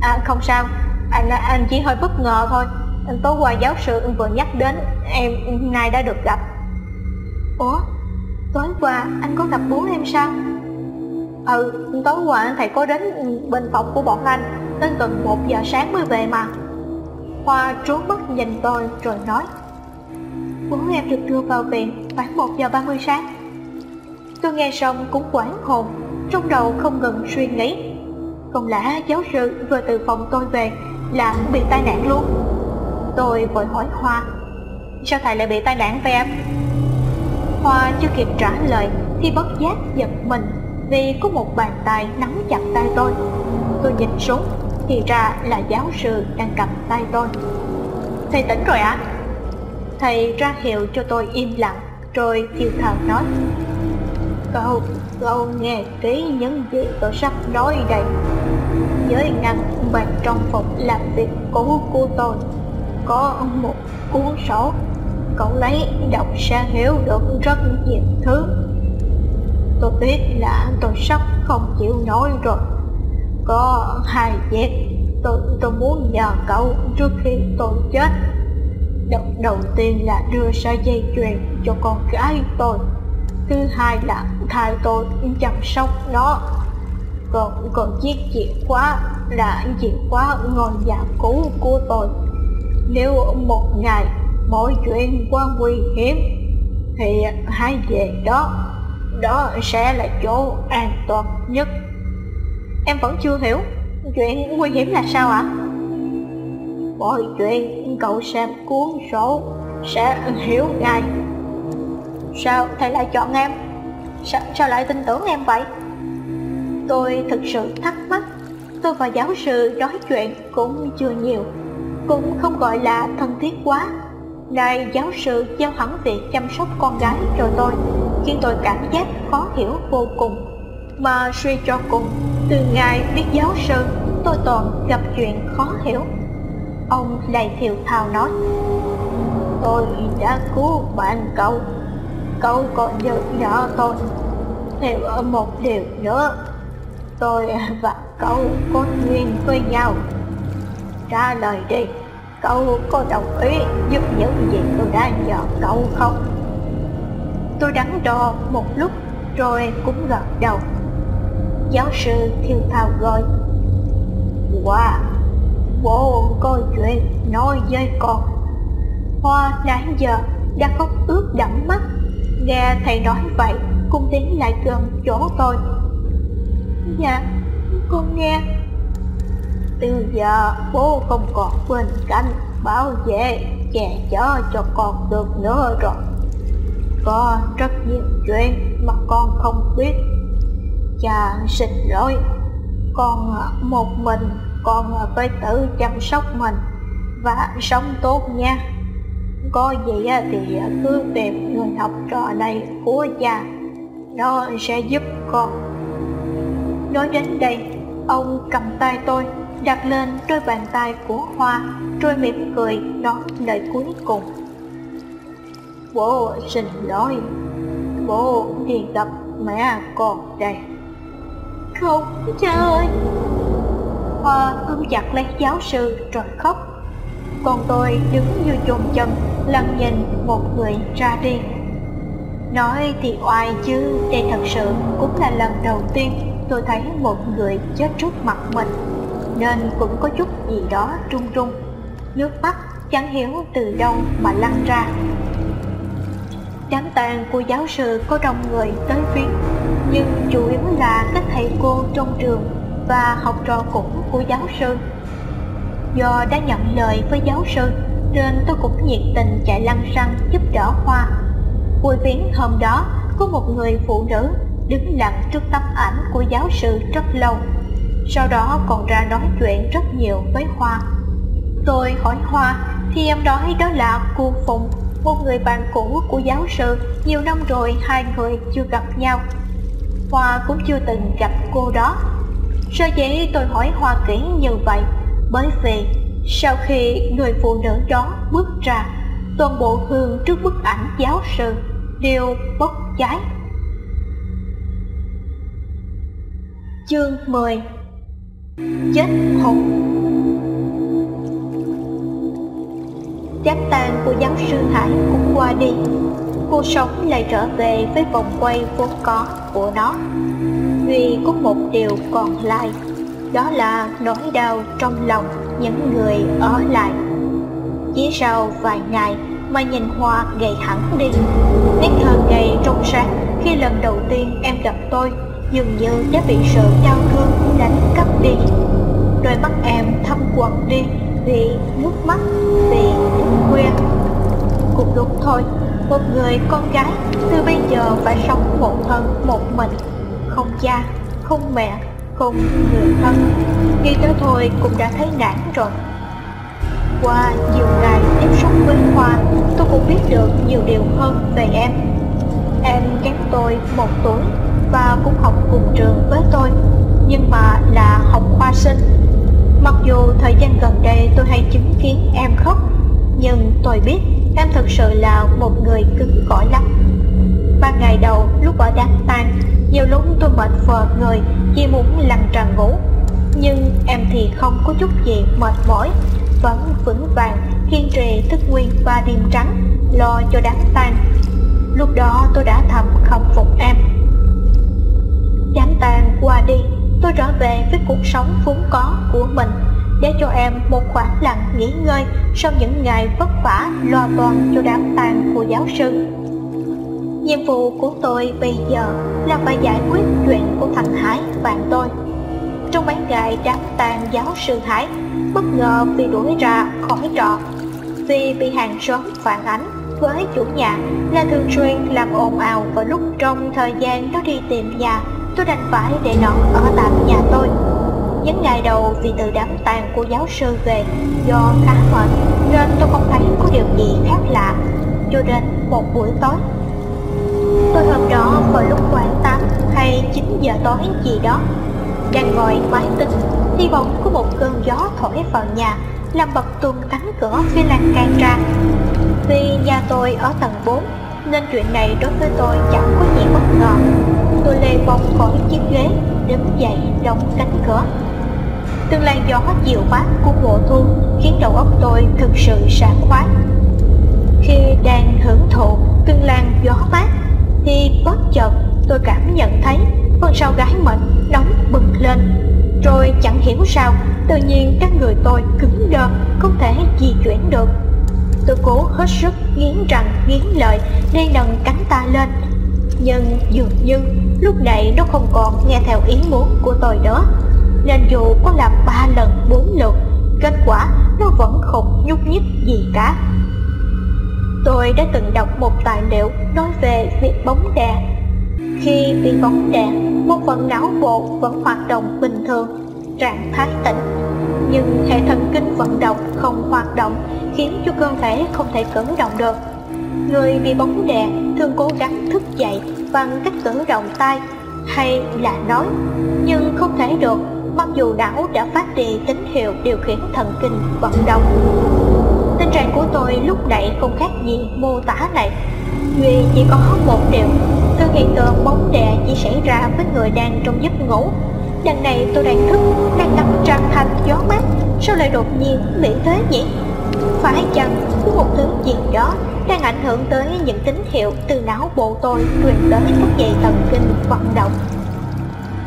S1: À không sao, anh anh chỉ hơi bất ngờ thôi. Tối qua giáo sư vừa nhắc đến em nay đã được gặp. Ủa, tối qua anh có gặp bố em sao? Ừ, tối qua thầy có đến bên phòng của bọn anh Đến gần một giờ sáng mới về mà Hoa trố mắt nhìn tôi rồi nói Bố em được đưa vào viện khoảng 1 giờ 30 sáng Tôi nghe xong cũng quảng hồn Trong đầu không ngừng suy nghĩ không lẽ giáo sư vừa từ phòng tôi về Là bị tai nạn luôn? Tôi vội hỏi Hoa. Sao thầy lại bị tai nạn vậy em? Hoa chưa kịp trả lời Thì bất giác giật mình Vì có một bàn tay nắm chặt tay tôi. Tôi nhìn xuống thì ra là giáo sư đang cầm tay tôi. Thầy tỉnh rồi ạ. À? Thầy ra hiệu cho tôi im lặng Rồi thiêu thào nói. Cậu, cậu nghe kỹ những gì tôi sắp nói đây. Với ngăn bàn trong phòng làm việc cũ của tôi. Có một cuốn sổ. Cậu lấy đọc sẽ hiểu được rất nhiều thứ. Tôi biết là tôi sắp không chịu nổi rồi. Có hai việc tôi, tôi muốn nhờ cậu trước khi tôi chết. Đầu, đầu tiên là đưa sợi dây chuyền cho con gái tôi. Thứ hai là thay tôi chăm sóc nó. Còn còn chiếc chìa khóa là chìa khóa ngôi nhà cũ của tôi Nếu một ngày mọi chuyện quá nguy hiểm Thì hãy về đó Đó sẽ là chỗ an toàn nhất Em vẫn chưa hiểu Chuyện nguy hiểm là sao ạ? Mọi chuyện cậu xem cuốn sổ sẽ hiểu ngay Sao thầy lại chọn em? Sao, sao lại tin tưởng em vậy? Tôi thực sự thắc mắc. Tôi và giáo sư nói chuyện cũng chưa nhiều, Cũng không gọi là thân thiết quá. Này giáo sư, giao hẳn việc chăm sóc con gái cho tôi, Khiến tôi cảm giác khó hiểu vô cùng. Mà suy cho cùng, Từ ngày biết giáo sư, Tôi toàn gặp chuyện khó hiểu. Ông lại thiều thào nói, Tôi đã cứu bạn cậu Cậu còn nhớ nhỏ tôi. Thêm ở một điều nữa. Tôi [LAUGHS] và cậu có duyên với nhau. Trả lời đi Cậu có đồng ý giúp những gì tôi đã nhờ cậu không? Tôi đắn đo một lúc rồi cũng gật đầu. Giáo sư thiêu thào gọi Wow, bố có chuyện nói với con. Hoa nãy giờ đã khóc ướt đẫm mắt. Nghe thầy nói vậy Cung tiến lại gần chỗ tôi. Dạ con nghe. Từ giờ bố không còn bên cạnh Bảo vệ che chở cho con được nữa rồi. Có rất nhiều chuyện mà con không biết. Cha xin lỗi. Con một mình, Con phải tự chăm sóc mình Và sống tốt nha. Có gì thì cứ tìm người học trò này của cha. Nó sẽ giúp con. Nói đến đây, Ông cầm tay tôi, Đặt lên đôi bàn tay của Hoa, Rồi mỉm cười nói lời cuối cùng. Bố xin lỗi, Bố đi gặp mẹ con đây. Không cha ơi! Hoa ôm chặt lấy giáo sư rồi khóc. Còn tôi đứng như chôn chân, lặng nhìn một người ra đi. Nói thì oai chứ, đây thật sự cũng là lần đầu tiên tôi thấy một người chết trước mặt mình, nên cũng có chút gì đó trung trung nước mắt chẳng hiểu từ đâu mà lăn ra. Đám tang của giáo sư có đông người tới viếng nhưng chủ yếu là các thầy cô trong trường và học trò cũ của giáo sư. Do đã nhận lời với giáo sư, Nên tôi cũng nhiệt tình chạy lăn xăng giúp đỡ Hoa. Buổi viếng hôm đó, Có một người phụ nữ đứng lặng trước tấm ảnh của giáo sư rất lâu. Sau đó còn ra nói chuyện rất nhiều với Hoa. Tôi hỏi Hoa, thì em nói đó là cô Phụng Một người bạn cũ của giáo sư, Nhiều năm rồi hai người chưa gặp nhau. Hoa cũng chưa từng gặp cô đó. Sao vậy tôi hỏi Hoa kỹ như vậy, bởi vì sau khi người phụ nữ đó bước ra, toàn bộ hương trước bức ảnh giáo sư đều bốc cháy. Chương 10 chết hùng đám tang của giáo sư hải cũng qua đi. Cuộc sống lại trở về với vòng quay vốn có của nó. Duy có một điều còn lại, đó là nỗi đau trong lòng những người ở lại. Chỉ sau vài ngày mà nhìn hoa gầy hẳn đi. Nét thơ ngày trong sáng khi lần đầu tiên em gặp tôi dường như đã bị sự đau thương đánh cắp đi. Đôi mắt em thâm quầng đi, vì nước mắt, vì thức quen cũng đúng thôi, một người con gái từ bây giờ phải sống một thân một mình. Không cha, không mẹ, không người thân. Nghĩ tới thôi cũng đã thấy nản rồi. Qua nhiều ngày tiếp xúc với hoa, Tôi cũng biết được nhiều điều hơn về em. Em kém tôi một tuổi và cũng học cùng trường với tôi, nhưng mà là học khoa sinh. Mặc dù thời gian gần đây tôi hay chứng kiến em khóc, Nhưng tôi biết em thực sự là một người cứng cỏi lắm. Ba ngày đầu lúc ở đám tang, Nhiều lúc tôi mệt phờ người Chỉ muốn lăn tràn ngủ. Nhưng em thì không có chút gì mệt mỏi, Vẫn vững vàng, kiên trì thức nguyên ba đêm trắng, Lo cho đám tang. Lúc đó tôi đã thầm không phục em. Đám tang qua đi Tôi trở về với cuộc sống vốn có của mình Để cho em một khoảng lặng nghỉ ngơi Sau những ngày vất vả lo toan cho đám tang của giáo sư. Nhiệm vụ của tôi bây giờ là phải giải quyết chuyện của thằng Hải, bạn tôi. Trong mấy ngày đám tang giáo sư Hải Bất ngờ bị đuổi ra khỏi trọ. Vì bị hàng xóm phản ánh với chủ nhà là thường xuyên làm ồn ào vào lúc trong thời gian nó đi tìm nhà tôi đành phải để nó ở tạm nhà tôi. Những ngày đầu vì từ đám tàn của giáo sư về do khá mệt nên tôi không thấy có điều gì khác lạ cho đến một buổi tối. Tôi hôm đó vào lúc khoảng 8 hay 9 giờ tối gì đó, đang ngồi máy tính thì bỗng có một cơn gió thổi vào nhà, làm bật tung cánh cửa phía lan can ra. Vì nhà tôi ở tầng 4 nên chuyện này đối với tôi chẳng có gì bất ngờ tôi lê bông khỏi chiếc ghế, đứng dậy, đóng cánh cửa. Tương lai gió dịu mát của mùa thu, khiến đầu óc tôi thực sự sảng khoái. Khi đang hưởng thụ tương lan gió mát, thì bất chợt tôi cảm nhận thấy phần sau gái mình nóng bừng lên. Rồi chẳng hiểu sao, tự nhiên các người tôi cứng đơ không thể di chuyển được. Tôi cố hết sức nghiến răng, nghiến lợi để nâng cánh ta lên nhưng dường như, lúc này nó không còn nghe theo ý muốn của tôi nữa. Nên dù có làm ba lần, bốn lượt, kết quả nó vẫn không nhúc nhích gì cả. Tôi đã từng đọc một tài liệu nói về việc bóng đè. Khi bị bóng đè, một phần não bộ vẫn hoạt động bình thường, trạng thái tỉnh. Nhưng hệ thần kinh vận động không hoạt động, khiến cho cơ thể không thể cử động được người bị bóng đè, thường cố gắng thức dậy bằng cách cử động tay hay là nói, nhưng không thể được, mặc dù não đã phát đi tín hiệu điều khiển thần kinh vận động. Tình trạng của tôi lúc nãy không khác gì mô tả này. Duy chỉ có một điều từ hiện tượng bóng đè chỉ xảy ra với người đang trong giấc ngủ. Đằng này tôi đang thức, đang nằm trăng thành gió mát, sao lại đột nhiên bị thế nhỉ? Phải chăng có một thứ gì đó đang ảnh hưởng tới những tín hiệu từ não bộ tôi truyền tới các dây thần kinh vận động.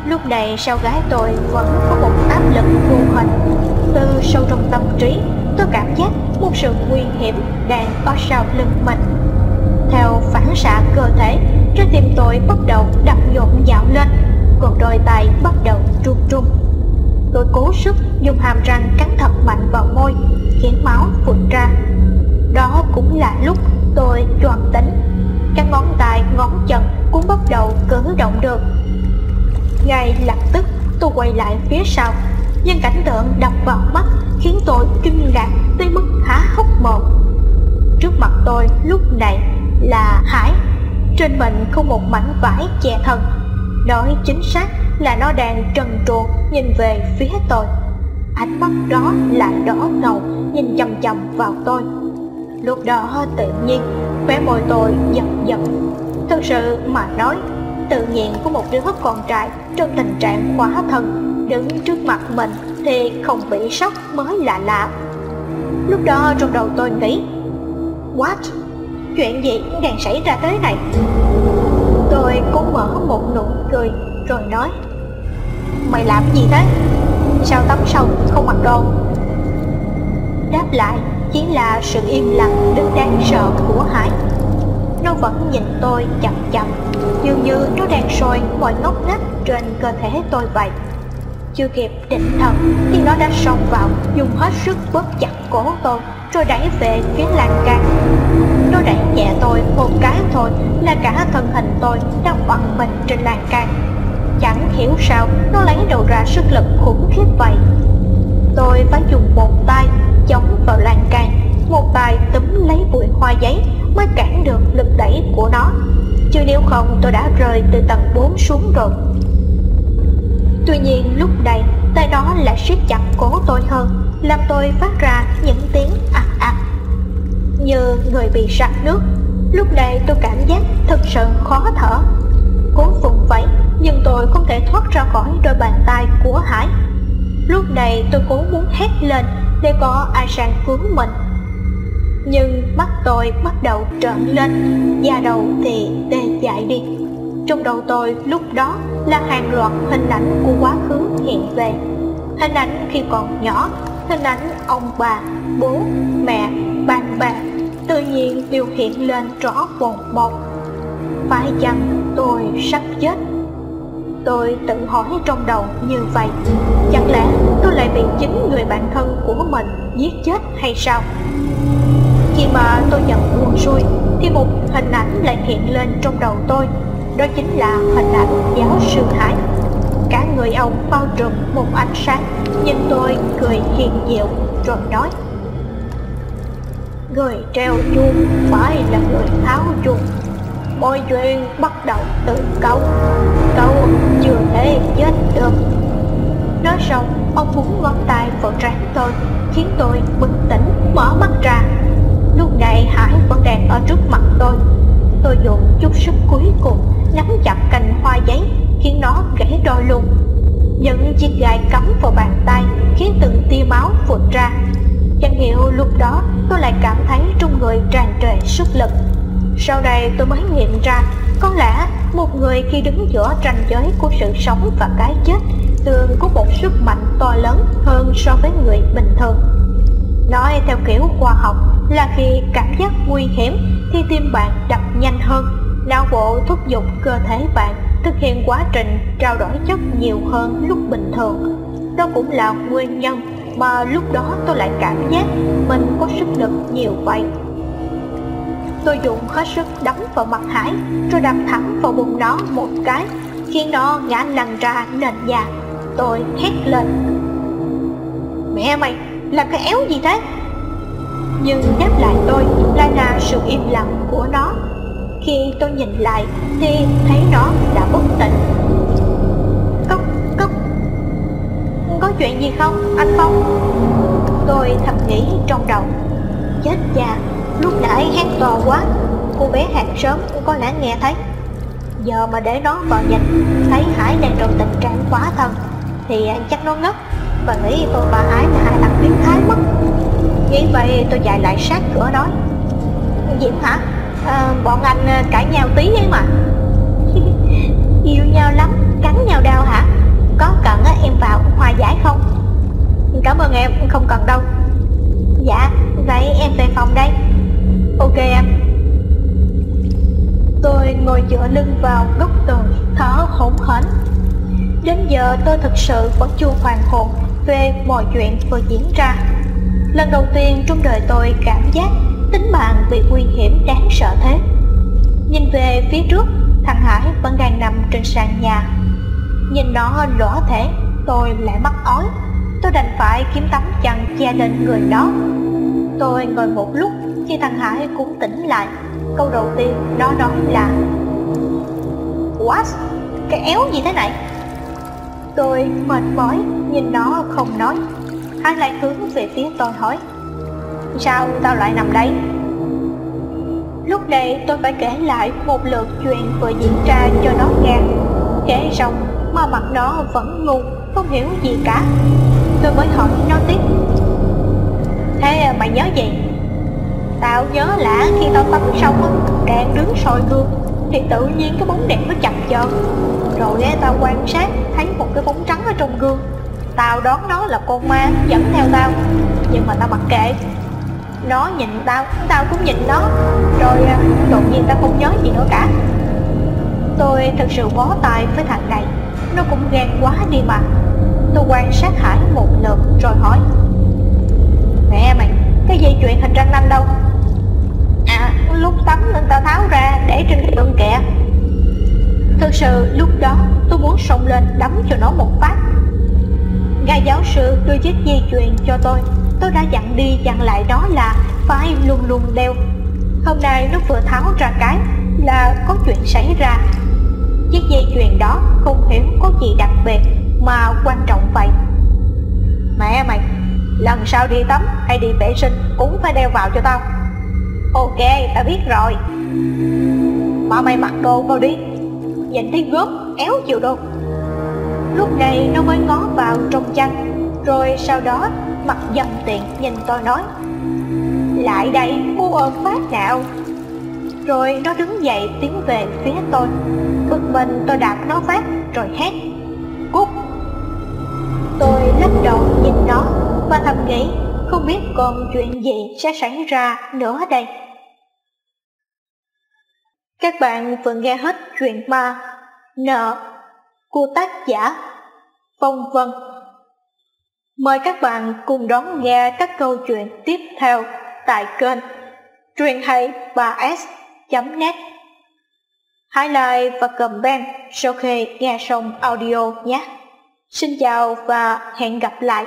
S1: Lúc này, sau gái tôi vẫn có một áp lực vô hình. Từ sâu trong tâm trí, tôi cảm giác một sự nguy hiểm đang ở sau lưng mình. Theo phản xạ cơ thể, trái tim tôi bắt đầu đập nhộn dạo lên, còn đôi tay bắt đầu run run. Tôi cố sức dùng hàm răng cắn thật mạnh vào môi khiến máu phụt ra. Đó cũng là lúc tôi choàng tính các ngón tay, ngón chân cũng bắt đầu cử động được. Ngay lập tức tôi quay lại phía sau, nhưng cảnh tượng đập vào mắt khiến tôi kinh ngạc tới mức há hốc mồm. Trước mặt tôi lúc này là hải. Trên mình không một mảnh vải che thân. Nói chính xác là nó đang trần truồng nhìn về phía tôi ánh mắt đó là đỏ ngầu, nhìn chầm chầm vào tôi. Lúc đó tự nhiên vẻ môi tôi giật giật. Thực sự mà nói, tự nhiên của một đứa con trai trong tình trạng khóa thân, đứng trước mặt mình thì không bị sốc mới là lạ. Lúc đó trong đầu tôi nghĩ, what? Chuyện gì đang xảy ra tới này? Tôi cố mở một nụ cười rồi nói, Mày làm gì thế? Sao tắm xong không mặc đồ? Đáp lại, chỉ là sự im lặng đến đáng sợ của Hải. Nó vẫn nhìn tôi chậm chậm Dường như nó đang soi mọi ngóc ngách trên cơ thể tôi vậy. Chưa kịp định thần thì nó đã xông vào, Dùng hết sức bóp chặt cổ tôi Rồi đẩy về phía lan can. Nó đẩy nhẹ tôi một cái thôi Là cả thân hình tôi đang quặn mình trên lan can. Chẳng hiểu sao? Nó lấy đầu ra sức lực khủng khiếp vậy. Tôi phải dùng một tay chống vào lan can, Một tay túm lấy bụi hoa giấy mới cản được lực đẩy của nó. Chứ nếu không, tôi đã rơi từ tầng 4 xuống rồi. Tuy nhiên, lúc này, tay nó lại siết chặt cổ tôi hơn, Làm tôi phát ra những tiếng ạc ạc. Như người bị sặc nước. Lúc này tôi cảm giác thật sự khó thở. Cố vùng vẫy nhưng tôi không thể thoát ra khỏi đôi bàn tay của Hải. Lúc này tôi cố muốn hét lên Để có ai sang cứu mình. Nhưng mắt tôi bắt đầu trợn lên Da đầu thì tê dại đi. Trong đầu tôi lúc đó là hàng loạt hình ảnh của quá khứ hiện về. Hình ảnh khi còn nhỏ Hình ảnh ông bà, bố, mẹ, bạn bè Tự nhiên đều hiện lên rõ bồn bột. Phải chăng tôi sắp chết? Tôi tự hỏi trong đầu như vậy. Chẳng lẽ tôi lại bị chính người bạn thân của mình giết chết hay sao? Khi mà tôi nhận buồn xuôi, Thì một hình ảnh lại hiện lên trong đầu tôi. Đó chính là hình ảnh giáo sư Hải. Cả người ông bao trùm một ánh sáng, Nhìn tôi cười hiền diệu, rồi nói. Người treo chuông phải là người tháo chuông. Mọi chuyện bắt đầu từ cậu Cậu chưa thể chết được. Nói xong, ông búng ngón tay vào trán tôi, Khiến tôi bình tĩnh mở mắt ra. Lúc này Hải vẫn đang ở trước mặt tôi. Tôi dùng chút sức cuối cùng Nắm chặt cành hoa giấy, Khiến nó gãy đôi luôn. Những chiếc gai cắm vào bàn tay, Khiến từng tia máu vụt ra. Chẳng hiểu lúc đó tôi lại cảm thấy trong người tràn trề sức lực. Sau này tôi mới nghiệm ra, Có lẽ một người khi đứng giữa ranh giới của sự sống và cái chết, Thường có một sức mạnh to lớn hơn so với người bình thường. Nói theo kiểu khoa học là khi cảm giác nguy hiểm thì tim bạn đập nhanh hơn, Não bộ thúc giục cơ thể bạn thực hiện quá trình trao đổi chất nhiều hơn lúc bình thường. Đó cũng là nguyên nhân mà lúc đó tôi lại cảm giác mình có sức lực nhiều vậy. Tôi dùng hết sức đấm vào mặt Hải, Rồi đập thẳng vào bụng nó một cái, Khiến nó ngã lăn ra nền nhà. Tôi hét lên. Mẹ mày, làm cái éo gì thế? Nhưng đáp lại tôi lại là sự im lặng của nó. Khi tôi nhìn lại thì thấy nó đã bất tỉnh. Cốc cốc, có chuyện gì không, anh Phong? Tôi thầm nghĩ trong đầu. Chết cha Lúc nãy hát to quá Cô bé hàng sớm cũng có lẽ nghe thấy Giờ mà để nó vào nhìn Thấy Hải đang trong tình trạng quá thân Thì chắc nó ngất Và nghĩ tôi bà Hải là hai thằng biến thái mất Nghĩ vậy tôi chạy lại sát cửa nói Diễm hả? À, bọn anh à, cãi nhau tí ấy mà [LAUGHS] Yêu nhau lắm, cắn nhau đau hả? Có cần à, em vào hòa giải không? Cảm ơn em, không cần đâu Dạ, vậy em về phòng đây Ok em. Tôi ngồi dựa lưng vào góc tường, Thở hổn hển. Đến giờ tôi thực sự vẫn chưa hoàn hồn Về mọi chuyện vừa diễn ra. Lần đầu tiên trong đời tôi cảm giác Tính mạng bị nguy hiểm đáng sợ thế. Nhìn về phía trước, Thằng Hải vẫn đang nằm trên sàn nhà. Nhìn nó lỗ thể, Tôi lại mắc ói. Tôi đành phải kiếm tấm chăn che lên người đó Tôi ngồi một lúc khi thằng Hải cũng tỉnh lại Câu đầu tiên nó nói là What? Cái éo gì thế này? Tôi mệt mỏi nhìn nó không nói Hắn lại hướng về phía tôi hỏi Sao tao lại nằm đây? Lúc này tôi phải kể lại một lượt chuyện vừa diễn ra cho nó nghe Kể xong mà mặt nó vẫn ngu, không hiểu gì cả Tôi mới hỏi nó tiếp Thế mày nhớ gì? Tao nhớ là khi tao tắm xong á Đang đứng soi gương Thì tự nhiên cái bóng đèn nó chập chờn. Rồi á tao quan sát Thấy một cái bóng trắng ở trong gương. Tao đoán nó là con ma dẫn theo tao Nhưng mà tao mặc kệ. Nó nhìn tao, tao cũng nhìn nó. Rồi à, đột nhiên tao không nhớ gì nữa cả. Tôi thật sự bó tay với thằng này. Nó cũng ghen quá đi mà. Tôi quan sát Hải một lượt rồi hỏi Mẹ mày, cái dây chuyền hình răng nanh đâu? Lúc tắm nên tao tháo ra để trên cái tượng kẹ Thực sự, lúc đó tôi muốn xông lên đấm cho nó một phát. Ngài giáo sư đưa chiếc dây chuyền cho tôi Tôi đã dặn đi dặn lại đó là phải luôn luôn đeo. Hôm nay nó vừa tháo ra cái là có chuyện xảy ra. Chiếc dây chuyền đó không hiểu có gì đặc biệt mà quan trọng vậy. Mẹ mày, Lần sau đi tắm hay đi vệ sinh Cũng phải đeo vào cho tao. Ok, ta biết rồi. Ba mày mặc đồ vào đi. Dành thấy góp éo chịu đâu Lúc này, nó mới ngó vào trong chăn. Rồi sau đó, mặt dầm tiện nhìn tôi nói, Lại đây mua ôm phát nào Rồi nó đứng dậy tiến về phía tôi. Bực mình, tôi đạp nó phát, rồi hét, Cút. Tôi lắc đầu nhìn nó, và thầm nghĩ, không biết còn chuyện gì sẽ xảy ra nữa đây. Các bạn vừa nghe hết chuyện ma Nợ của tác giả Phong Vân. Mời các bạn cùng đón nghe các câu chuyện tiếp theo tại kênh truyền hay 3s.net. Hãy like và comment sau khi nghe xong audio nhé. Xin chào và hẹn gặp lại.